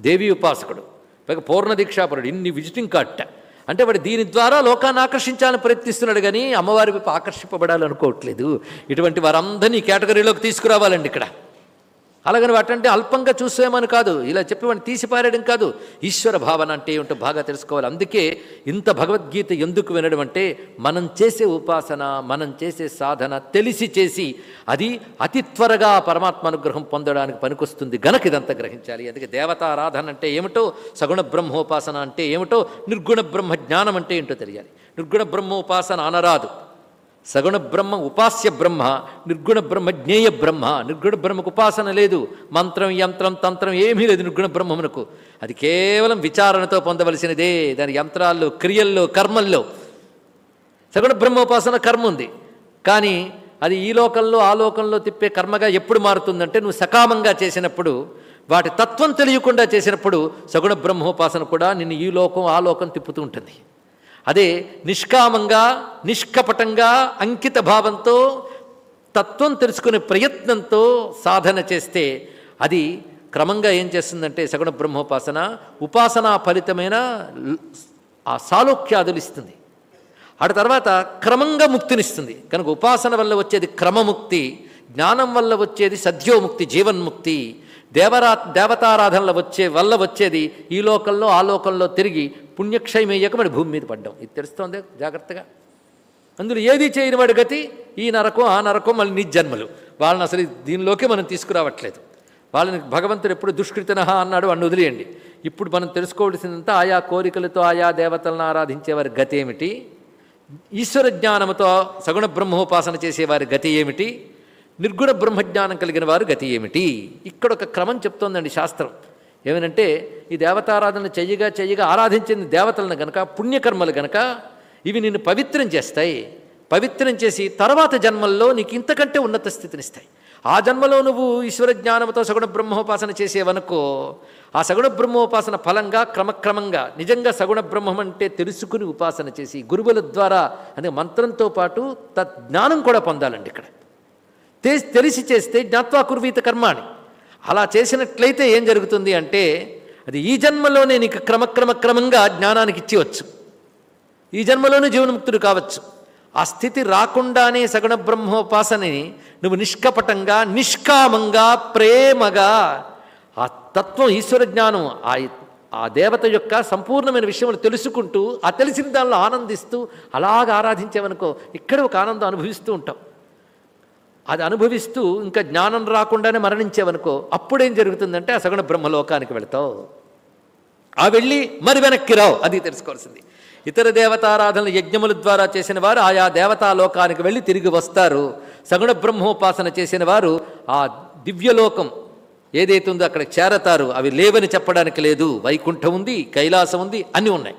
దేవి ఉపాసకుడు. పైగా పూర్ణ దీక్షాపరుడు ఇన్ని విజిటింగ్ కార్డ్. అంటే వాడు దీని ద్వారా లోకాన్ని ఆకర్షించాలని ప్రయత్నిస్తున్నాడు కానీ అమ్మవారి వైపు ఆకర్షింపబడాలనుకోవట్లేదు. ఇటువంటి వారందరినీ కేటగిరీలోకి తీసుకురావాలండి ఇక్కడ. అలాగని వాటంటే అల్పంగా చూసేమని కాదు. ఇలా చెప్పి వాడిని తీసిపారేయడం కాదు. ఈశ్వర భావన అంటే ఏమిటో బాగా తెలుసుకోవాలి. అందుకే ఇంత భగవద్గీత ఎందుకు వినడం అంటే మనం చేసే ఉపాసన మనం చేసే సాధన తెలిసి చేసి అది అతి త్వరగా పరమాత్మ అనుగ్రహం పొందడానికి పనికొస్తుంది. గనక ఇదంతా గ్రహించాలి. అందుకే దేవతారాధన అంటే ఏమిటో సగుణ బ్రహ్మోపాసన అంటే ఏమిటో నిర్గుణ బ్రహ్మ జ్ఞానం అంటే ఏంటో తెలియాలి. నిర్గుణ బ్రహ్మోపాసన అనరాదు. సగుణ బ్రహ్మ ఉపాస్య బ్రహ్మ నిర్గుణ బ్రహ్మ జ్ఞేయ బ్రహ్మ. నిర్గుణ బ్రహ్మకు ఉపాసన లేదు. మంత్రం యంత్రం తంత్రం ఏమీ లేదు నిర్గుణ బ్రహ్మమునకు. అది కేవలం విచారణతో పొందవలసినదే. దాని యంత్రాల్లో క్రియల్లో కర్మల్లో. సగుణ బ్రహ్మోపాసన కర్మ ఉంది. కానీ అది ఈ లోకంలో ఆ లోకంలో తిప్పే కర్మగా ఎప్పుడు మారుతుందంటే నువ్వు సకామంగా చేసినప్పుడు వాటి తత్వం తెలియకుండా చేసినప్పుడు సగుణ బ్రహ్మోపాసన కూడా నిన్ను ఈ లోకం ఆ లోకం తిప్పుతూ ఉంటుంది. అదే నిష్కామంగా నిష్కపటంగా అంకిత భావంతో తత్వం తెలుసుకునే ప్రయత్నంతో సాధన చేస్తే అది క్రమంగా ఏం చేస్తుందంటే సగుణ బ్రహ్మోపాసన ఉపాసనా ఫలితమైన ఆ సాలోక్యాదులు ఇస్తుంది ఆ తర్వాత క్రమంగా ముక్తినిస్తుంది. కనుక ఉపాసన వల్ల వచ్చేది క్రమముక్తి జ్ఞానం వల్ల వచ్చేది సద్యోముక్తి జీవన్ముక్తి దేవరా దేవతారాధనల వచ్చే వల్ల వచ్చేది ఈ లోకంలో ఆ లోకంలో తిరిగి పుణ్యక్షయమయ్యాక మరి భూమి మీద పడ్డాం. ఇది తెలుస్తోంది జాగ్రత్తగా. అందులో ఏది చేయని వాడి గతి? ఈ నరకం ఆ నరకం మళ్ళీ నిజన్మలు. వాళ్ళని అసలు దీనిలోకే మనం తీసుకురావట్లేదు. వాళ్ళని భగవంతుడు ఎప్పుడు దుష్కృతన అన్నాడు అన్ను వదిలేయండి. ఇప్పుడు మనం తెలుసుకోవాల్సిందంతా ఆయా కోరికలతో ఆయా దేవతలను ఆరాధించే వారి గతి ఏమిటి? ఈశ్వర జ్ఞానముతో సగుణ బ్రహ్మోపాసన చేసేవారి గతి ఏమిటి? నిర్గుణ బ్రహ్మజ్ఞానం కలిగిన వారు గతి ఏమిటి? ఇక్కడ ఒక క్రమం చెప్తోందండి శాస్త్రం. ఏమనంటే ఈ దేవతారాధన చెయ్యగా చెయ్యగా ఆరాధించిన దేవతలను గనక పుణ్యకర్మలు గనక ఇవి నిన్ను పవిత్రం చేస్తాయి. పవిత్రం చేసి తర్వాత జన్మల్లో నీకు ఇంతకంటే ఉన్నత స్థితినిస్తాయి ఆ జన్మలో నువ్వు ఈశ్వర జ్ఞానంతో సగుణ బ్రహ్మోపాసన చేసేవనుకో ఆ సగుణ బ్రహ్మోపాసన ఫలంగా క్రమక్రమంగా నిజంగా సగుణ బ్రహ్మం అంటే తెలుసుకుని ఉపాసన చేసి గురువుల ద్వారా అనే మంత్రంతో పాటు తజ్ఞానం కూడా పొందాలండి ఇక్కడ. తెలిసి చేస్తే జ్ఞాత్వా కుర్వీత కర్మాణి అలా చేసినట్లయితే ఏం జరుగుతుంది అంటే అది ఈ జన్మలోనే నీకు క్రమక్రమక్రమంగా జ్ఞానానికి ఇచ్చివచ్చు ఈ జన్మలోనే జీవన్ముక్తుడు కావచ్చు. ఆ స్థితి రాకుండానే సగుణ బ్రహ్మోపాసనని నువ్వు నిష్కపటంగా నిష్కామంగా ప్రేమగా ఆ తత్వం ఈశ్వర జ్ఞానం ఆ ఆ దేవత యొక్క సంపూర్ణమైన విషయములు తెలుసుకుంటూ ఆ తెలిసిన దానిలో ఆనందిస్తూ అలాగ ఆరాధించేవనుకో ఇక్కడ ఒక ఆనందం అనుభవిస్తూ ఉంటాం. అది అనుభవిస్తూ ఇంకా జ్ఞానం రాకుండానే మరణించావనుకో అప్పుడేం జరుగుతుందంటే ఆ బ్రహ్మలోకానికి వెళతావు. ఆ వెళ్ళి మరి వెనక్కి రావు అది తెలుసుకోవాల్సింది. ఇతర దేవతారాధనలు యజ్ఞముల ద్వారా చేసిన వారు ఆయా దేవతా లోకానికి వెళ్ళి తిరిగి వస్తారు. సగుణ బ్రహ్మోపాసన చేసిన వారు ఆ దివ్యలోకం ఏదైతే ఉందో అక్కడ చేరతారు. అవి లేవని చెప్పడానికి లేదు. వైకుంఠం ఉంది కైలాసం ఉంది అన్నీ ఉన్నాయి.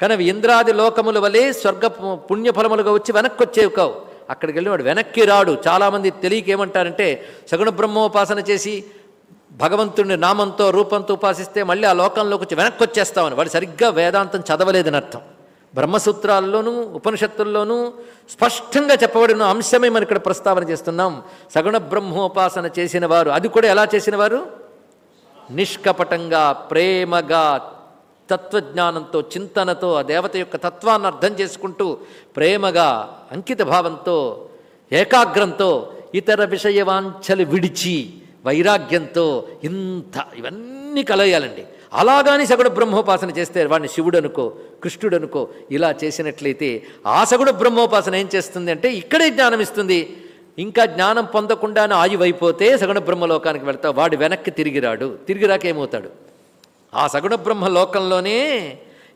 కానీ అవి ఇంద్రాది లోకముల వలె స్వర్గ పుణ్యఫలములుగా వచ్చి వెనక్కి వచ్చేవి కావు. అక్కడికి వెళ్ళి వాడు వెనక్కి రాడు. చాలామంది తెలియక ఏమంటారంటే సగుణ బ్రహ్మోపాసన చేసి భగవంతుడిని నామంతో రూపంతో ఉపాసిస్తే మళ్ళీ ఆ లోకంలోకి వచ్చి వెనక్కి వచ్చేస్తామని వాడు సరిగ్గా వేదాంతం చదవలేదని అర్థం. బ్రహ్మసూత్రాల్లోనూ ఉపనిషత్తుల్లోనూ స్పష్టంగా చెప్పబడిన అంశమే మనం ఇక్కడ ప్రస్తావన చేస్తున్నాం. సగుణ బ్రహ్మోపాసన చేసిన వారు అది కూడా ఎలా చేసిన వారు నిష్కపటంగా ప్రేమగా తత్వజ్ఞానంతో చింతనతో ఆ దేవత యొక్క తత్వాన్ని అర్థం చేసుకుంటూ ప్రేమగా అంకిత భావంతో ఏకాగ్రంతో ఇతర విషయవాంఛలు విడిచి వైరాగ్యంతో ఇంత ఇవన్నీ కలయాలండి. అలాగాని సగుణ బ్రహ్మోపాసన చేస్తే వాడిని శివుడు అనుకో కృష్ణుడు అనుకో ఇలా చేసినట్లయితే ఆ సగుణ బ్రహ్మోపాసన ఏం చేస్తుంది అంటే ఇక్కడే జ్ఞానం ఇస్తుంది. ఇంకా జ్ఞానం పొందకుండానే ఆయువైపోతే సగుణ బ్రహ్మలోకానికి వెళ్తావు. వాడు వెనక్కి తిరిగి రాడు తిరిగి రాక ఏమవుతాడు ఆ సగుణ బ్రహ్మ లోకంలోనే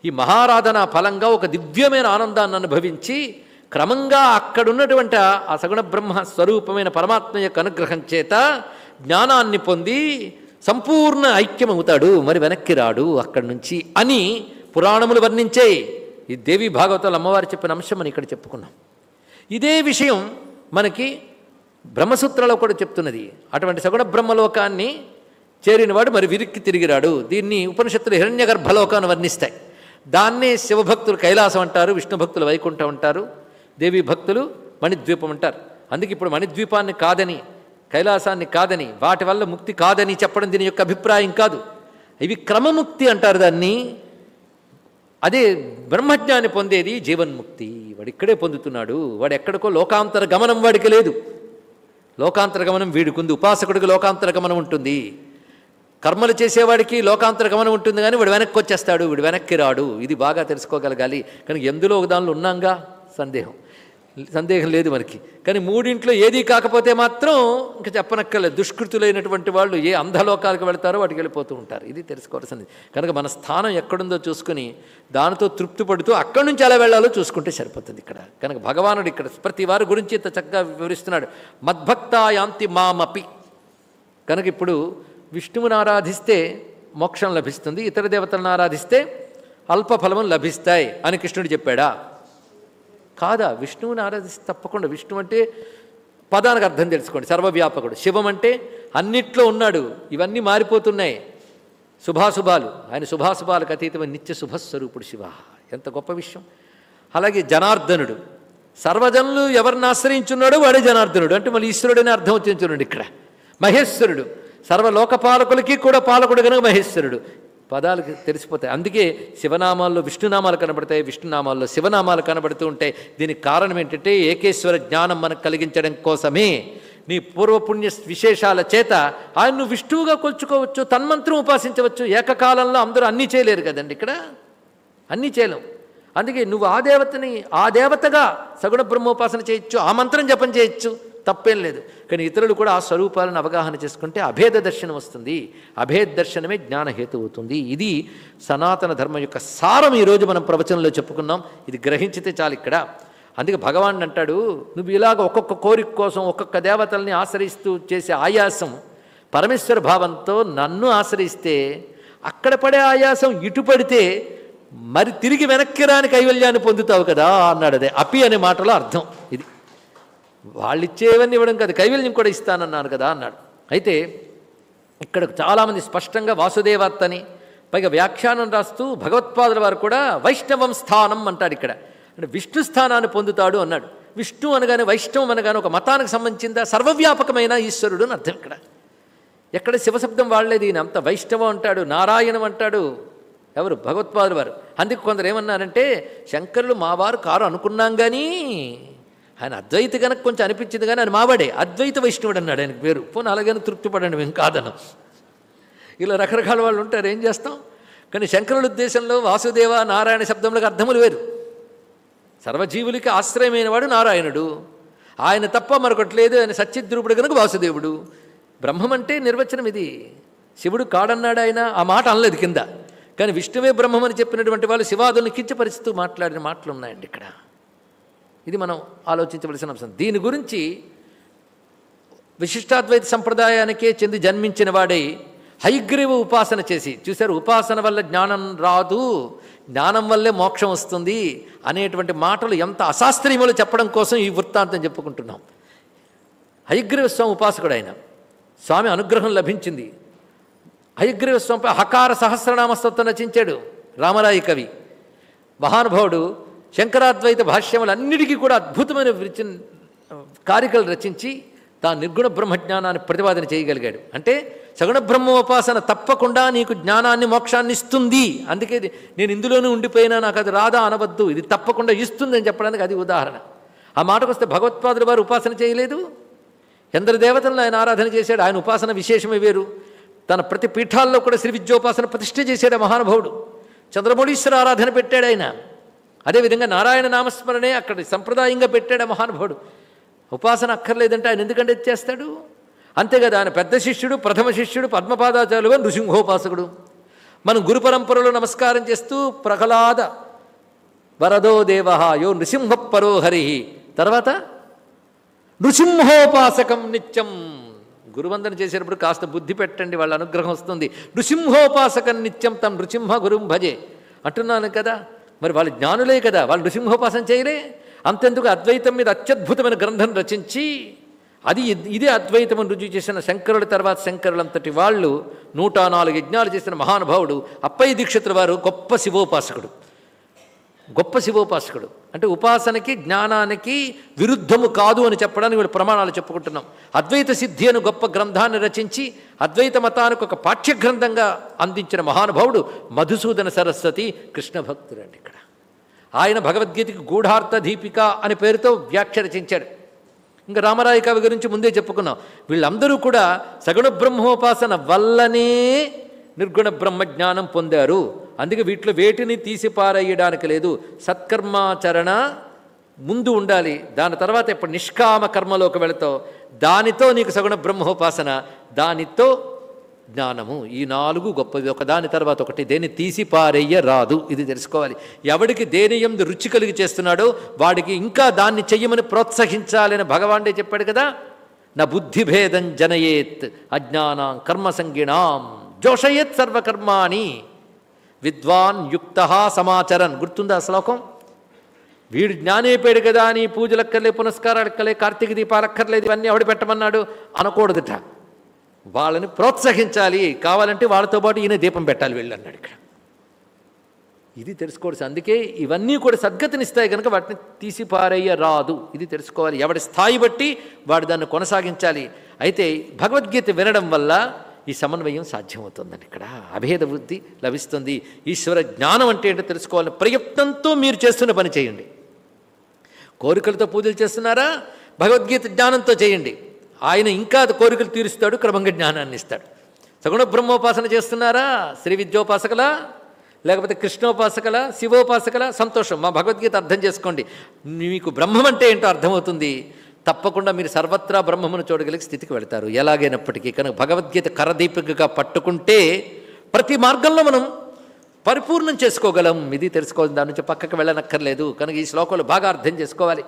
ఈ మహారాధన ఫలంగా ఒక దివ్యమైన ఆనందాన్ని అనుభవించి క్రమంగా అక్కడున్నటువంటి ఆ- సగుణ బ్రహ్మ స్వరూపమైన పరమాత్మ యొక్క అనుగ్రహం చేత జ్ఞానాన్ని పొంది సంపూర్ణ ఐక్యమవుతాడు. మరి వెనక్కి రాడు అక్కడి నుంచి అని పురాణములు వర్ణించే ఈ దేవి భాగవతాలు అమ్మవారు చెప్పిన అంశం మనం ఇక్కడ చెప్పుకున్నాం. ఇదే విషయం మనకి బ్రహ్మసూత్రాలో కూడా చెప్తున్నది. అటువంటి సగుణ బ్రహ్మలోకాన్ని చేరినవాడు మరి విరిక్కి తిరిగిరాడు దీన్ని ఉపనిషత్తులు హిరణ్య గర్భలోకాన్ని వర్ణిస్తాయి. దాన్నే శివభక్తులు కైలాసం అంటారు విష్ణు భక్తులు వైకుంఠం అంటారు. దేవి భక్తులు మణిద్వీపం అంటారు. అందుకే ఇప్పుడు మణిద్వీపాన్ని కాదని కైలాసాన్ని కాదని వాటి వల్ల ముక్తి కాదని చెప్పడం దీని యొక్క అభిప్రాయం కాదు. ఇవి క్రమముక్తి అంటారు దాన్ని. అదే బ్రహ్మజ్ఞాని పొందేది జీవన్ముక్తి. వాడు ఇక్కడే పొందుతున్నాడు. వాడు ఎక్కడికో లోకాంతర గమనం వాడికి లేదు. లోకాంతర గమనం వీడికుంది. ఉపాసకుడికి లోకాంతర గమనం ఉంటుంది. కర్మలు చేసేవాడికి లోకాంతర గమనం ఉంటుంది కానీ వాడు వెనక్కి వచ్చేస్తాడు. వీడు వెనక్కి రాడు. ఇది బాగా తెలుసుకోగలగాలి. కానీ ఎందులో ఒక దానిలో ఉన్నాంగా? సందేహం. సందేహం లేదు మనకి. కానీ మూడింట్లో ఏదీ కాకపోతే మాత్రం ఇంకా చెప్పనక్కర్లేదు. దుష్కృతులైనటువంటి వాళ్ళు ఏ అంధలోకాలకు వెళ్తారో వాటికి వెళ్ళిపోతూ ఉంటారు. ఇది తెలుసుకోవాల్సింది కనుక మన స్థానం ఎక్కడుందో చూసుకుని దానితో తృప్తి పడుతూ అక్కడి నుంచి ఎలా వెళ్ళాలో చూసుకుంటే సరిపోతుంది ఇక్కడ. కనుక భగవానుడు ఇక్కడ ప్రతి వారి గురించి ఇంత చక్కగా వివరిస్తున్నాడు. మద్భక్తాయాంతి మామపి. కనుక ఇప్పుడు విష్ణువుని ఆరాధిస్తే మోక్షం లభిస్తుంది. ఇతర దేవతలను ఆరాధిస్తే అల్ప ఫలము లభిస్తాయి అని కృష్ణుడు చెప్పాడా? కాదా? విష్ణువుని ఆరాధిస్తే తప్పకుండా. విష్ణు అంటే పదానికి అర్థం తెలుసుకోండి. సర్వవ్యాపకుడు. శివం అంటే అన్నిట్లో ఉన్నాడు. ఇవన్నీ మారిపోతున్నాయి. శుభాశుభాలు. ఆయన శుభాశుభాలకు అతీతమైన నిత్య శుభస్వరూపుడు శివ. ఎంత గొప్ప విషయం. అలాగే జనార్దనుడు. సర్వజనులు ఎవరిని ఆశ్రయించున్నాడో వాడే జనార్దనుడు. అంటే మళ్ళీ ఈశ్వరుడు అర్థం వచ్చింది చూడండి ఇక్కడ. మహేశ్వరుడు. సర్వలోక పాలకులకి కూడా పాలకుడు కనుక మహేశ్వరుడు. పదాలకు తెలిసిపోతాయి. అందుకే శివనామాల్లో విష్ణునామాలు కనబడతాయి విష్ణునామాల్లో శివనామాలు కనబడుతూ ఉంటాయి. దీనికి కారణం ఏంటంటే ఏకేశ్వర జ్ఞానం మనకు కలిగించడం కోసమే. నీ పూర్వపుణ్య విశేషాల చేత ఆయన్ను విష్ణువుగా కొలుచుకోవచ్చు తన్మంత్రం ఉపాసించవచ్చు. ఏకకాలంలో అందరూ అన్నీ చేయలేరు కదండి ఇక్కడ? అన్నీ చేయలేం. అందుకే నువ్వు ఆ దేవతని ఆ దేవతగా సగుణ బ్రహ్మోపాసన చేయొచ్చు ఆ మంత్రం జపం చేయొచ్చు. తప్పేం లేదు. కానీ ఇతరులు కూడా ఆ స్వరూపాలను అవగాహన చేసుకుంటే అభేద దర్శనం వస్తుంది. అభేద దర్శనమే జ్ఞానహేతు అవుతుంది. ఇది సనాతన ధర్మం యొక్క సారం ఈరోజు మనం ప్రవచనంలో చెప్పుకున్నాం. ఇది గ్రహించితే చాలు ఇక్కడ. అందుకే భగవాన్ అంటాడు నువ్వు ఇలాగ ఒక్కొక్క కోరిక కోసం ఒక్కొక్క దేవతల్ని ఆశ్రయిస్తూ చేసే ఆయాసం పరమేశ్వర భావంతో నన్ను ఆశ్రయిస్తే అక్కడ పడే ఆయాసం ఇటు పడితే మరి తిరిగి వెనక్కి రాని కైవల్యాన్ని పొందుతావు కదా అన్నాడు అదే. అపి అనే మాటలో అర్థం ఇది. వాళ్ళు ఇచ్చేవన్నీ ఇవ్వడం కాదు కైవల్యం కూడా ఇస్తానన్నాను కదా అన్నాడు. అయితే ఇక్కడ చాలామంది స్పష్టంగా వాసుదేవాత్తని పైగా వ్యాఖ్యానం రాస్తూ భగవత్పాదుల వారు కూడా వైష్ణవం స్థానం అంటాడు ఇక్కడ. అంటే విష్ణు స్థానాన్ని పొందుతాడు అన్నాడు. విష్ణు అనగానే వైష్ణవం అనగానే ఒక మతానికి సంబంధించిందా సర్వవ్యాపకమైన ఈశ్వరుడు అని అర్థం ఇక్కడ. ఎక్కడ శివశబ్దం వాడలేదు ఈయన అంత వైష్ణవం అంటాడు నారాయణం అంటాడు ఎవరు? భగవత్పాదులు వారు. అందుకు కొందరు ఏమన్నారంటే శంకరులు మావారు కారు అనుకున్నాం కానీ ఆయన అద్వైత కనుక కొంచెం అనిపించింది కానీ ఆయన మావాడే. అద్వైత వైష్ణవుడు అన్నాడు ఆయనకు పేరు. పోనీ అలాగని తృప్తిపడండి మేము కాదనం ఇలా రకరకాల వాళ్ళు ఉంటారు. ఏం చేస్తాం? కానీ శంకరుల ఉద్దేశంలో వాసుదేవ నారాయణ శబ్దములకు అర్థములు వేరు. సర్వజీవులకి ఆశ్రయమైన వాడు నారాయణుడు. ఆయన తప్ప మరొకటి లేదు. ఆయన సత్యద్రూపుడు కనుక వాసుదేవుడు. బ్రహ్మం అంటే నిర్వచనం ఇది. శివుడు కాడన్నాడు ఆయన. ఆ మాట అనలేదు కింద. కానీ విష్ణువే బ్రహ్మమని చెప్పినటువంటి వాళ్ళు శివాదుల్ని కించపరిస్తూ మాట్లాడిన మాటలు ఉన్నాయండి ఇక్కడ. ఇది మనం ఆలోచించవలసిన అంశం. దీని గురించి విశిష్టాద్వైత సంప్రదాయానికే చెంది జన్మించిన వాడై హైగ్రీవ ఉపాసన చేసి చూశారు ఉపాసన వల్ల జ్ఞానం రాదు జ్ఞానం వల్లే మోక్షం వస్తుంది అనేటువంటి మాటలు ఎంత అశాస్త్రీయములు చెప్పడం కోసం ఈ వృత్తాంతం చెప్పుకుంటున్నాం. హయగ్రీవ స్వామి ఉపాసకుడు ఆయన. స్వామి అనుగ్రహం లభించింది. హయగ్రీవ స్వామిపై హకార సహస్రనామస్తత్వం రచించాడు రామరాయి కవి. మహానుభావుడు శంకరాద్వైత భాష్యములన్నిటికీ కూడా అద్భుతమైన రచన కారికలు రచించి తా నిర్గుణ బ్రహ్మజ్ఞానాన్ని ప్రతిపాదన చేయగలిగాడు. అంటే సగుణ బ్రహ్మోపాసన తప్పకుండా నీకు జ్ఞానాన్ని మోక్షాన్ని ఇస్తుంది. అందుకే నేను ఇందులోనే ఉండిపోయినా నాకు అది రాదా అనవద్దు. ఇది తప్పకుండా ఇస్తుంది అని చెప్పడానికి అది ఉదాహరణ. ఆ మాటకు వస్తే భగవత్పాదులు వారు ఉపాసన చేయలేదు. ఎందరు దేవతలను ఆయన ఆరాధన చేశాడు. ఆయన ఉపాసన విశేషమే వేరు. తన ప్రతి పీఠాల్లో కూడా శ్రీ విద్యోపాసన ప్రతిష్ఠ చేశాడు మహానుభవుడు మహానుభావుడు. చంద్రమౌళీశ్వర ఆరాధన పెట్టాడు ఆయన. అదేవిధంగా నారాయణ నామస్మరణే అక్కడ సంప్రదాయంగా పెట్టాడు ఆ మహానుభావుడు. ఉపాసన అక్కర్లేదంటే ఆయన ఎందుకంటే చేస్తాడు? అంతే కదా ఆయన పెద్ద శిష్యుడు ప్రథమ శిష్యుడు పద్మపాదాచారులుగా నృసింహోపాసకుడు. మనం గురు పరంపరలో నమస్కారం చేస్తూ ప్రహ్లాద వరదో దేవ యో నృసింహ పరోహరి తర్వాత నృసింహోపాసకం నిత్యం. గురువందన చేసేటప్పుడు కాస్త బుద్ధి పెట్టండి వాళ్ళ అనుగ్రహం వస్తుంది. నృసింహోపాసకం నిత్యం తమ నృసింహ గురుం భజే. అంటున్నాను కదా మరి వాళ్ళు జ్ఞానులే కదా వాళ్ళు నృసింహోపాసన చేయలే. అంతెందుకు అద్వైతం మీద అత్యద్భుతమైన గ్రంథం రచించి అది ఇదే అద్వైతము రుజువు చేసిన శంకరుల తర్వాత శంకరులంతటి వాళ్ళు నూట నాలుగు యజ్ఞాలు చేసిన మహానుభావుడు అప్పయ్య దీక్షితుల వారు గొప్ప శివోపాసకుడు. గొప్ప శివోపాసకుడు. అంటే ఉపాసనకి జ్ఞానానికి విరుద్ధము కాదు అని చెప్పడానికి వీళ్ళు ప్రమాణాలు చెప్పుకుంటున్నాం. అద్వైత సిద్ధి అని గొప్ప గ్రంథాన్ని రచించి అద్వైత మతానికి ఒక పాఠ్య గ్రంథంగా అందించిన మహానుభావుడు మధుసూదన సరస్వతి కృష్ణ భక్తుడు అండి ఇక్కడ. ఆయన భగవద్గీతకి గూఢార్థ దీపిక అనే పేరుతో వ్యాఖ్య రచించాడు. ఇంకా రామరాయ కవి గురించి ముందే చెప్పుకున్నాం. వీళ్ళందరూ కూడా సగుణ బ్రహ్మోపాసన వల్లనే నిర్గుణ బ్రహ్మజ్ఞానం పొందారు. అందుకే వీటిలో వేటిని తీసి పారేయడానికి లేదు. సత్కర్మాచరణ ముందు ఉండాలి. దాని తర్వాత ఇప్పుడు నిష్కామ కర్మలోకి వెళతావు. దానితో నీకు సగుణ బ్రహ్మోపాసన దానితో జ్ఞానము. ఈ నాలుగు గొప్పది. ఒక దాని తర్వాత ఒకటి. దేన్ని తీసిపారయ్య రాదు ఇది తెలుసుకోవాలి. ఎవడికి దేని ఎందు రుచి కలిగి చేస్తున్నాడో వాడికి ఇంకా దాన్ని చెయ్యమని ప్రోత్సహించాలని భగవానుడే చెప్పాడు కదా. నా బుద్ధిభేదం జనయేత్ అజ్ఞానం కర్మసంగిణాం జోషయేత్ సర్వకర్మాణి. విద్వాన్ యుక్త సమాచరన్. గుర్తుందా శ్లోకం? వీడు జ్ఞానైపోయాడు కదా అని పూజలక్కర్లే పునస్కారాలక్కర్లే కార్తీక దీపాలక్కర్లేదు ఇవన్నీ ఎవడు పెట్టమన్నాడు? అనకూడదుట. వాళ్ళని ప్రోత్సహించాలి. కావాలంటే వాళ్ళతో పాటు ఈయన దీపం పెట్టాలి వెళ్ళి అన్నాడు ఇక్కడ. ఇది తెలుసుకోవచ్చు అందుకే ఇవన్నీ కూడా సద్గతినిస్తాయి కనుక వాటిని తీసి రాదు. ఇది తెలుసుకోవాలి. ఎవడి స్థాయి బట్టి వాడు దాన్ని కొనసాగించాలి. అయితే భగవద్గీత వినడం వల్ల ఈ సమన్వయం సాధ్యమవుతుందండి ఇక్కడ. అభేద వృద్ధి లభిస్తుంది. ఈశ్వర జ్ఞానం అంటే ఏంటో తెలుసుకోవాలని ప్రయత్నంతో మీరు చేస్తున్న పని చేయండి. కోరికలతో పూజలు చేస్తున్నారా? భగవద్గీత జ్ఞానంతో చేయండి. ఆయన ఇంకా కోరికలు తీరుస్తాడు క్రమంగా జ్ఞానాన్ని ఇస్తాడు. సగుణ బ్రహ్మోపాసన చేస్తున్నారా? శ్రీ విద్యోపాసకలా? లేకపోతే కృష్ణోపాసకల? శివోపాసకల? సంతోషం. మా భగవద్గీత అర్థం చేసుకోండి. మీకు బ్రహ్మం అంటే ఏంటో అర్థమవుతుంది. తప్పకుండా మీరు సర్వత్రా బ్రహ్మమును చూడగలిగే స్థితికి వెళ్తారు. ఎలాగైనప్పటికీ కనుక భగవద్గీత కరదీపికగా పట్టుకుంటే ప్రతి మార్గంలో మనం పరిపూర్ణం చేసుకోగలం. ఇది తెలుసుకోవాలి. దాని నుంచి పక్కకు వెళ్ళనక్కర్లేదు. కనుక ఈ శ్లోకాలు బాగా అర్థం చేసుకోవాలి.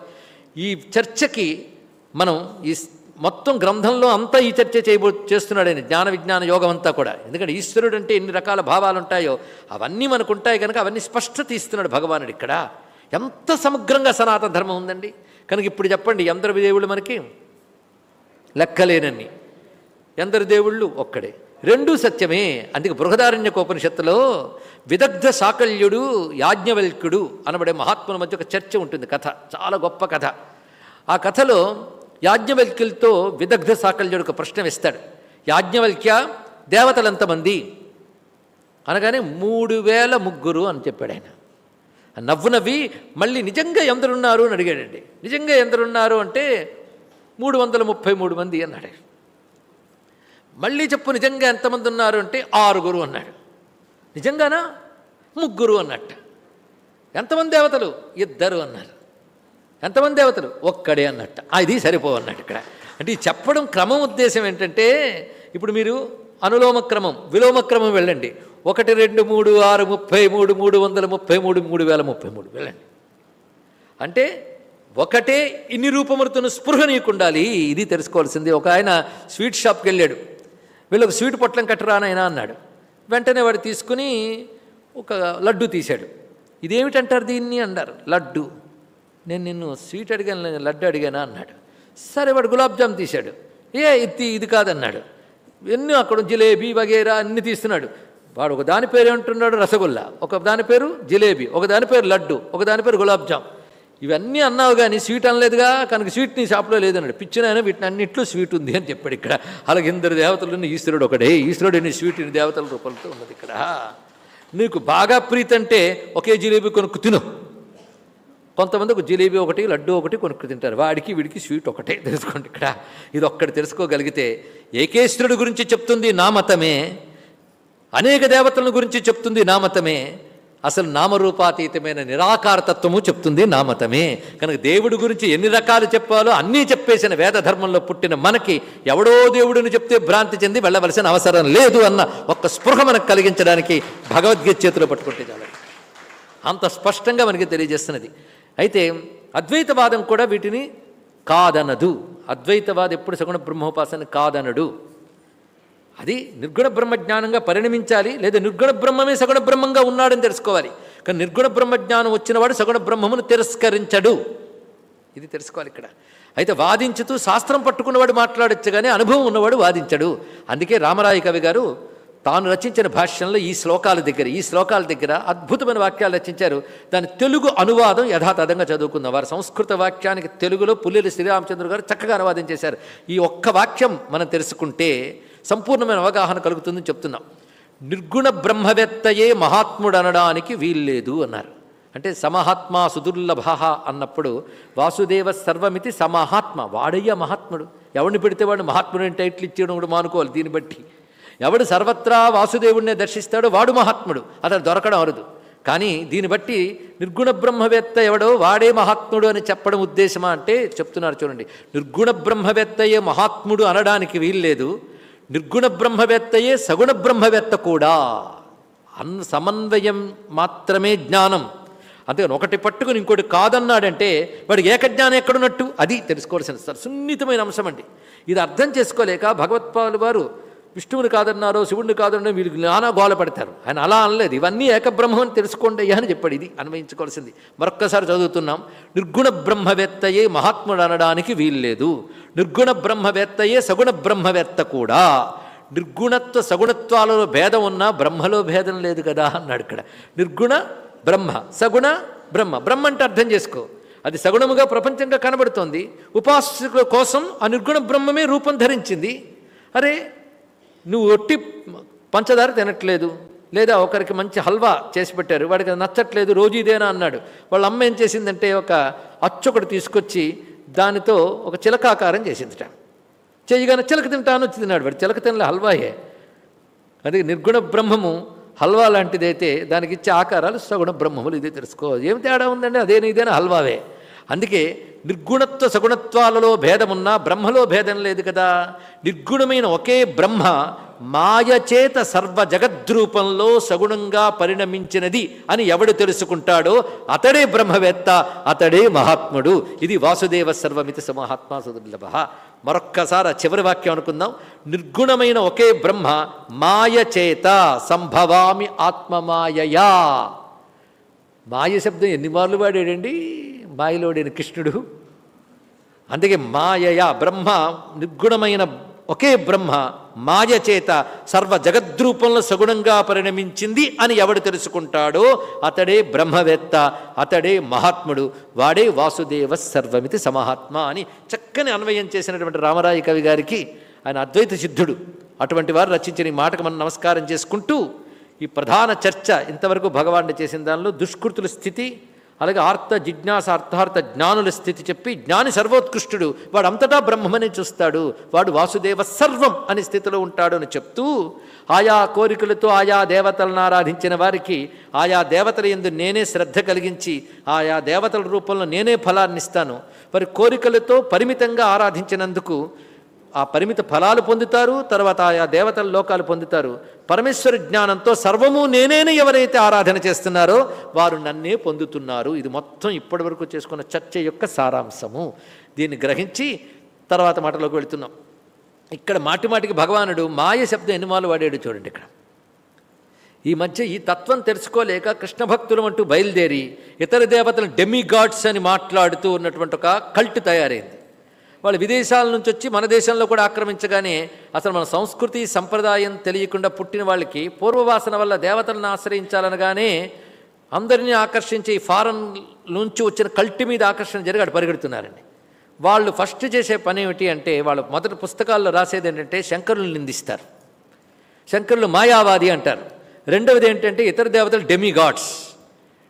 ఈ చర్చకి మనం ఈ మొత్తం గ్రంథంలో అంతా ఈ చర్చ చేయబో చేస్తున్నాడని జ్ఞాన విజ్ఞాన యోగం అంతా కూడా. ఎందుకంటే ఈశ్వరుడు అంటే ఎన్ని రకాల భావాలు ఉంటాయో అవన్నీ మనకు ఉంటాయి కనుక అవన్నీ స్పష్టత ఇస్తున్నాడు భగవానుడు ఇక్కడ. ఎంత సమగ్రంగా సనాతన ధర్మం ఉందండి. కనుక ఇప్పుడు చెప్పండి ఎందరు దేవుళ్ళు మనకి? లెక్కలేనన్ని. ఎందరు దేవుళ్ళు? ఒక్కడే. రెండూ సత్యమే. అందుకే బృహదారణ్యకోపనిషత్తులో విదగ్ధ సాకల్యుడు యాజ్ఞవల్క్యుడు అనబడే మహాత్ముల మధ్య ఒక చర్చ ఉంటుంది కథ. చాలా గొప్ప కథ. ఆ కథలో యాజ్ఞవల్క్యులతో విదగ్ధ సాకల్యుడు ఒక ప్రశ్న వేస్తాడు. యాజ్ఞవల్క్య దేవతలు ఎంతమంది అనగానే మూడు వేల ముగ్గురు అని చెప్పాడు ఆయన. నవ్వు నవ్వి మళ్ళీ నిజంగా ఎందరున్నారు అని అడిగాడండి. నిజంగా ఎందరున్నారు అంటే మూడు వందల ముప్పై మూడు మంది అన్నాడు. మళ్ళీ చెప్పు నిజంగా ఎంతమంది ఉన్నారు అంటే ఆరుగురు అన్నాడు. నిజంగానా? ముగ్గురు అన్నట్ట. ఎంతమంది దేవతలు? ఇద్దరు అన్నారు. ఎంతమంది దేవతలు? ఒక్కడే అన్నట్ట. అది సరిపో అన్నట్టు ఇక్కడ. అంటే ఈ చెప్పడం క్రమం ఉద్దేశం ఏంటంటే ఇప్పుడు మీరు అనులోమ క్రమం విలోమ క్రమం వెళ్ళండి. ఒకటి రెండు మూడు ఆరు ముప్పై మూడు మూడు వందల ముప్పై మూడు మూడు వేల ముప్పై మూడు. వెళ్ళండి. అంటే ఒకటే ఇన్ని రూపములతో స్పృహ నీకుండాలి. ఇది తెలుసుకోవాల్సింది. ఒక ఆయన స్వీట్ షాప్కి వెళ్ళాడు. వీళ్ళకి స్వీట్ పొట్లం కట్టరానైనా అన్నాడు. వెంటనే వాడు తీసుకుని ఒక లడ్డు తీశాడు. ఇదేమిటంటారు దీన్ని అన్నారు. లడ్డు. నేను నిన్ను స్వీట్ అడిగాను లడ్డు అడిగానా అన్నాడు. సరే వాడు గులాబ్ జామ్ తీశాడు. ఏ ఇది ఇది కాదన్నాడు. ఎన్నో అక్కడ జిలేబీ వగేరా అన్ని తీస్తున్నాడు. వాడు ఒక దాని పేరు ఏమంటున్నాడు రసగుల్లా. ఒక దాని పేరు జిలేబీ ఒక దాని పేరు లడ్డు ఒక దాని పేరు గులాబ్ జామ్. ఇవన్నీ అన్నావు కానీ స్వీట్ అనలేదుగా? కనుక స్వీట్ నీ షాప్లో లేదన్నాడు. పిచ్చినైనా వీటిని అన్నింటిలో స్వీట్ ఉంది అని చెప్పాడు ఇక్కడ. అలాగే ఇందరు దేవతలున్న ఈశ్వరుడు ఒకడే. ఈశ్వరుడు ఎన్ని స్వీట్ ఇన్ని దేవతల రూపంతో ఉన్నది ఇక్కడ. నీకు బాగా ప్రీతి అంటే ఒకే జిలేబీ కొనుక్కు తిను. కొంతమంది ఒక జిలేబీ ఒకటి లడ్డు ఒకటి కొనుక్కు తింటారు. వాడికి వీడికి స్వీట్ ఒకటే. తెలుసుకోండి ఇక్కడ. ఇది ఒక్కటి తెలుసుకోగలిగితే ఏకేశ్వరుడు గురించి చెప్తుంది నా మతమే. అనేక దేవతల గురించి చెప్తుంది నా మతమే. అసలు నామరూపాతీతమైన నిరాకారతత్వము చెప్తుంది నా మతమే. కనుక దేవుడి గురించి ఎన్ని రకాలు చెప్పాలో అన్నీ చెప్పేసిన వేద ధర్మంలో పుట్టిన మనకి ఎవడో దేవుడిని చెప్తే భ్రాంతి చెంది వెళ్ళవలసిన అవసరం లేదు అన్న ఒక్క స్పృహ మనకు కలిగించడానికి భగవద్గీత చేతిలో పట్టుకుంటే చాలు. అంత స్పష్టంగా మనకి తెలియజేస్తున్నది. అయితే అద్వైతవాదం కూడా వీటిని కాదనదు. అద్వైతవాదం ఎప్పుడు సగుణ బ్రహ్మోపాసన కాదనడు. అది నిర్గుణ బ్రహ్మ జ్ఞానంగా పరిణమించాలి లేదా నిర్గుణ బ్రహ్మమే సగుణ బ్రహ్మంగా ఉన్నాడని తెలుసుకోవాలి. కానీ నిర్గుణ బ్రహ్మ జ్ఞానం వచ్చినవాడు సగుణ బ్రహ్మమును తిరస్కరించడు. ఇది తెలుసుకోవాలి ఇక్కడ. అయితే వాదించుతూ శాస్త్రం పట్టుకున్నవాడు మాట్లాడచ్చు కానీ అనుభవం ఉన్నవాడు వాదించడు. అందుకే రామరాయ కవి గారు తాను రచించిన భాష్యంలో ఈ శ్లోకాల దగ్గర ఈ శ్లోకాల దగ్గర అద్భుతమైన వాక్యాలు రచించారు. దాని తెలుగు అనువాదం యథాతథంగా చదువుకుందాం. వారు సంస్కృత వాక్యానికి తెలుగులో పుల్లెలు శ్రీరామచంద్ర గారు చక్కగా అనువాదం చేశారు. ఈ ఒక్క వాక్యం మనం తెలుసుకుంటే సంపూర్ణమైన అవగాహన కలుగుతుందని చెప్తున్నాం. నిర్గుణ బ్రహ్మవేత్తయే మహాత్ముడు అనడానికి వీల్లేదు అన్నారు. అంటే సమహాత్మ సుదుర్లభ అన్నప్పుడు వాసుదేవ సర్వమితి సమహాత్మ వాడయ్య మహాత్ముడు. ఎవడిని పెడితే వాడు మహాత్ముడు అని టైట్లు ఇచ్చేయడం కూడా మానుకోవాలి దీన్ని బట్టి. ఎవడు సర్వత్రా వాసుదేవుడినే దర్శిస్తాడో వాడు మహాత్ముడు. అతను దొరకడం అరుదు. కానీ దీన్ని బట్టి నిర్గుణ బ్రహ్మవేత్త ఎవడో వాడే మహాత్ముడు అని చెప్పడం ఉద్దేశమా అంటే చెప్తున్నారు చూడండి. నిర్గుణ బ్రహ్మవేత్తయే మహాత్ముడు అనడానికి వీల్లేదు. నిర్గుణ బ్రహ్మవేత్తయే సగుణ బ్రహ్మవేత్త కూడా. అన్ సమన్వయం మాత్రమే జ్ఞానం. అంతేగాని ఒకటి పట్టుకుని ఇంకోటి కాదన్నాడంటే వాడికి ఏకజ్ఞానం ఎక్కడున్నట్టు? అది తెలుసుకోవాల్సిన సార్ సున్నితమైన అంశం అండి. ఇది అర్థం చేసుకోలేక భగవత్పాలు వారు విష్ణువుని కాదన్నారో శివుడిని కాదన్నారో వీళ్ళు నానా గోల పెడతారు. ఆయన అలా అనలేదు. ఇవన్నీ ఏకబ్రహ్మం అని తెలుసుకోండి అని చెప్పాడు. ఇది అన్వయించుకోవాల్సింది. మరొక్కసారి చదువుతున్నాం. నిర్గుణ బ్రహ్మవేత్తయే మహాత్ముడు అనడానికి వీల్లేదు. నిర్గుణ బ్రహ్మవేత్తయే సగుణ బ్రహ్మవేత్త కూడా. నిర్గుణత్వ సగుణత్వాలలో భేదం ఉన్నా బ్రహ్మలో భేదం లేదు కదా అన్నాడు ఇక్కడ. నిర్గుణ బ్రహ్మ సగుణ బ్రహ్మ. బ్రహ్మ అంటే అర్థం చేసుకో. అది సగుణముగా ప్రపంచంగా కనబడుతోంది. ఉపాసకుల కోసం ఆ నిర్గుణ బ్రహ్మమే రూపం ధరించింది. అరే నువ్వు ఒట్టి పంచదార తినట్లేదు. లేదా ఒకరికి మంచి హల్వా చేసి పెట్టారు. వాడికి అది నచ్చట్లేదు రోజు ఇదేనా అన్నాడు. వాళ్ళ అమ్మ ఏం చేసిందంటే ఒక అచ్చు ఒకటి తీసుకొచ్చి దానితో ఒక చిలకాకారం చేసిందిట. చేయగానే చిలక తింటాను వచ్చి తిన్నాడు వాడు. చిలక తినలే హల్వాయే. అది నిర్గుణ బ్రహ్మము హల్వా లాంటిదైతే దానికి ఇచ్చే ఆకారాలు సగుణ బ్రహ్మములు. ఇదే తెలుసుకో. ఏం తేడా ఉందండి? అదేనా ఇదేనా? హల్వావే. అందుకే నిర్గుణత్వ సగుణత్వాలలో భేదమున్నా బ్రహ్మలో భేదం లేదు కదా. నిర్గుణమైన ఒకే బ్రహ్మ మాయచేత సర్వ జగద్రూపంలో సగుణంగా పరిణమించినది అని ఎవడు తెలుసుకుంటాడో అతడే బ్రహ్మవేత్త అతడే మహాత్ముడు. ఇది వాసుదేవ సర్వమితి సమహాత్మా సుదుర్లభ. మరొక్కసారి ఆ చివరి వాక్యం అనుకుందాం. నిర్గుణమైన ఒకే బ్రహ్మ మాయచేత సంభవామి ఆత్మమాయయా. మాయ శబ్దం ఎన్ని మార్లు వాడాడండి? మాయలోడైన కృష్ణుడు. అందుకే మాయయ బ్రహ్మ నిర్గుణమైన ఒకే బ్రహ్మ మాయ చేత సర్వ జగద్రూపంలో సగుణంగా పరిణమించింది అని ఎవడు తెలుసుకుంటాడో అతడే బ్రహ్మవేత్త అతడే మహాత్ముడు వాడే వాసుదేవ సర్వమితి సమహాత్మ అని చక్కని అన్వయం చేసినటువంటి రామరాయ కవి గారికి ఆయన అద్వైత సిద్ధుడు. అటువంటి వారు రచించిన ఈ మాటకు మనం నమస్కారం చేసుకుంటూ ఈ ప్రధాన చర్చ ఇంతవరకు భగవానుడు చేసిన దానిలో దుష్కృతుల స్థితి అలాగే ఆర్త జిజ్ఞాస అర్థార్థ జ్ఞానుల స్థితి చెప్పి జ్ఞాని సర్వోత్కృష్టుడు వాడు అంతటా బ్రహ్మమని చూస్తాడు. వాడు వాసుదేవ సర్వం అనే స్థితిలో ఉంటాడు అని చెప్తూ ఆయా కోరికలతో ఆయా దేవతలను ఆరాధించిన వారికి ఆయా దేవతల ఎందు నేనే శ్రద్ధ కలిగించి ఆయా దేవతల రూపంలో నేనే ఫలాన్నిస్తాను. మరి కోరికలతో పరిమితంగా ఆరాధించినందుకు ఆ పరిమిత ఫలాలు పొందుతారు తర్వాత ఆయా దేవతల లోకాలు పొందుతారు. పరమేశ్వర జ్ఞానంతో సర్వము నేనేని ఎవరైతే ఆరాధన చేస్తున్నారో వారు నన్నే పొందుతున్నారు. ఇది మొత్తం ఇప్పటివరకు చేసుకున్న చర్చ యొక్క సారాంశము. దీన్ని గ్రహించి తర్వాత మాటలోకి వెళుతున్నాం. ఇక్కడ మాటి మాటికి భగవానుడు మాయ శబ్దం ఎన్నిమాలు వాడాడు చూడండి ఇక్కడ. ఈ మధ్య ఈ తత్వం తెలుసుకోలేక కృష్ణ భక్తులు అంటూ బయలుదేరి ఇతర దేవతలు డెమీ గాడ్స్ అని మాట్లాడుతూ ఉన్నటువంటి ఒక కల్ట్ తయారైంది. వాళ్ళు విదేశాల నుంచి వచ్చి మన దేశంలో కూడా ఆక్రమించగానే అసలు మన సంస్కృతి సంప్రదాయం తెలియకుండా పుట్టిన వాళ్ళకి పూర్వవాసన వల్ల దేవతలను ఆశ్రయించాలనగానే అందరినీ ఆకర్షించే ఫారెన్ నుంచి వచ్చిన కల్టి మీద ఆకర్షణ జరిగి అటు పరిగెడుతున్నారండి. వాళ్ళు ఫస్ట్ చేసే పని ఏమిటి అంటే వాళ్ళు మొదటి పుస్తకాల్లో రాసేది ఏంటంటే శంకరులు నిందిస్తారు. శంకరులు మాయావాది అంటారు. రెండవది ఏంటంటే ఇతర దేవతలు డెమిగాడ్స్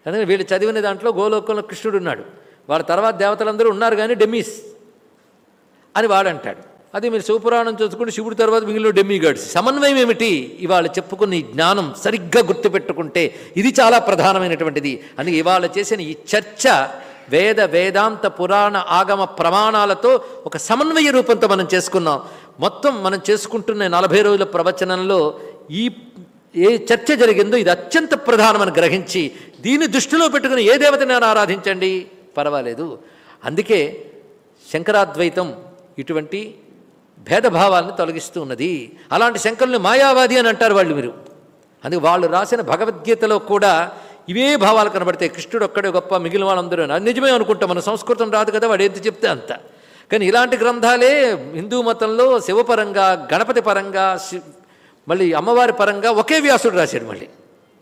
అందుకని వీళ్ళు చదివిన దాంట్లో గోలోకంలో కృష్ణుడు ఉన్నాడు. వాళ్ళ తర్వాత దేవతలందరూ ఉన్నారు కానీ డెమీస్ అని వాడంటాడు. అది మీరు శివపురాణం చూసుకుంటే శివుడి తర్వాత మిగిలిన డెమ్మిగాడ్స్ సమన్వయం ఏమిటి? ఇవాళ చెప్పుకున్న ఈ జ్ఞానం సరిగ్గా గుర్తుపెట్టుకుంటే ఇది చాలా ప్రధానమైనటువంటిది. అని ఇవాళ చేసిన ఈ చర్చ వేద వేదాంత పురాణ ఆగమ ప్రమాణాలతో ఒక సమన్వయ రూపంతో మనం చేసుకున్నాం. మొత్తం మనం చేసుకుంటున్న నలభై రోజుల ప్రవచనంలో ఈ ఏ చర్చ జరిగిందో ఇది అత్యంత ప్రధానమని గ్రహించి దీన్ని దృష్టిలో పెట్టుకుని ఏ దేవతని ఆరాధించండి. పర్వాలేదు. అందుకే శంకరాద్వైతం ఇటువంటి భేదభావాలను తొలగిస్తూ ఉన్నది. అలాంటి శంకరుల్ని మాయావాది అని అంటారు వాళ్ళు మీరు. అందుకే వాళ్ళు రాసిన భగవద్గీతలో కూడా ఇవే భావాలు కనబడతాయి. కృష్ణుడు ఒక్కడే గొప్ప మిగిలిన వాళ్ళందరూ నిజమే అనుకుంటాం. మన సంస్కృతం రాదు కదా వాడు ఏది చెప్తే అంత. కానీ ఇలాంటి గ్రంథాలే హిందూ మతంలో శివపరంగా గణపతి పరంగా మళ్ళీ అమ్మవారి పరంగా ఒకే వ్యాసుడు రాశాడు మళ్ళీ.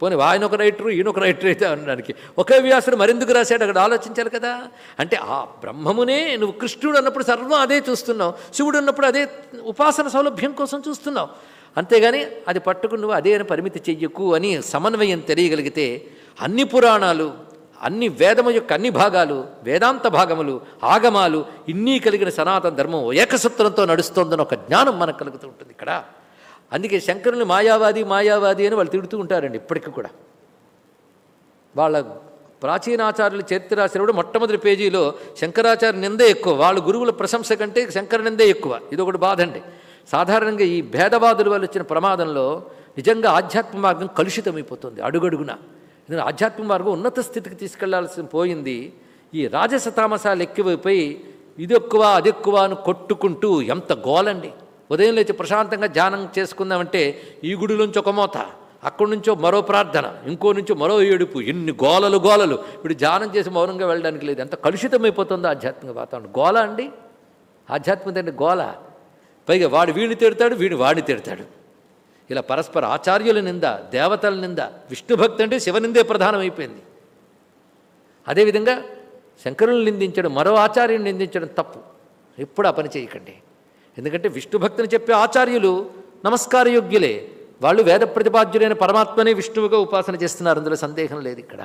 పోనీ ఆయన ఒక రైటరు ఈయన ఒక రైటర్ అయితే అనడానికి. ఒకే వ్యాసుడు మరెందుకు రాశాడు? అక్కడ ఆలోచించాలి కదా. అంటే ఆ బ్రహ్మమునే నువ్వు కృష్ణుడు అన్నప్పుడు సర్వం అదే చూస్తున్నావు. శివుడు ఉన్నప్పుడు అదే ఉపాసన సౌలభ్యం కోసం చూస్తున్నావు. అంతేగాని అది పట్టుకుని నువ్వు అదే అని పరిమితి చెయ్యకు అని సమన్వయం తెలియగలిగితే అన్ని పురాణాలు అన్ని వేదము యొక్క అన్ని భాగాలు వేదాంత భాగములు ఆగమాలు ఇన్నీ కలిగిన సనాతన ధర్మం ఏకసూత్రంతో నడుస్తోందని ఒక జ్ఞానం మనకు కలుగుతూ ఉంటుంది ఇక్కడ. అందుకే శంకరుని మాయావాది మాయావాది అని వాళ్ళు తిడుతూ ఉంటారండి ఇప్పటికీ కూడా. వాళ్ళ ప్రాచీనాచార్యుల చరిత్ర రాసినప్పుడు మొట్టమొదటి పేజీలో శంకరాచార్య నిందే ఎక్కువ వాళ్ళ గురువుల ప్రశంస కంటే శంకర నిందే ఎక్కువ. ఇది ఒకటి బాధ అండి సాధారణంగా ఈ భేదవాదుల వల్ల వచ్చిన ప్రమాదంలో నిజంగా ఆధ్యాత్మ మార్గం కలుషితమైపోతుంది అడుగడుగున. ఎందుకంటే ఆధ్యాత్మ మార్గం ఉన్నత స్థితికి తీసుకెళ్ళాల్సి పోయింది. ఈ రాజస తామసాలు ఎక్కువైపోయి ఇది ఎక్కువ అది ఎక్కువ అని కొట్టుకుంటూ ఎంత గోలండి. ఉదయం లేచి ప్రశాంతంగా ధ్యానం చేసుకుందామంటే ఈ గుడి నుంచి ఒక మోత అక్కడి నుంచో మరో ప్రార్థన ఇంకో నుంచో మరో ఏడుపు ఎన్ని గోలలు గోలలు. ఇప్పుడు ధ్యానం చేసి మౌనంగా వెళ్ళడానికి లేదు. ఎంత కలుషితమైపోతుందో ఆధ్యాత్మిక వాతావరణం. గోల అండి? ఆధ్యాత్మికత అంటే గోల. పైగా వాడు వీడిని తిడతాడు వీడు వాడిని తిడతాడు. ఇలా పరస్పర ఆచార్యుల నింద దేవతల నింద విష్ణు భక్తి అంటే శివనిందే ప్రధానమైపోయింది అదేవిధంగా శంకరులను నిందించడం మరో ఆచార్యుని నిందించడం తప్పు. ఎప్పుడు ఆ పని చేయకండి. ఎందుకంటే విష్ణు భక్తిని చెప్పే ఆచార్యులు నమస్కార యోగ్యులే వాళ్ళు వేద ప్రతిపాద్యులైన పరమాత్మనే విష్ణువుగా ఉపాసన చేస్తున్నారు. అందులో సందేహం లేదు ఇక్కడ.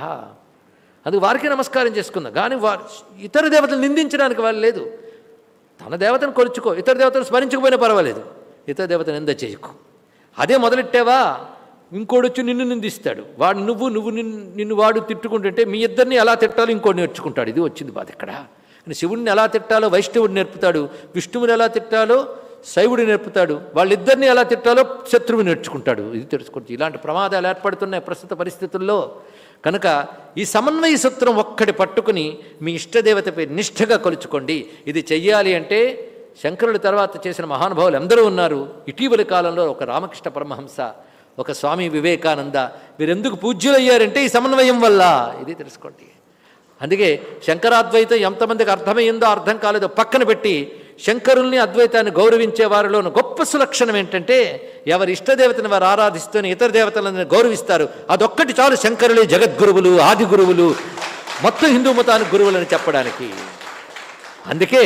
అందుకు వారికి నమస్కారం చేసుకుందాం? కానీ వారు ఇతర దేవతలు నిందించడానికి వాళ్ళు లేదు. తన దేవతను కొలుచుకో ఇతర దేవతను స్మరించకపోయినా పర్వాలేదు. ఇతర దేవత నింద చేయకు. అదే మొదలెట్టావా? ఇంకోడు వచ్చి నిన్ను నిందిస్తాడు. వాడు నువ్వు నువ్వు నిన్ను నిన్ను వాడు తిట్టుకుంటుంటే మీ ఇద్దరిని ఎలా తిట్టాలో ఇంకోటి నేర్చుకుంటాడు. ఇది వచ్చింది బాధ ఇక్కడ. అని శివుడిని ఎలా తిట్టాలో వైష్ణవుడు నేర్పుతాడు విష్ణువుని ఎలా తిట్టాలో శైవుడు నేర్పుతాడు వాళ్ళిద్దరిని ఎలా తిట్టాలో శత్రువు నేర్చుకుంటాడు. ఇది తెలుసుకోవచ్చు. ఇలాంటి ప్రమాదాలు ఏర్పడుతున్నాయి ప్రస్తుత పరిస్థితుల్లో. కనుక ఈ సమన్వయ సూత్రం ఒక్కటి పట్టుకుని మీ ఇష్టదేవతపై నిష్ఠగా కొలుచుకోండి. ఇది చెయ్యాలి అంటే శంకరుడి తర్వాత చేసిన మహానుభావులు ఎందరూ ఉన్నారు. ఇటీవలి కాలంలో ఒక రామకృష్ణ పరమహంస ఒక స్వామి వివేకానంద వీరెందుకు పూజ్యులయ్యారంటే ఈ సమన్వయం వల్ల? ఇది తెలుసుకోండి. అందుకే శంకరాద్వైతం ఎంతమందికి అర్థమైందో అర్థం కాలేదో. పక్కన పెట్టి శంకరుల్ని అద్వైతాన్ని గౌరవించే వారిలో గొప్ప సులక్షణం ఏంటంటే ఎవరి ఇష్టదేవతని వారు ఆరాధిస్తూనే ఇతర దేవతలను గౌరవిస్తారు. అదొక్కటి చాలు శంకరులే జగద్గురువులు ఆది గురువులు మొత్తం హిందూ మతానికి గురువులని చెప్పడానికి. అందుకే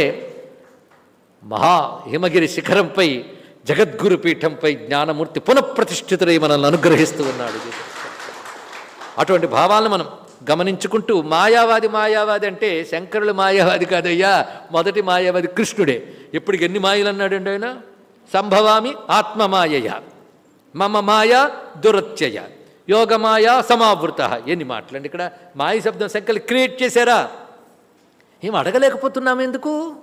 మహా హిమగిరి శిఖరంపై జగద్గురు పీఠంపై జ్ఞానమూర్తి పునఃప్రతిష్ఠితులై మనల్ని అనుగ్రహిస్తూ ఉన్నాడు. అటువంటి భావాలను మనం గమనించుకుంటూ మాయావాది మాయావాది అంటే శంకరులు మాయావాది కాదయ్యా మొదటి మాయావాది కృష్ణుడే. ఇప్పటికి ఎన్ని మాయలు అన్నాడండి ఆయన? సంభవామి ఆత్మమాయయ. మమ మాయ దురత్యయ. యోగమాయ సమావృత. ఎన్ని మాటలండి ఇక్కడ? మాయ శబ్దం శంకర్లు క్రియేట్ చేశారా? ఏం అడగలేకపోతున్నాం ఎందుకు?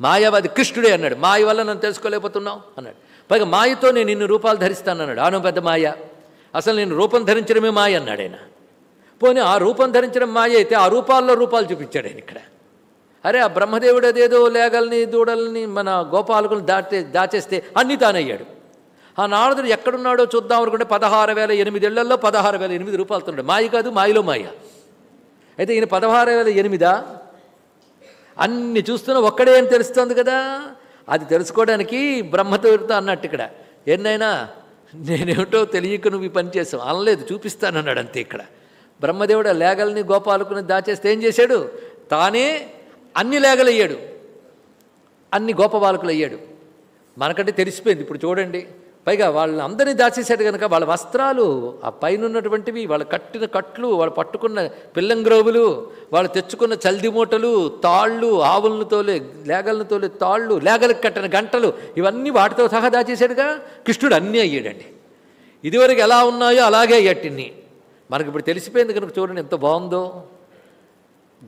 మాయావాది కృష్ణుడే అన్నాడు. మాయ వల్ల నన్ను తెలుసుకోలేకపోతున్నాం అన్నాడు. పైగా మాయతో నేను ఇన్ని రూపాలు ధరిస్తాను అన్నాడు ఆను పెద్ద మాయ. అసలు నేను రూపం ధరించడమే మాయ అన్నాడు ఆయన. పోనీ ఆ రూపం ధరించడం మాయ అయితే ఆ రూపాల్లో రూపాలు చూపించాడు ఆయన ఇక్కడ. అరే ఆ బ్రహ్మదేవుడు అదేదో లేగల్ని దూడల్ని మన గోపాలకులను దాటే దాచేస్తే అన్నీ తానయ్యాడు. ఆ నారదుడు ఎక్కడున్నాడో చూద్దాం అనుకుంటే పదహారు వేల ఎనిమిదేళ్ళలో పదహారు వేల ఎనిమిది రూపాయలతో ఉన్నాడు. మాయ కాదు మాయలో మాయ. అయితే ఈయన పదహారు వేల ఎనిమిదా? అన్ని చూస్తున్నా ఒక్కడే అని తెలుస్తుంది కదా. అది తెలుసుకోవడానికి బ్రహ్మదేవుడితో అన్నట్టు ఇక్కడ. ఎన్నైనా నేనేమిటో తెలియక నువ్వు ఈ పని చేసావు. అనలేదు చూపిస్తానన్నాడు అంతే ఇక్కడ. బ్రహ్మదేవుడు లేగల్ని గోపాలకుని దాచేస్తే ఏం చేశాడు? తానే అన్ని లేగలయ్యాడు. అన్ని గోపబాలకులు అయ్యాడు మనకంటే తెలిసిపోయింది. ఇప్పుడు చూడండి. పైగా వాళ్ళని అందరినీ దాచేశాడు కనుక వాళ్ళ వస్త్రాలు ఆ పైన ఉన్నటువంటివి వాళ్ళు కట్టిన కట్లు వాళ్ళు పట్టుకున్న పిల్లంగ్రోవులు వాళ్ళు తెచ్చుకున్న చల్ది మూటలు తాళ్ళు ఆవులను తోలే లేగలను తోలే తాళ్ళు లేగలకు కట్టిన గంటలు ఇవన్నీ వాటితో సహా దాచేశాడుగా? కృష్ణుడు అన్నీ అయ్యాడండి. ఇదివరకు ఎలా ఉన్నాయో అలాగే అయ్యట్టిన్ని మనకి ఇప్పుడు తెలిసిపోయింది కనుక చూడండి ఎంత బాగుందో.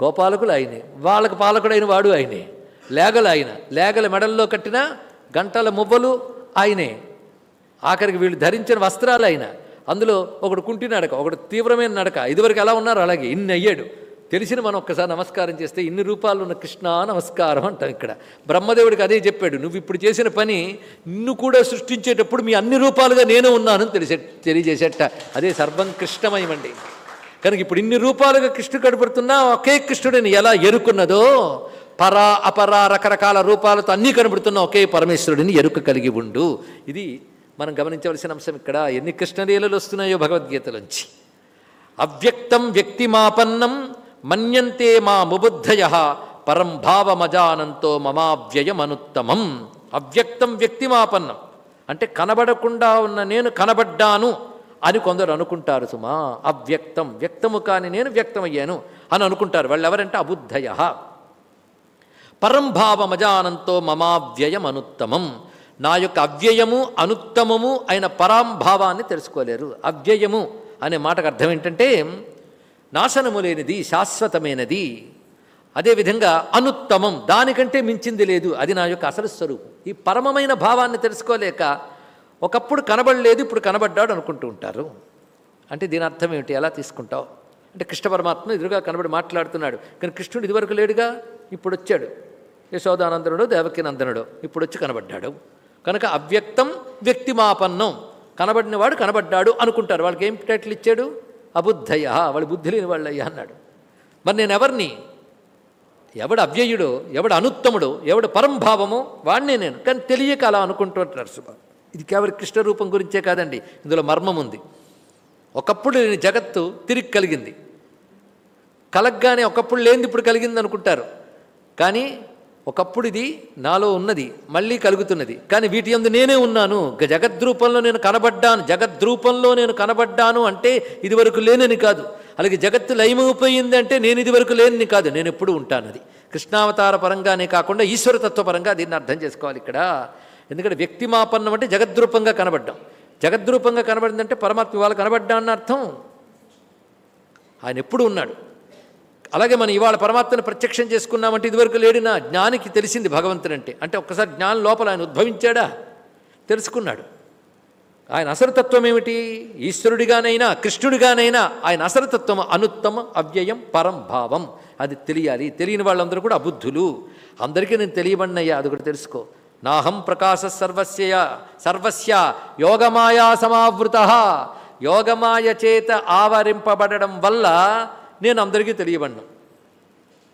గోపాలకులు ఆయనే. వాళ్ళకు పాలకుడైన వాడు ఆయనే. లేగలు ఆయన. లేగల మెడల్లో కట్టిన గంటల మువ్వలు ఆయనే. ఆఖరికి వీళ్ళు ధరించిన వస్త్రాలు ఆయన. అందులో ఒకడు కుంటి నడక ఒకడు తీవ్రమైన నడక. ఇదివరకు ఎలా ఉన్నారు? అలాగే. ఇన్ని అయ్యాడు. తెలిసిన మనం ఒక్కసారి నమస్కారం చేస్తే ఇన్ని రూపాలు ఉన్న కృష్ణ నమస్కారం అంటాం ఇక్కడ. బ్రహ్మదేవుడికి అదే చెప్పాడు నువ్వు ఇప్పుడు చేసిన పని నిన్ను కూడా సృష్టించేటప్పుడు మీ అన్ని రూపాలుగా నేను ఉన్నానని తెలిసే తెలియజేసేట. అదే సర్వం కృష్ణమయమండి. కనుక ఇప్పుడు ఇన్ని రూపాలుగా కృష్ణుడు కనబడుతున్నా ఒకే కృష్ణుడిని ఎలా ఎరుకున్నదో పరా అపరా రకరకాల రూపాలతో అన్నీ కనబడుతున్న ఒకే పరమేశ్వరుడిని ఎరుక కలిగి ఉండు. ఇది మనం గమనించవలసిన అంశం ఇక్కడ. ఎన్ని కృష్ణలీలలు వస్తున్నాయో భగవద్గీతలోంచి. అవ్యక్తం వ్యక్తిమాపన్నం మన్యంతే మా ముబుద్ధయ పరం భావమజానంతో మమావ్యయమనుత్తమం. అవ్యక్తం వ్యక్తిమాపన్నం. అంటే కనబడకుండా ఉన్న నేను కనబడ్డాను అని కొందరు అనుకుంటారు సుమా. అవ్యక్తం వ్యక్తము కాని నేను వ్యక్తమయ్యాను అని అనుకుంటారు. వాళ్ళు ఎవరంటే అబుద్ధయ. పరంభావమజానంతో మమావ్యయం అనుత్తమం నా యొక్క అవ్యయము అనుత్తమము అయిన పరాంభావాన్ని తెలుసుకోలేరు. అవ్యయము అనే మాటకు అర్థం ఏంటంటే నాశనము లేనిది శాశ్వతమైనది అదేవిధంగా అనుత్తమం దానికంటే మించింది లేదు. అది నా యొక్క అసలు స్వరూపం. ఈ పరమమైన భావాన్ని తెలుసుకోలేక ఒకప్పుడు కనబడలేదు ఇప్పుడు కనబడ్డాడు అనుకుంటూ ఉంటారు. అంటే దీని అర్థం ఏమిటి? ఎలా తీసుకుంటావు? అంటే కృష్ణ పరమాత్మ ఎదురుగా కనబడి మాట్లాడుతున్నాడు. కానీ కృష్ణుడు ఇదివరకు లేడుగా? ఇప్పుడు వచ్చాడు. యశోదానందనుడు దేవకీనందనుడు ఇప్పుడు వచ్చి కనబడ్డాడు. కనుక అవ్యక్తం వ్యక్తిమాపన్నం. కనబడినవాడు కనబడ్డాడు అనుకుంటారు. వాళ్ళకి ఏం టైటిల్ ఇచ్చాడు? అబుద్ధయ్య వాళ్ళు బుద్ధి లేని వాళ్ళయ్యా అన్నాడు. మరి నేను ఎవరిని ఎవడు అవ్యయుడో ఎవడు అనుత్తముడో ఎవడు పరంభావమో వాడినే నేను. కానీ తెలియక అలా అనుకుంటుంటారు సుభ. ఇది కేవలం కృష్ణ రూపం గురించే కాదండి ఇందులో మర్మం ఉంది. ఒకప్పుడు లేని జగత్తు తిరిగి కలిగింది. కలగ్గానే ఒకప్పుడు లేనిది ఇప్పుడు కలిగింది అనుకుంటారు కానీ ఒకప్పుడు ఇది నాలో ఉన్నది మళ్ళీ కలుగుతున్నది. కానీ వీటి యందు నేనే ఉన్నాను. జగద్రూపంలో నేను కనబడ్డాను. జగద్రూపంలో నేను కనబడ్డాను అంటే ఇదివరకు లేనని కాదు. అలాగే జగత్తు లయమైపోయింది అంటే నేను ఇదివరకు లేనని కాదు. నేను ఎప్పుడు ఉంటాను అది. కృష్ణావతార పరంగానే కాకుండా ఈశ్వరతత్వ పరంగా దీన్ని అర్థం చేసుకోవాలి ఇక్కడ. ఎందుకంటే వ్యక్తిమాపన్నం అంటే జగద్రూపంగా కనబడ్డాం. జగద్రూపంగా కనబడిందంటే పరమాత్మ వాళ్ళు కనబడ్డా అన్న అర్థం? ఆయన ఎప్పుడు ఉన్నాడు. అలాగే మనం ఇవాళ పరమాత్మను ప్రత్యక్షం చేసుకున్నామంటే ఇదివరకు లేడినా జ్ఞానికి తెలిసింది భగవంతునంటే అంటే ఒక్కసారి జ్ఞానం లోపల ఆయన ఉద్భవించాడా? తెలుసుకున్నాడు. ఆయన అసరతత్వం ఏమిటి ఈశ్వరుడిగానైనా కృష్ణుడిగానైనా ఆయన అసరతత్వం అనుత్తమ అవ్యయం పరం భావం. అది తెలియాలి. తెలియని వాళ్ళందరూ కూడా అబుద్ధులు. అందరికీ నేను తెలియబడినయ్యా అది కూడా తెలుసుకో. నాహం ప్రకాశ సర్వస్య సర్వస్య యోగమాయా సమావృత. యోగమాయ చేత ఆవరింపబడడం వల్ల నేను అందరికీ తెలియబడినా.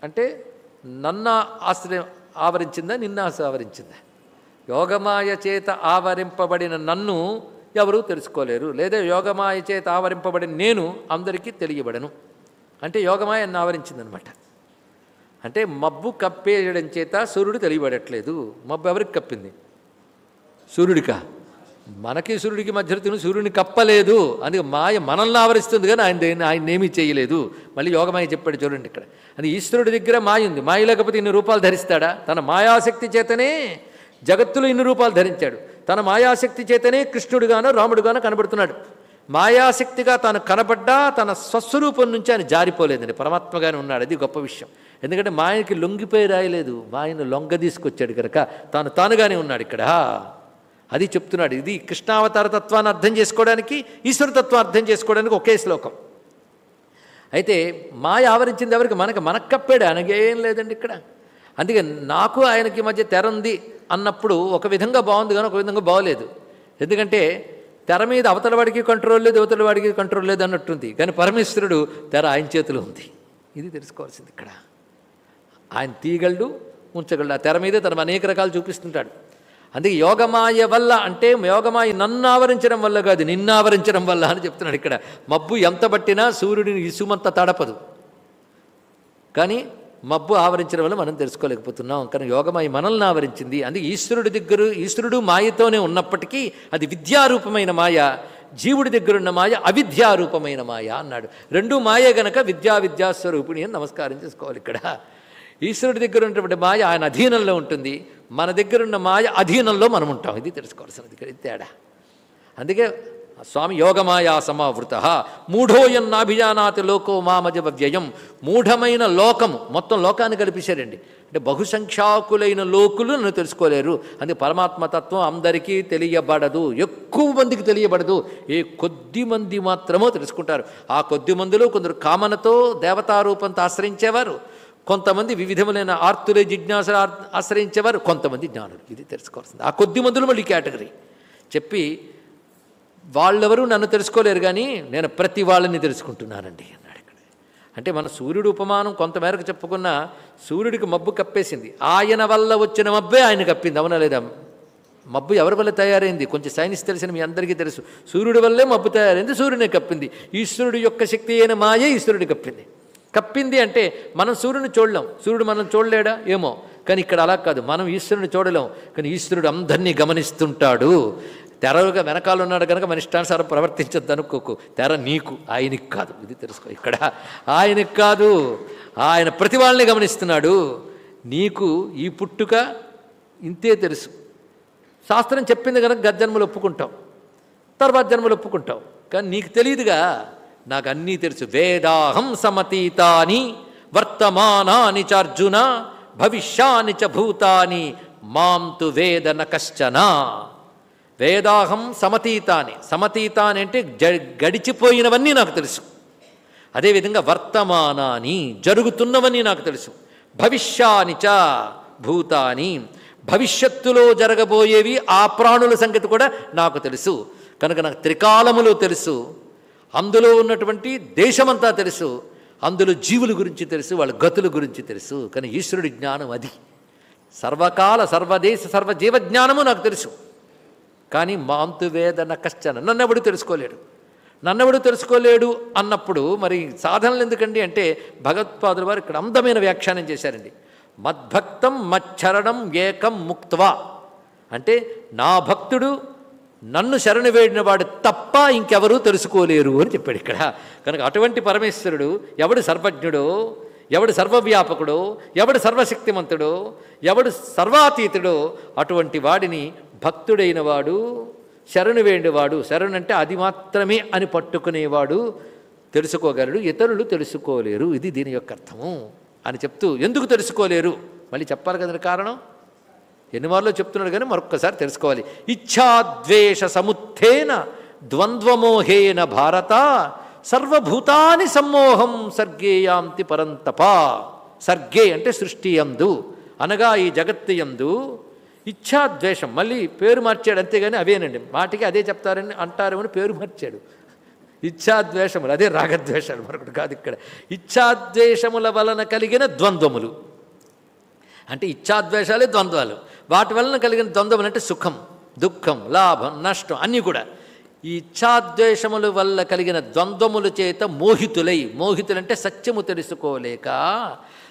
అంటే నన్ను ఆశ్రయం ఆవరించిందా నిన్న ఆవరించిందా? యోగమాయ చేత ఆవరింపబడిన నన్ను ఎవరూ తెలుసుకోలేరు. లేదా యోగమాయ చేత ఆవరింపబడిన నేను అందరికీ తెలియబడను. అంటే యోగమాయ నన్ను ఆవరించిందనమాట. అంటే మబ్బు కప్పేయడం చేత సూర్యుడు తెలియబడట్లేదు. మబ్బు ఎవరికి కప్పింది? సూర్యుడికా? మనకి సూర్యుడికి మధ్య తిను సూర్యుడిని కప్పలేదు. అందుకే మాయ మనల్ని ఆవరిస్తుంది కానీ ఆయన ఆయన ఏమీ చేయలేదు. మళ్ళీ యోగమాయ చెప్పాడు చూడండి ఇక్కడ. అది ఈశ్వరుడి దగ్గర మాయ ఉంది. మాయ లేకపోతే ఇన్ని రూపాలు ధరిస్తాడా? తన మాయాశక్తి చేతనే జగత్తులో ఇన్ని రూపాలు ధరించాడు. తన మాయాశక్తి చేతనే కృష్ణుడుగానో రాముడుగానో కనబడుతున్నాడు. మాయాశక్తిగా తాను కనబడ్డా తన స్వస్వరూపం నుంచి ఆయన జారిపోలేదండి. పరమాత్మగానే ఉన్నాడు. అది గొప్ప విషయం. ఎందుకంటే మాయకి లొంగిపోయి రాయలేదు. మాయను లొంగ తీసుకొచ్చాడు కనుక తాను తానుగానే ఉన్నాడు ఇక్కడ. అది చెప్తున్నాడు. ఇది కృష్ణావతార తత్వాన్ని అర్థం చేసుకోవడానికి ఈశ్వరతత్వం అర్థం చేసుకోవడానికి ఒకే శ్లోకం. అయితే మాయ ఆవరించింది ఎవరికి? మనకి మనకు కప్పాడు అనగేం లేదండి ఇక్కడ. అందుకే నాకు ఆయనకి మధ్య తెర ఉంది అన్నప్పుడు ఒక విధంగా బాగుంది కానీ ఒక విధంగా బాగోలేదు. ఎందుకంటే తెర మీద అవతల వాడికి కంట్రోల్ లేదు అవతల వాడికి కంట్రోల్ లేదు అన్నట్టుంది. కానీ పరమేశ్వరుడు తెర ఆయన చేతిలో ఉంది. ఇది తెలుసుకోవాల్సింది ఇక్కడ. ఆయన తీయగలడు ఉంచగలడు. ఆ తెర మీదే తన అనేక రకాలు చూపిస్తుంటాడు. అందుకే యోగమాయ వల్ల అంటే యోగమాయ నన్ను ఆవరించడం వల్ల కాదు నిన్ను ఆవరించడం వల్ల అని చెప్తున్నాడు ఇక్కడ. మబ్బు ఎంత పట్టినా సూర్యుడిని ఇసుమంత తడపదు. కానీ మబ్బు ఆవరించడం వల్ల మనం తెలుసుకోలేకపోతున్నాం. కానీ యోగమాయ మనల్ని ఆవరించింది. అందుకే ఈశ్వరుడి దగ్గర ఈశ్వరుడు మాయతోనే ఉన్నప్పటికీ అది విద్యారూపమైన మాయ జీవుడి దగ్గరున్న మాయ అవిద్యారూపమైన మాయ అన్నాడు. రెండు మాయ గనక విద్యా విద్యాస్వరూపిణి అని నమస్కారం చేసుకోవాలి ఇక్కడ. ఈశ్వరుడి దగ్గర ఉన్నటువంటి మాయ ఆయన అధీనంలో ఉంటుంది. మన దగ్గర ఉన్న మాయ అధీనంలో మనం ఉంటాం ఇది తెలుసుకోవాల్సినది. ఇక్కడ ఇది తేడా. అందుకే స్వామి యోగమాయా సమావృత. మూఢోయన్నాభిజానాతి లోకో మామజవ వ్యయం మూఢమైన లోకము. మొత్తం లోకాన్ని కల్పించారండి. అంటే బహుసంఖ్యాకులైన లోకులు నన్ను తెలుసుకోలేరు. అందుకే పరమాత్మతత్వం అందరికీ తెలియబడదు. ఎక్కువ మందికి తెలియబడదు. ఏ కొద్ది మంది మాత్రమో తెలుసుకుంటారు. ఆ కొద్ది మందిలో కొందరు కామనతో దేవతారూపంతో ఆశ్రయించేవారు. కొంతమంది వివిధములైన ఆర్తులే జిజ్ఞాస ఆశ్రయించేవారు కొంతమంది జ్ఞానులు. ఇది తెలుసుకోవాల్సింది. ఆ కొద్ది మందులు మళ్ళీ కేటగిరీ. చెప్పి వాళ్ళెవరూ నన్ను తెలుసుకోలేరు కానీ నేను ప్రతి వాళ్ళని తెలుసుకుంటున్నానండి అన్నాడు ఇక్కడ. అంటే మన సూర్యుడు ఉపమానం కొంతమేరకు చెప్పుకున్న సూర్యుడికి మబ్బు కప్పేసింది. ఆయన వల్ల వచ్చిన మబ్బే ఆయన కప్పింది. అవునా లేదా? మబ్బు ఎవరి వల్ల తయారైంది? కొంచెం సైన్స్ తెలిసిన మీ అందరికీ తెలుసు. సూర్యుడి వల్లే మబ్బు తయారైంది సూర్యుని కప్పింది. ఈశ్వరుడు యొక్క శక్తి అయిన మాయే ఈశ్వరుడి కప్పింది. కప్పింది అంటే మనం సూర్యుని చూడలేం. సూర్యుడు మనం చూడలేడా? ఏమో. కానీ ఇక్కడ అలా కాదు. మనం ఈశ్వరుని చూడలేం. కానీ ఈశ్వరుడు అందరినీ గమనిస్తుంటాడు. తెరగా వెనకాల ఉన్నాడు కనుక మన ఇష్టానుసారం ప్రవర్తించద్దు అనుకోకు. తెర నీకు ఆయనకి కాదు. ఇది తెలుసుకో ఇక్కడ. ఆయనకి కాదు. ఆయన ప్రతి వాళ్ళని గమనిస్తున్నాడు. నీకు ఈ పుట్టుక ఇంతే తెలుసు. శాస్త్రం చెప్పింది కనుక గత జన్మలు ఒప్పుకుంటాం. తర్వాత జన్మలు ఒప్పుకుంటాం. కానీ నీకు తెలియదుగా. నాకు అన్నీ తెలుసు. వేదాహం సమతీతాని వర్తమానాని చ అర్జున భవిష్యాని చ భూతాని మాం తు వేద కశ్చన. వేదాహం సమతీతాని సమతీతాని అంటే గడిచిపోయినవన్నీ నాకు తెలుసు. అదేవిధంగా వర్తమానాన్ని జరుగుతున్నవన్నీ నాకు తెలుసు. భవిష్యాని చ భూతాని భవిష్యత్తులో జరగబోయేవి ఆ ప్రాణుల సంగతి కూడా నాకు తెలుసు. కనుక నాకు త్రికాలములు తెలుసు. అందులో ఉన్నటువంటి దేశమంతా తెలుసు. అందులో జీవుల గురించి తెలుసు వాళ్ళ గతుల గురించి తెలుసు. కానీ ఈశ్వరుడి జ్ఞానం అది. సర్వకాల సర్వదేశ సర్వజీవ జ్ఞానము నాకు తెలుసు. కానీ మాంతు వేదన కష్టన నన్నెవడు తెలుసుకోలేడు? నన్నెవడు తెలుసుకోలేడు అన్నప్పుడు మరి సాధనలు ఎందుకండి అంటే భగవత్పాదుల వారు ఇక్కడ అందమైన వ్యాఖ్యానం చేశారండి. మద్భక్తం మచ్చరణం ఏకం ముక్త్వా. అంటే నా భక్తుడు నన్ను శరణు వేడిన వాడు తప్ప ఇంకెవరూ తెలుసుకోలేరు అని చెప్పాడు ఇక్కడ. కనుక అటువంటి పరమేశ్వరుడు ఎవడు సర్వజ్ఞుడో ఎవడు సర్వవ్యాపకుడో ఎవడు సర్వశక్తిమంతుడో ఎవడు సర్వాతీతుడో అటువంటి వాడిని భక్తుడైన వాడు శరణు వేడివాడు శరణు అంటే అది మాత్రమే అని పట్టుకునేవాడు తెలుసుకోగలడు ఇతరులు తెలుసుకోలేరు. ఇది దీని యొక్క అర్థము అని చెప్తూ ఎందుకు తెలుసుకోలేరు? మళ్ళీ చెప్పాలి కదండి కారణం? ఎన్నిమార్లో చెప్తున్నాడు కానీ మరొక్కసారి తెలుసుకోవాలి. ఇచ్ఛాద్వేష సముత్థేన ద్వంద్వమోహేన భారత సర్వభూతాని సమ్మోహం సర్గేయాంతి పరంతప. సర్గే అంటే సృష్టి యందు. అనగా ఈ జగత్తు యందు ఇచ్ఛాద్వేషం మళ్ళీ పేరు మార్చాడు అంతేగాని అవేనండి. మాటికి అదే చెప్తారని అంటారేమని పేరు మార్చాడు. ఇచ్ఛాద్వేషములు అదే రాగద్వేషాలు. మరొకటి కాదు ఇక్కడ. ఇచ్ఛాద్వేషముల వలన కలిగిన ద్వంద్వములు. అంటే ఇచ్ఛాద్వేషాలే ద్వంద్వాలు. వాటి వలన కలిగిన ద్వంద్వం అంటే సుఖం దుఃఖం లాభం నష్టం అన్నీ కూడా. ఈ ఇచ్ఛాద్వేషముల వల్ల కలిగిన ద్వంద్వముల చేత మోహితులై మోహితులంటే సత్యము తెలుసుకోలేక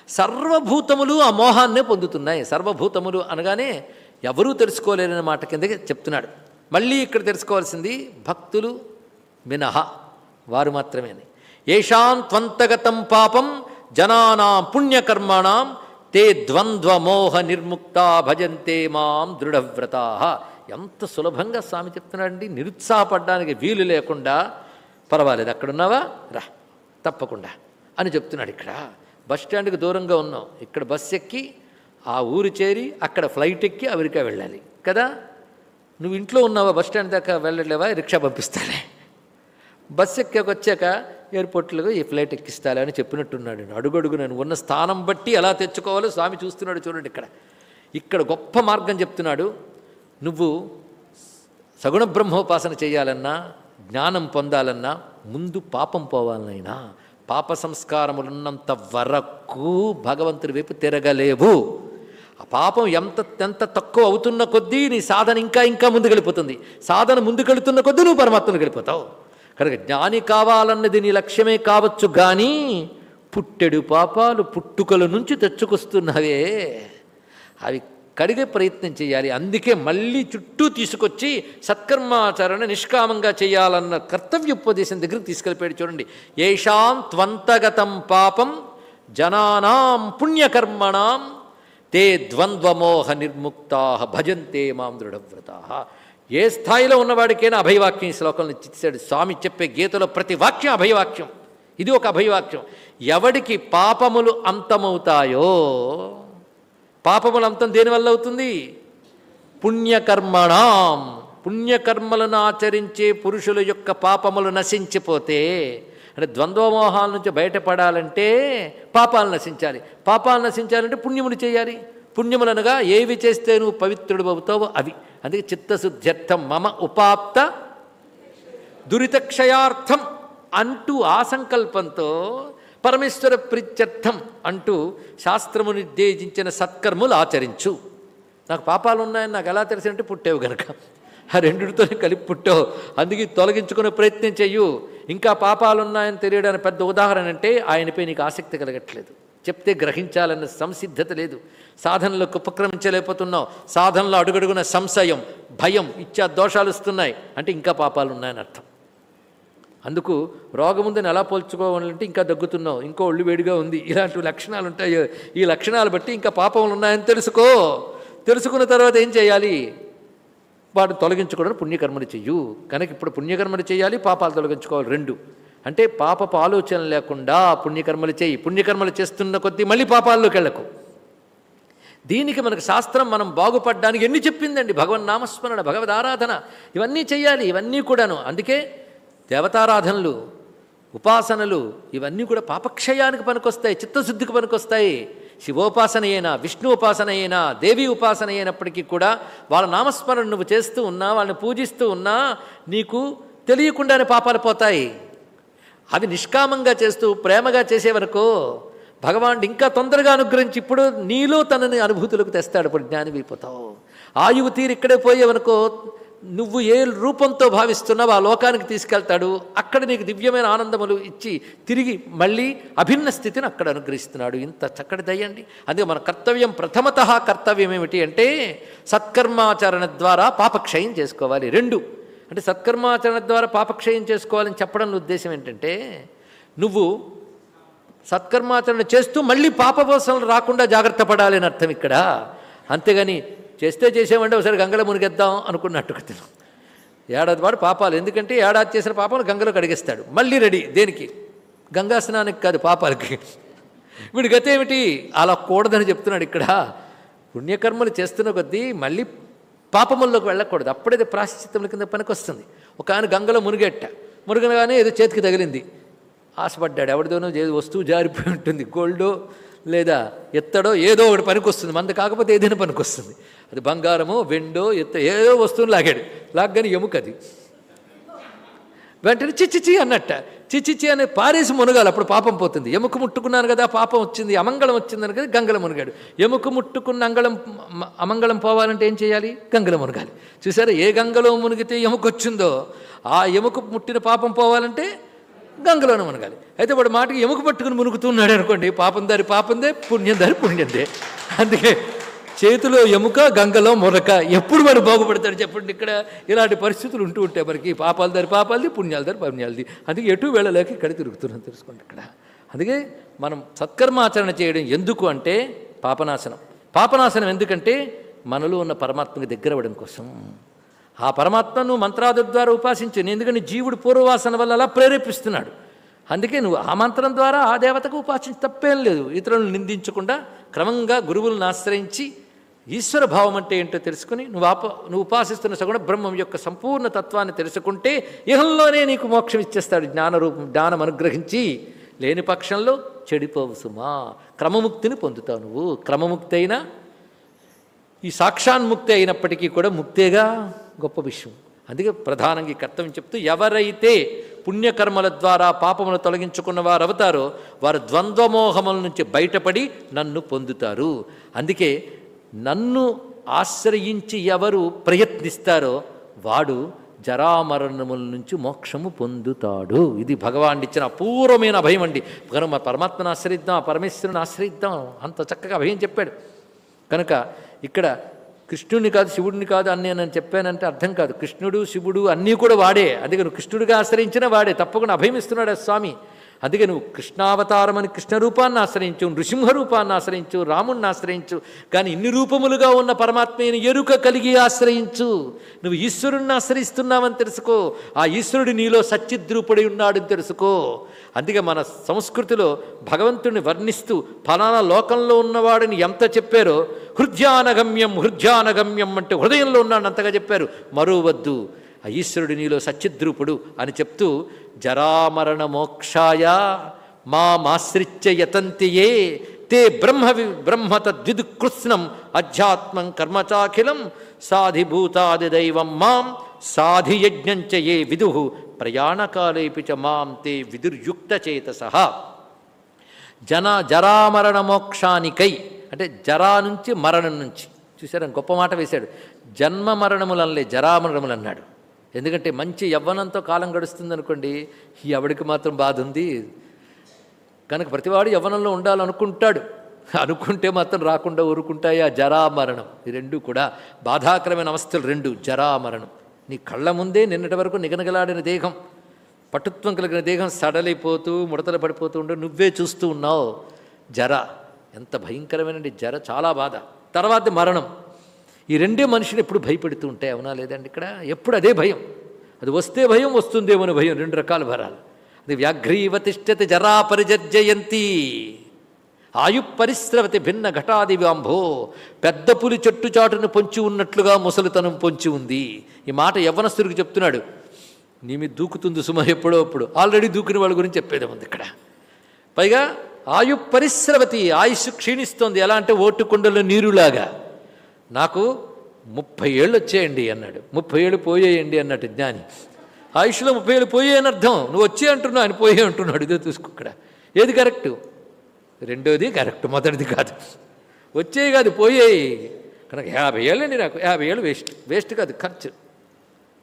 సర్వభూతములు ఆ మోహాన్నే పొందుతున్నాయి. సర్వభూతములు అనగానే ఎవరూ తెలుసుకోలేరనే మాట కిందకి చెప్తున్నాడు. మళ్ళీ ఇక్కడ తెలుసుకోవాల్సింది భక్తులు మినహ వారు మాత్రమే ఏషాం త్వంతగతం పాపం జనానాం పుణ్యకర్మణాం తే ద్వంద్వమోహ నిర్ముక్త భజంతే మాం దృఢవ్రతా. ఎంత సులభంగా స్వామి చెప్తున్నాడండి. నిరుత్సాహపడడానికి వీలు లేకుండా పర్వాలేదు అక్కడున్నావా? రా తప్పకుండా అని చెప్తున్నాడు ఇక్కడ. బస్ స్టాండ్కి దూరంగా ఉన్నాం. ఇక్కడ బస్ ఎక్కి ఆ ఊరు చేరి అక్కడ ఫ్లైట్ ఎక్కి అమెరికా వెళ్ళాలి. కదా? నువ్వు ఇంట్లో ఉన్నావా? బస్ స్టాండ్ దాకా వెళ్ళలేవా రిక్షా పంపిస్తానే బస్ ఎక్కకొచ్చాక ఎయిర్పోర్ట్లో ఈ ఫ్లైట్ ఎక్కిస్తాలే అని చెప్పినట్టున్నాడు అడుగడుగు నేను ఉన్న స్థానం బట్టి ఎలా తెచ్చుకోవాలో స్వామి చూస్తున్నాడు చూడండి ఇక్కడ. ఇక్కడ గొప్ప మార్గం చెప్తున్నాడు. నువ్వు సగుణ బ్రహ్మోపాసన చేయాలన్నా జ్ఞానం పొందాలన్నా ముందు పాపం పోవాలనైనా పాప సంస్కారములున్నంత వరకు భగవంతుడి వైపు తిరగలేవు. ఆ పాపం ఎంత ఎంత తక్కువ అవుతున్న కొద్దీ నీ సాధన ఇంకా ఇంకా ముందుకెళ్ళిపోతుంది. సాధన ముందుకెళ్తున్న కొద్దీ నువ్వు పరమాత్మను వెళ్ళిపోతావు. కనుక జ్ఞాని కావాలన్నది నీ లక్ష్యమే కావచ్చు కానీ పుట్టెడు పాపాలు పుట్టుకల నుంచి తెచ్చుకొస్తున్నవే. అవి కడిగే ప్రయత్నం చేయాలి. అందుకే మళ్ళీ చుట్టూ తీసుకొచ్చి సత్కర్మాచరణ నిష్కామంగా చేయాలన్న కర్తవ్యోపదేశం దగ్గరికి తీసుకెళ్ళిపోయాడు చూడండి. ఏషాం త్వంతగతం పాపం జనానాం పుణ్యకర్మణాం తే ద్వంద్వమోహ నిర్ముక్తా భజంతే మాం దృఢవ్రతా. ఏ స్థాయిలో ఉన్నవాడికైనా అభయవాక్యం ఈ శ్లోకంలో ఇచ్చాడు. స్వామి చెప్పే గీతలో ప్రతి వాక్యం అభయవాక్యం. ఇది ఒక అభయవాక్యం. ఎవడికి పాపములు అంతమవుతాయో పాపములు అంతం దేనివల్ల అవుతుంది? పుణ్యకర్మణాం. పుణ్యకర్మలను ఆచరించే పురుషుల యొక్క పాపములు నశించిపోతే అంటే ద్వంద్వమోహాల నుంచి బయటపడాలంటే పాపాలు నశించాలి. పాపాలు నశించాలంటే పుణ్యములు చేయాలి. పుణ్యములనగా ఏవి చేస్తే నువ్వు పవిత్రుడు అవుతావో అవి. అందుకే చిత్తశుద్ధ్యర్థం మమ ఉపాప్త దురితక్షయార్థం అంటూ ఆ సంకల్పంతో పరమేశ్వర ప్రీత్యర్థం అంటూ శాస్త్రము నిర్దేశించిన సత్కర్ములు ఆచరించు. నాకు పాపాలు ఉన్నాయని నాకు ఎలా తెలిసినట్టు పుట్టేవు గనక. ఆ రెండుతోనే కలిపి పుట్టావు. అందుకే తొలగించుకునే ప్రయత్నం చెయ్యు. ఇంకా పాపాలు ఉన్నాయని తెలియడానికి పెద్ద ఉదాహరణ అంటే ఆయనపై నీకు ఆసక్తి కలగట్లేదు. చెప్తే గ్రహించాలన్న సంసిద్ధత లేదు. సాధనలకు ఉపక్రమించలేకపోతున్నావు. సాధనలో అడుగడుగున సంశయం భయం ఇచ్చా దోషాలు వస్తున్నాయి. అంటే ఇంకా పాపాలు ఉన్నాయని అర్థం. అందుకు రోగముందని ఎలా పోల్చుకోవాలంటే ఇంకా దగ్గుతున్నావు. ఇంకో ఒళ్ళు వేడిగా ఉంది. ఇలాంటి లక్షణాలు ఉంటాయి. ఈ లక్షణాలు బట్టి ఇంకా పాపములు ఉన్నాయని తెలుసుకో. తెలుసుకున్న తర్వాత ఏం చేయాలి? వాటిని తొలగించుకోవడం పుణ్యకర్మలు చెయ్యు. కనుక ఇప్పుడు పుణ్యకర్మలు చేయాలి పాపాలు తొలగించుకోవాలి. రెండు. అంటే పాపపు ఆలోచన లేకుండా పుణ్యకర్మలు చేయి. పుణ్యకర్మలు చేస్తున్న కొద్దీ మళ్ళీ పాపాల్లోకి వెళ్ళకు. దీనికి మనకు శాస్త్రం మనం బాగుపడడానికి ఎన్ని చెప్పిందండి? భగవన్ నామస్మరణ భగవద్ ఆరాధన ఇవన్నీ చేయాలి ఇవన్నీ కూడాను. అందుకే దేవతారాధనలు ఉపాసనలు ఇవన్నీ కూడా పాపక్షయానికి పనికొస్తాయి చిత్తశుద్ధికి పనికొస్తాయి. శివోపాసన అయినా విష్ణు ఉపాసన అయినా దేవి ఉపాసన అయినప్పటికీ కూడా వాళ్ళ నామస్మరణ నువ్వు చేస్తూ ఉన్నా వాళ్ళని పూజిస్తూ ఉన్నా నీకు తెలియకుండానే పాపాలు పోతాయి. అవి నిష్కామంగా చేస్తూ ప్రేమగా చేసేవనుకో భగవానుడు ఇంకా తొందరగా అనుగ్రహించి ఇప్పుడు నీలో తనని అనుభూతులకు తెస్తాడు ఇప్పుడు జ్ఞాని అయిపోతావు ఆయువు తీరు ఇక్కడే పోయేవనుకో నువ్వు ఏ రూపంతో భావిస్తున్నావు ఆ లోకానికి తీసుకెళ్తాడు. అక్కడ నీకు దివ్యమైన ఆనందములు ఇచ్చి తిరిగి మళ్ళీ అభిన్న స్థితిని అక్కడ అనుగ్రహిస్తున్నాడు. ఇంత చక్కటి దయ్యండి అందుకే మన కర్తవ్యం ప్రథమత కర్తవ్యం ఏమిటి అంటే సత్కర్మాచరణ ద్వారా పాపక్షయం చేసుకోవాలి. రెండు అంటే సత్కర్మాచరణ ద్వారా పాపక్షయం చేసుకోవాలని చెప్పడంలో ఉద్దేశం ఏంటంటే నువ్వు సత్కర్మాచరణ చేస్తూ మళ్ళీ పాపవసనలు రాకుండా జాగ్రత్త పడాలి అని అర్థం ఇక్కడ. అంతేగాని చేస్తే చేసామంటే ఒకసారి గంగలో మునిగేద్దాం అనుకున్నట్టు కథను ఏడాది పాటు పాపాలు. ఎందుకంటే ఏడాది చేసిన పాపాలు గంగలో కడిగేస్తాడు మళ్ళీ రెడీ. దేనికి? గంగా స్నానానికి కాదు పాపాలకి. వీడి గత ఏమిటి? అలా కూడదని చెప్తున్నాడు ఇక్కడ. పుణ్యకర్మలు చేస్తున్న కొద్దీ మళ్ళీ పాపముల్లోకి వెళ్ళకూడదు. అప్పుడేది ప్రాశ్చిత్తముల కింద పనికి వస్తుంది ఒక ఆయన గంగలో మునిగెట్ట మునిగనగానే ఏదో చేతికి తగిలింది. ఆశపడ్డాడు. ఎవరిదోనో ఏదో వస్తువు జారిపోయి ఉంటుంది. గోల్డో లేదా ఎత్తడో ఏదో ఒకటి పనికొస్తుంది. మంద కాకపోతే ఏదైనా పనికొస్తుంది. అది బంగారమో వెండో ఎత్త ఏదో వస్తువుని లాగాడు. లాగ్గానే ఎముకది వెంటనే చిచ్చిచి అన్నట్ట. చిచ్చిచి అని పారేసి మునగాలి. అప్పుడు పాపం పోతుంది. ఎముక ముట్టుకున్నాను కదా పాపం వచ్చింది అమంగళం వచ్చిందని కదా గంగల మునగాడు. ఎముక ముట్టుకున్న అంగళం అమంగళం పోవాలంటే ఏం చేయాలి? గంగల మునగాలి. చూసారా ఏ గంగలో మునిగితే ఎముక వచ్చిందో ఆ ఎముక ముట్టిన పాపం పోవాలంటే గంగలోనే మునగాలి. అయితే వాడు మాటకి ఎముక పట్టుకుని మునుగుతున్నాడు అనుకోండి పాపం దారి పాపందే పుణ్యం దారి పుణ్యందే అందుకే చేతిలో ఎముక గంగలో మురక ఎప్పుడు వాడు బాగుపడతాడు చెప్పండి ఇక్కడ? ఇలాంటి పరిస్థితులు ఉంటూ ఉంటాయి మనకి. పాపాలు దారి పాపాలది పుణ్యాల దారి పుణ్యాలది. అందుకే ఎటు వెళ్ళలేక ఇక్కడ తిరుగుతున్నాం తెలుసుకోండి ఇక్కడ. అందుకే మనం సత్కర్మాచరణ చేయడం ఎందుకు అంటే పాపనాశనం. పాపనాశనం ఎందుకంటే మనలో ఉన్న పరమాత్మకి దగ్గర అవ్వడం కోసం. ఆ పరమాత్మను మంత్రాది ద్వారా ఉపాసించు. ఎందుకంటే జీవుడు పూర్వవాసన వల్ల అలా ప్రేరేపిస్తున్నాడు. అందుకే నువ్వు ఆ మంత్రం ద్వారా ఆ దేవతకు ఉపాసించి. తప్పేం లేదు. ఇతరులను నిందించకుండా క్రమంగా గురువులను ఆశ్రయించి ఈశ్వర భావం అంటే ఏంటో తెలుసుకుని నువ్వు ఆప నువ్వు ఉపాసిస్తున్న సగుణ బ్రహ్మం యొక్క సంపూర్ణ తత్వాన్ని తెలుసుకుంటే ఇహంలోనే నీకు మోక్షం ఇచ్చేస్తాడు జ్ఞానరూపం జ్ఞానం అనుగ్రహించి. లేని పక్షంలో చెడిపోవు సుమా. క్రమముక్తిని పొందుతావు నువ్వు. క్రమముక్తి అయినా ఈ సాక్షాన్ముక్తి అయినప్పటికీ కూడా ముక్తేగా. గొప్ప విషయం. అందుకే ప్రధానంగా ఈ కర్తవ్యం చెప్తూ ఎవరైతే పుణ్యకర్మల ద్వారా పాపములు తొలగించుకున్న వారు అవుతారో వారు ద్వంద్వమోహముల నుంచి బయటపడి నన్ను పొందుతారు. అందుకే నన్ను ఆశ్రయించి ఎవరు ప్రయత్నిస్తారో వాడు జరామరణముల నుంచి మోక్షము పొందుతాడు. ఇది భగవాన్ ఇచ్చిన అపూర్వమైన అభయం అండి. కనుక పరమాత్మను ఆశ్రయిద్దాం పరమేశ్వరుని ఆశ్రయిద్దాం అంత చక్కగా అభయం చెప్పాడు. కనుక ఇక్కడ కృష్ణుడిని కాదు శివుడిని కాదు అని నేను చెప్పానంటే అర్థం కాదు. కృష్ణుడు శివుడు అన్నీ కూడా వాడే. అందుకని కృష్ణుడిగా ఆశ్రయించిన వాడే. తప్పకుండా అభయమిస్తున్నాడు ఆ స్వామి? అందుకే నువ్వు కృష్ణావతారం అని కృష్ణ రూపాన్ని ఆశ్రయించు నృసింహ రూపాన్ని ఆశ్రయించు రాముణ్ణి ఆశ్రయించు కానీ ఇన్ని రూపములుగా ఉన్న పరమాత్మని ఎరుక కలిగి ఆశ్రయించు. నువ్వు ఈశ్వరుణ్ణి ఆశ్రయిస్తున్నావని తెలుసుకో. ఆ ఈశ్వరుడు నీలో సచ్చిద్రూపుడై ఉన్నాడని తెలుసుకో. అందుకే మన సంస్కృతిలో భగవంతుడిని వర్ణిస్తూ ఫలానా లోకంలో ఉన్నవాడిని ఎంత చెప్పారో హృద్యానగమ్యం హృద్యానగమ్యం అంటే హృదయంలో ఉన్నాడు అంతగా చెప్పారు. మరోవద్దు. ఆ ఈశ్వరుడు నీలో సచ్చిద్రూపుడు అని చెప్తూ జరామరణ మోక్షాయ మామాశ్రిత్య యతంతియే. తే బ్రహ్మ వి బ్రహ్మ తద్విదుకృత్స్నం అధ్యాత్మం కర్మచాఖిలం సాధిభూతాదిదైవం మాం సాధియజ్ఞంచ ఏ విదు ప్రయాణకాలేపి చ మాం తే విదుర్యుక్తచేతస జన జరామరణ మోక్షానికై అంటే జరా నుంచి మరణం నుంచి. చూసారా గొప్ప మాట వేశాడు. జన్మ మరణములనలే జరామరణములు అన్నాడు ఎందుకంటే మంచి యవ్వనంతో కాలం గడుస్తుంది అనుకోండి ఎవడికి మాత్రం బాధ ఉంది. కనుక ప్రతివాడు యవ్వనంలో ఉండాలనుకుంటాడు. అనుకుంటే మాత్రం రాకుండా ఊరుకుంటాయి? ఆ జరా మరణం ఈ రెండు కూడా బాధాకరమైన అవస్థలు రెండు. జరామరణం. నీ కళ్ళ ముందే నిన్నటి వరకు నిగనగలాడిన దేహం పటుత్వం కలిగిన దేహం సడలిపోతూ ముడతలు పడిపోతూ ఉండు నువ్వే చూస్తూ ఉన్నావు. జర. ఎంత భయంకరమైన జర చాలా బాధ. తర్వాత మరణం. ఈ రెండే మనిషిని ఎప్పుడు భయపెడుతూ ఉంటాయి అవునా లేదండి ఇక్కడ? ఎప్పుడు అదే భయం. అది వస్తే భయం వస్తుందేమో భయం రెండు రకాల భరాలు. అది వ్యాఘ్రీవ తిష్టతి జరా పరిజర్జయంతి. ఆయు పరిశ్రవతి భిన్న ఘటాదివాంభో. పెద్ద పులి చెట్టు చాటును పొంచి ఉన్నట్లుగా ముసలితనం పొంచి ఉంది. ఈ మాట యవ్వనస్తుడికి చెప్తున్నాడు. నీ మీద దూకుతుంది సుమ ఎప్పుడో అప్పుడు. ఆల్రెడీ దూకిన వాళ్ళ గురించి చెప్పేదే ఉంది ఇక్కడ. పైగా ఆయు పరిశ్రవతి ఆయుష్ క్షీణిస్తోంది. ఎలా అంటే ఓటుకుండలో నీరులాగా. నాకు ముప్పై ఏళ్ళు వచ్చేయండి అన్నాడు. ముప్పై ఏళ్ళు పోయేయండి అన్నట్టు జ్ఞాని. ఆయుష్లో ముప్పై ఏళ్ళు పోయే అని అర్థం. నువ్వు వచ్చే అంటున్నావు ఆయన పోయే అంటున్నాడు. ఇదే చూసుకో ఇక్కడ. ఏది కరెక్ట్? రెండోది కరెక్ట్ మొదటిది కాదు. వచ్చేవి కాదు పోయేయి. కనుక యాభై ఏళ్ళండి నాకు. యాభై ఏళ్ళు వేస్ట్. వేస్ట్ కాదు ఖర్చు.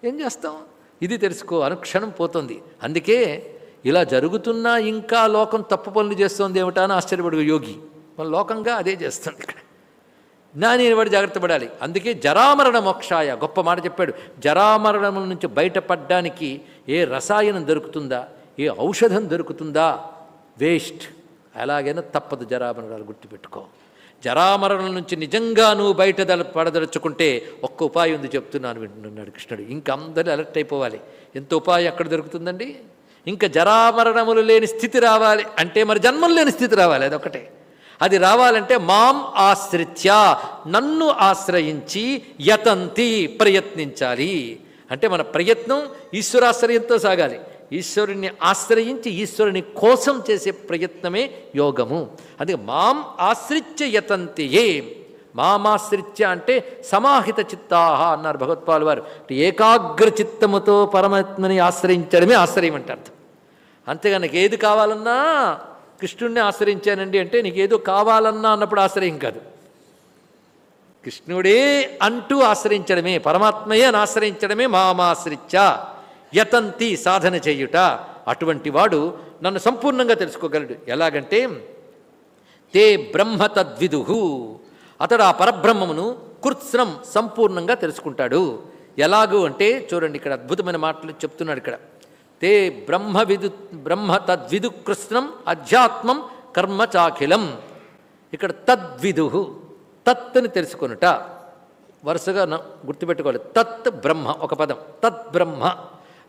ఏం చేస్తాం? ఇది తెలుసుకో అనుక్షణం పోతుంది. అందుకే ఇలా జరుగుతున్నా ఇంకా లోకం తప్పు పనులు చేస్తోంది ఏమిటా అని ఆశ్చర్యపడు యోగి. మన లోకంగా అదే చేస్తుంది ఇక్కడ. జ్ఞాని వాడు జాగ్రత్త పడాలి. అందుకే జరామరణ మోక్షాయ గొప్ప మాట చెప్పాడు. జరామరణం నుంచి బయటపడడానికి ఏ రసాయనం దొరుకుతుందా? ఏ ఔషధం దొరుకుతుందా? వేస్ట్. అలాగైనా తప్పదు జరామరణాలు గుర్తుపెట్టుకో. జరామరణం నుంచి నిజంగా నువ్వు బయట పడదలుచుకుంటే ఒక్క ఉపాయం ఉంది చెప్తున్నాను వింటున్నాడు కృష్ణుడు. ఇంకా అందరూ అలర్ట్ అయిపోవాలి. ఎంత ఉపాయం ఎక్కడ దొరుకుతుందండి? ఇంకా జరామరణములు లేని స్థితి రావాలి. అంటే మరి జన్మలు లేని స్థితి రావాలి. అదొకటే అది రావాలంటే మాం ఆశ్రిత్య నన్ను ఆశ్రయించి యతంతి ప్రయత్నించాలి. అంటే మన ప్రయత్నం ఈశ్వరాశ్రయంతో సాగాలి. ఈశ్వరుణ్ణి ఆశ్రయించి ఈశ్వరుని కోసం చేసే ప్రయత్నమే యోగము. అందుకే మాం ఆశ్రిత్య యతంతి ఏ మామాశ్రిత్య అంటే సమాహిత చిత్తాహ అన్నారు భగవత్పాల్ వారు. ఏకాగ్ర చిత్తముతో పరమాత్మని ఆశ్రయించడమే ఆశ్రయం అంటే అర్థం అంతేగానకి ఏది కావాలన్నా కృష్ణుడిని ఆశ్రయించానండి అంటే నీకు ఏదో కావాలన్నా అన్నప్పుడు ఆశ్రయం కాదు. కృష్ణుడే అంటూ ఆశ్రయించడమే పరమాత్మయే అని ఆశ్రయించడమే మామాశ్రిత్య. యతంతి సాధన చేయుట. అటువంటి వాడు నన్ను సంపూర్ణంగా తెలుసుకోగలడు. ఎలాగంటే తే బ్రహ్మ తద్విదుహు అతడు ఆ పరబ్రహ్మమును కృత్స్నం సంపూర్ణంగా తెలుసుకుంటాడు. ఎలాగూ అంటే చూడండి ఇక్కడ అద్భుతమైన మాటలు చెప్తున్నాడు ఇక్కడ. తే బ్రహ్మవిదు బ్రహ్మ తద్విదు కృష్ణం అధ్యాత్మం కర్మ చాఖిలం ఇక్కడ తద్విదుహు తత్తుని తెలుసుకొనుట. వరుసగా గుర్తుపెట్టుకోవాలి. తత్ బ్రహ్మ ఒక పదం. తత్ బ్రహ్మ.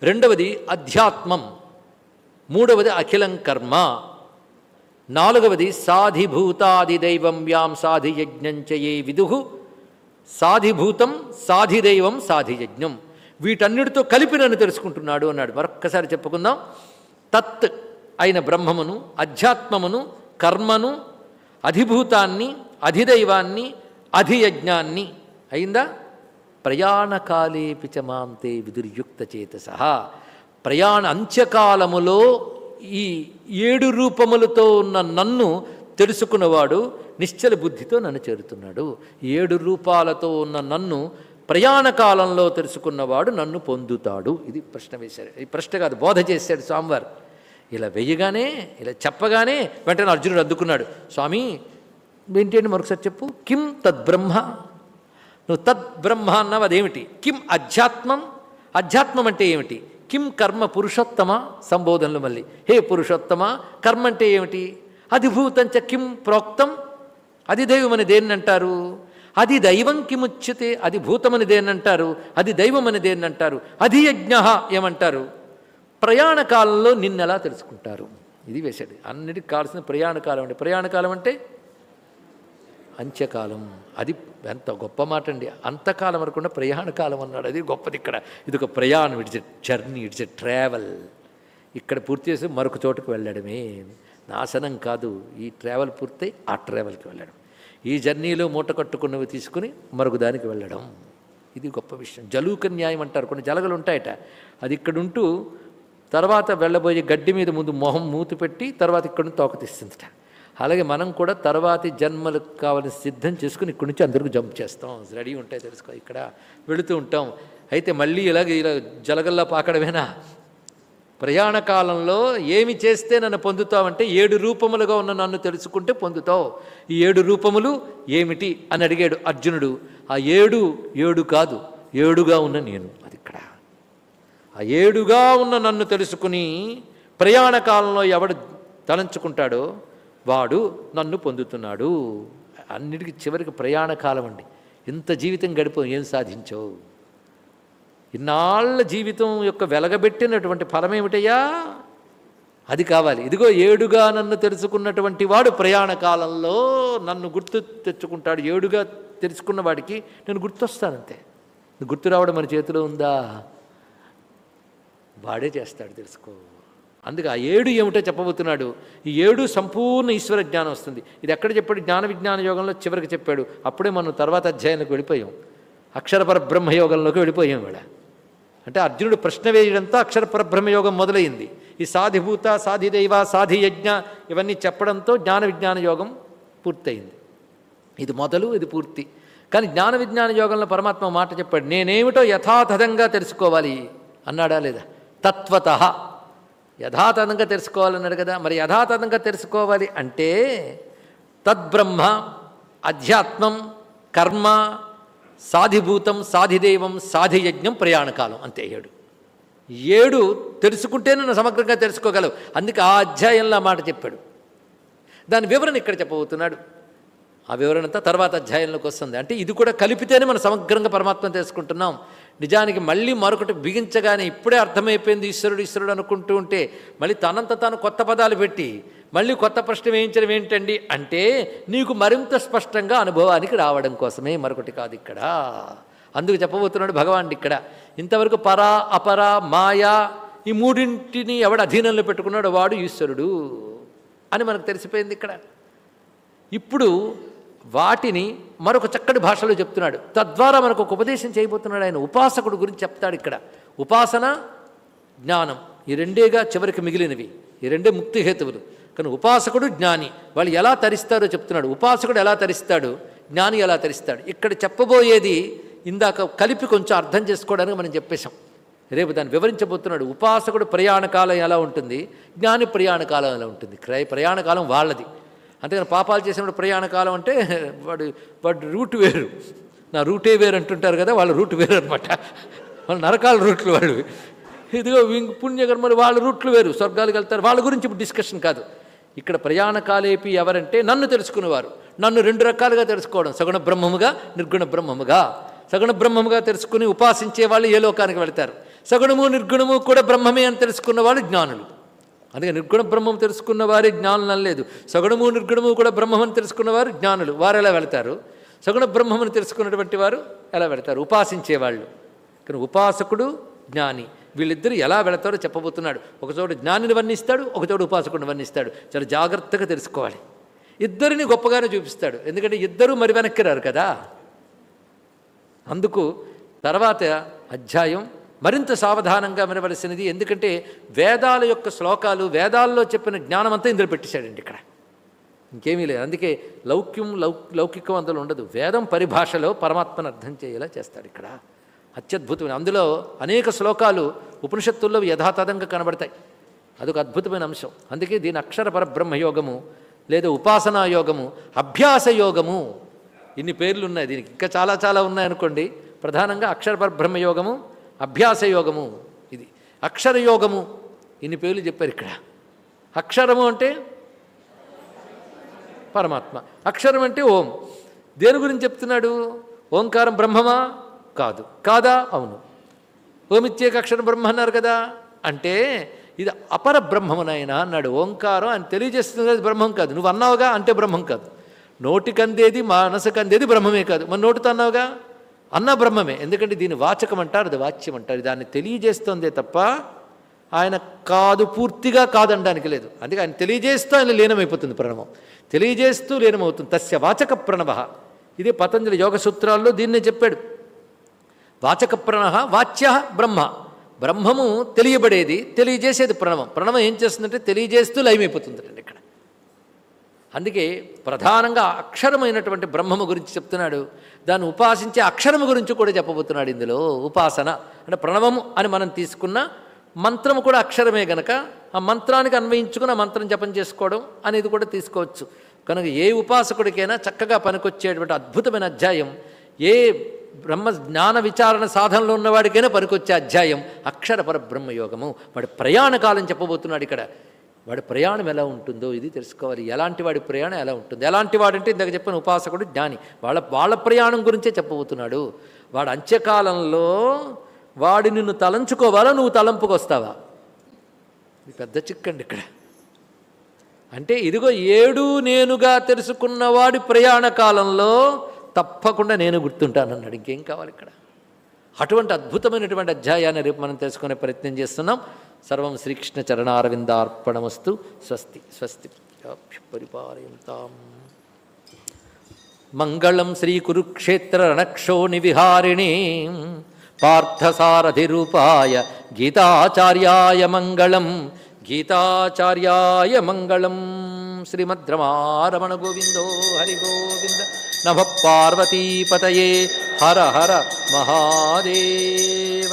రెండవది అధ్యాత్మం. మూడవది అఖిలం కర్మ. నాలుగవది సాధిభూతాదిదైవం వ్యాం సాధియజ్ఞంచయే విదు సాధిభూతం సాధిదైవం సాధియజ్ఞం. వీటన్నిటితో కలిపి నన్ను తెలుసుకుంటున్నాడు అన్నాడు. మరొక్కసారి చెప్పుకుందాం. తత్ అయిన బ్రహ్మమును అధ్యాత్మమును కర్మను అధిభూతాన్ని అధిదైవాన్ని అధియజ్ఞాన్ని అయిందా? ప్రయాణకాలేపి చ మాం తే విదుర్యుక్త చేతస ప్రయాణ అంత్యకాలములో ఈ ఏడు రూపములతో ఉన్న నన్ను తెలుసుకున్నవాడు నిశ్చల బుద్ధితో నన్ను చేరుతున్నాడు. ఏడు రూపాలతో ఉన్న నన్ను ప్రయాణ కాలంలో తెలుసుకున్నవాడు నన్ను పొందుతాడు. ఇది ప్రశ్న వేశాడు ఈ ప్రశ్న కాదు బోధ చేశాడు స్వామివారు. ఇలా వెయ్యగానే ఇలా చెప్పగానే వెంటనే అర్జునుడు అద్దుకున్నాడు స్వామి ఏంటి మరొకసారి చెప్పు? కిం తద్బ్రహ్మ? నువ్వు తద్బ్రహ్మ అన్నావు అదేమిటి? కిం అధ్యాత్మం? అధ్యాత్మం అంటే ఏమిటి? కిం కర్మ పురుషోత్తమ? సంబోధనలు మళ్ళీ. హే పురుషోత్తమ కర్మ అంటే ఏమిటి? అధిభూతంచ కిం ప్రోక్తం? అది దైవమని దేన్ని అంటారు? అది దైవం కిముచ్యతే అది భూతమనిదేనంటారు అంటారు అది దైవమని దేన్ని అంటారు అది యజ్ఞ ఏమంటారు? ప్రయాణ కాలంలో నిన్నెలా తెలుసుకుంటారు? ఇది వేశాడు అన్నిటికి కావాల్సిన ప్రయాణ కాలం అంటే ప్రయాణ కాలం అంటే అంత్యకాలం. అది ఎంత గొప్ప మాట అండి అంతకాలం అనుకుండా ప్రయాణ కాలం అన్నాడు. అది గొప్పది ఇక్కడ. ఇది ఒక ప్రయాణం. It's a journey. It's a travel. ఇక్కడ పూర్తి చేసి మరొక చోటుకు వెళ్ళడమే. నాశనం కాదు. ఈ ట్రావెల్ పూర్తయి ఆ ట్రావెల్కి వెళ్ళడం. ఈ జర్నీలో మూట కట్టుకున్నవి తీసుకుని మరొక దానికి వెళ్ళడం. ఇది గొప్ప విషయం. జలూక న్యాయం అంటారు. కొన్ని జలగలు ఉంటాయట. అది ఇక్కడ ఉంటూ తర్వాత వెళ్ళబోయే గడ్డి మీద ముందు మొహం మూతి పెట్టి తర్వాత ఇక్కడ నుంచి తోక తీస్తుందట. అలాగే మనం కూడా తర్వాతి జన్మలకు కావాల్సిన సిద్ధం చేసుకుని ఇక్కడి నుంచి అందరికీ జంప్ చేస్తాం. రెడీ ఉంటాయి తెలుసుకో. ఇక్కడ వెళుతూ ఉంటాం. అయితే మళ్ళీ ఇలాగ ఇలా జలగల్లా పాకడమేనా? ప్రయాణ కాలంలో ఏమి చేస్తే నన్ను పొందుతావంటే ఏడు రూపములుగా ఉన్న నన్ను తెలుసుకుంటే పొందుతావు. ఈ ఏడు రూపములు ఏమిటి అని అడిగాడు అర్జునుడు. ఆ ఏడు ఏడు కాదు ఏడుగా ఉన్న నేను. అది ఇక్కడ. ఆ ఏడుగా ఉన్న నన్ను తెలుసుకుని ప్రయాణ కాలంలో ఎవడు తలంచుకుంటాడో వాడు నన్ను పొందుతున్నాడు. అన్నిటికీ చివరికి ప్రయాణ కాలం అండి. ఇంత జీవితం గడిపో ఏం సాధించావు? ఇన్నాళ్ళ జీవితం యొక్క వెలగబెట్టినటువంటి ఫలం ఏమిటయ్యా అది కావాలి. ఇదిగో ఏడుగా నన్ను తెలుసుకున్నటువంటి వాడు ప్రయాణ కాలంలో నన్ను గుర్తు తెచ్చుకుంటాడు. ఏడుగా తెలుసుకున్న వాడికి నేను గుర్తొస్తానంతే. గుర్తు రావడం మన చేతిలో ఉందా? వాడే చేస్తాడు తెలుసుకో. అందుకే ఆ ఏడు ఏమిటో చెప్పబోతున్నాడు. ఈ ఏడు సంపూర్ణ ఈశ్వర జ్ఞానం వస్తుంది. ఇది ఎక్కడ చెప్పాడు? జ్ఞాన విజ్ఞాన యోగంలో చివరికి చెప్పాడు. అప్పుడే మనం తర్వాత అధ్యాయానికి వెళ్ళిపోయాం. అక్షరపర బ్రహ్మయోగంలోకి వెళ్ళిపోయాం కూడా అంటే అర్జునుడు ప్రశ్న వేయడంతో అక్షర పరబ్రహ్మయోగం మొదలైంది. ఈ సాధిభూత సాధిదైవ సాధియజ్ఞ ఇవన్నీ చెప్పడంతో జ్ఞాన విజ్ఞాన యోగం పూర్తయింది. ఇది మొదలు ఇది పూర్తి. కానీ జ్ఞాన విజ్ఞాన యోగంలో పరమాత్మ మాట చెప్పాడు. నేనేమిటో యథాతథంగా తెలుసుకోవాలి. అన్నాడా లేదా? తత్వత. యథాతథంగా తెలుసుకోవాలన్నాడు కదా. మరి యథాతథంగా తెలుసుకోవాలి అంటే తద్బ్రహ్మ అధ్యాత్మం కర్మ సాధిభూతం సాధిదైవం సాధియజ్ఞం ప్రయాణకాలం అంతే ఏడు. ఏడు తెలుసుకుంటేనే నన్ను సమగ్రంగా తెలుసుకోగలవు. అందుకే ఆ అధ్యాయంలో మాట చెప్పాడు. దాని వివరణ ఇక్కడ చెప్పబోతున్నాడు. ఆ వివరణ అంతా తర్వాత అధ్యాయంలోకి వస్తుంది. అంటే ఇది కూడా కలిపితేనే మనం సమగ్రంగా పరమాత్మ తెలుసుకుంటున్నాం. నిజానికి మళ్ళీ మరొకటి బిగించగానే ఇప్పుడే అర్థమైపోయింది ఈశ్వరుడు ఈశ్వరుడు అనుకుంటూ ఉంటే మళ్ళీ తనంత తాను కొత్త పదాలు పెట్టి మళ్ళీ కొత్త ప్రశ్న వేయించడం ఏంటండి? అంటే నీకు మరింత స్పష్టంగా అనుభవానికి రావడం కోసమే మరొకటి కాదు ఇక్కడ. అందుకు చెప్పబోతున్నాడు భగవానుడు ఇక్కడ. ఇంతవరకు పరా అపర మాయా ఈ మూడింటిని ఎవడు అధీనంలో పెట్టుకున్నాడు వాడు ఈశ్వరుడు అని మనకు తెలిసిపోయింది ఇక్కడ. ఇప్పుడు వాటిని మరొక చక్కటి భాషలో చెప్తున్నాడు. తద్వారా మనకు ఒక ఉపదేశం చేయబోతున్నాడు ఆయన. ఉపాసకుడు గురించి చెప్తాడు ఇక్కడ. ఉపాసన జ్ఞానం. ఈ రెండేగా చివరికి మిగిలినవి. ఈ రెండే ముక్తిహేతువులు కానీ ఉపాసకుడు జ్ఞాని. వాళ్ళు ఎలా తరిస్తారో చెప్తున్నాడు. ఉపాసకుడు ఎలా తరిస్తాడు? జ్ఞాని ఎలా తరిస్తాడు? ఇక్కడ చెప్పబోయేది ఇందాక కలిపి కొంచెం అర్థం చేసుకోవడానికి మనం చెప్పేశాం. రేపు దాన్ని వివరించబోతున్నాడు. ఉపాసకుడు ప్రయాణకాలం ఎలా ఉంటుంది? జ్ఞాని ప్రయాణకాలం ఎలా ఉంటుంది? క్రయ ప్రయాణకాలం వాళ్ళది. అంతేగాని పాపాలు చేసినప్పుడు ప్రయాణ కాలం అంటే వాడు వాడు రూట్ వేరు. నా రూటే వేరు అంటుంటారు కదా వాళ్ళ రూట్ వేరు అనమాట వాళ్ళ నరకాల రూట్లు వాళ్ళు ఇదిగో పుణ్యకర్మలు వాళ్ళ రూట్లు వేరు. స్వర్గాలకు వెళ్తారు. వాళ్ళ గురించి ఇప్పుడు డిస్కషన్ కాదు. ఇక్కడ ప్రయాణ కాలేపి ఎవరంటే నన్ను తెలుసుకునేవారు. నన్ను రెండు రకాలుగా తెలుసుకోవడం. సగుణ బ్రహ్మముగా నిర్గుణ బ్రహ్మముగా. సగుణ బ్రహ్మముగా తెలుసుకుని ఉపాసించే వాళ్ళు ఏ లోకానికి వెళ్తారు? సగుణము నిర్గుణము కూడా బ్రహ్మమే అని తెలుసుకున్న వాళ్ళు జ్ఞానులు. అందుకే నిర్గుణ బ్రహ్మం తెలుసుకున్న వారే జ్ఞానులు అనలేదు సగుణము నిర్గుణము కూడా బ్రహ్మమని తెలుసుకున్నవారు జ్ఞానులు. వారు ఎలా వెళతారు? సగుణ బ్రహ్మమును తెలుసుకున్నటువంటి వారు ఎలా వెళతారు? ఉపాసించేవాళ్ళు కానీ ఉపాసకుడు జ్ఞాని. వీళ్ళిద్దరూ ఎలా వెళతారో చెప్పబోతున్నాడు. ఒకచోట జ్ఞానిని వర్ణిస్తాడు ఒకచోట ఉపాసకుడిని వర్ణిస్తాడు. చాలా జాగ్రత్తగా తెలుసుకోవాలి. ఇద్దరిని గొప్పగానే చూపిస్తాడు. ఎందుకంటే ఇద్దరూ మరి వెనక్కి రారు కదా. అందుకు తర్వాత అధ్యాయం మరింత సావధానంగా వినవలసినది ఎందుకంటే వేదాల యొక్క శ్లోకాలు వేదాల్లో చెప్పిన జ్ఞానం అంతా ఇందులో పెట్టేశాడండి ఇక్కడ. ఇంకేమీ లేదు. అందుకే లౌక్యం లౌ లౌకికం అందులో ఉండదు. వేదం పరిభాషలో పరమాత్మను అర్థం చేయేలా చేస్తాడు ఇక్కడ. అత్యద్భుతమైన. అందులో అనేక శ్లోకాలు ఉపనిషత్తుల్లో యథాతథంగా కనబడతాయి. అదొక అద్భుతమైన అంశం. అందుకే దీని అక్షర పరబ్రహ్మయోగము లేదా ఉపాసనా యోగము అభ్యాస యోగము ఇన్ని పేర్లు ఉన్నాయి దీనికి ఇంకా చాలా చాలా ఉన్నాయనుకోండి. ప్రధానంగా అక్షర పరబ్రహ్మ యోగము అభ్యాస యోగము ఇది. అక్షర యోగము ఇన్ని పేర్లు చెప్పారు ఇక్కడ. అక్షరము అంటే పరమాత్మ. అక్షరం అంటే ఓం. దేని గురించి చెప్తున్నాడు? ఓంకారం బ్రహ్మమా? కాదు. కాదా? అవును. ఓమిత్యేక అక్షరం బ్రహ్మ అన్నారు కదా? అంటే ఇది అపర బ్రహ్మమునైనా అన్నాడు. ఓంకారం అని తెలియజేస్తుంది బ్రహ్మం కాదు. నువ్వు అన్నావుగా అంటే బ్రహ్మం కాదు. నోటికి అందేది మనసుకు అందేది బ్రహ్మమే కాదు. మన నోటితో అన్నావుగా? అన్న బ్రహ్మమే. ఎందుకంటే దీని వాచకం అంటారు అది వాచ్యం అంటారు. దాన్ని తెలియజేస్తుందే తప్ప ఆయన కాదు పూర్తిగా కాదనడానికి లేదు. అందుకే ఆయన తెలియజేస్తూ ఆయన లీనమైపోతుంది ప్రణవం. తెలియజేస్తూ లీనమవుతుంది. తస్య వాచక ప్రణవ. ఇదే పతంజలి యోగ సూత్రాల్లో దీన్నే చెప్పాడు. వాచక ప్రణ వాచ్య బ్రహ్మ. బ్రహ్మము తెలియబడేది తెలియజేసేది ప్రణవం. ప్రణవం ఏం చేస్తుందంటే తెలియజేస్తూ లయమైపోతుంది ఇక్కడ. అందుకే ప్రధానంగా అక్షరమైనటువంటి బ్రహ్మము గురించి చెప్తున్నాడు. దాన్ని ఉపాసించే అక్షరము గురించి కూడా చెప్పబోతున్నాడు ఇందులో. ఉపాసన అంటే ప్రణవము అని మనం తీసుకున్న మంత్రము కూడా అక్షరమే గనక ఆ మంత్రానికి అన్వయించుకుని మంత్రం జపం చేసుకోవడం అనేది కూడా తీసుకోవచ్చు. కనుక ఏ ఉపాసకుడికైనా చక్కగా పనికొచ్చేటువంటి అద్భుతమైన అధ్యాయం. ఏ బ్రహ్మ జ్ఞాన విచారణ సాధనలో ఉన్నవాడికైనా పనికొచ్చే అధ్యాయం అక్షర పరబ్రహ్మ యోగము వాడి ప్రయాణ కాలం చెప్పబోతున్నాడు ఇక్కడ. వాడి ప్రయాణం ఎలా ఉంటుందో ఇది తెలుసుకోవాలి. ఎలాంటి వాడి ప్రయాణం ఎలా ఉంటుంది? ఎలాంటి వాడంటే ఇందాక చెప్పిన ఉపాసకుడు జ్ఞాని. వాళ్ళ వాళ్ళ ప్రయాణం గురించే చెప్పబోతున్నాడు. వాడు అంత్యకాలంలో వాడి నిన్ను తలంచుకోవాలా? నువ్వు తలంపుకు వస్తావా పెద్ద చిక్కండి ఇక్కడ. అంటే ఇదిగో ఏడు నేనుగా తెలుసుకున్నవాడి ప్రయాణ కాలంలో తప్పకుండా నేను గుర్తుంటానన్నాడు ఇంకేం కావాలి ఇక్కడ? అటువంటి అద్భుతమైనటువంటి అధ్యాయాన్ని రేపు మనం తెలుసుకునే ప్రయత్నం చేస్తున్నాం. సర్వం శ్రీకృష్ణ చరణారవిందార్పణమస్తు. స్వస్తి స్వస్తి. పరిపాలయంతాం. మంగళం శ్రీ కురుక్షేత్ర రణక్షోణి విహారిణి పార్థసారథిరూపాయ గీతాచార్యాయ మంగళం. గీతాచార్యాయ మంగళం. శ్రీమద్రమారమణ గోవిందో హరి नभः पार्वतीपतये हर हर महादेव।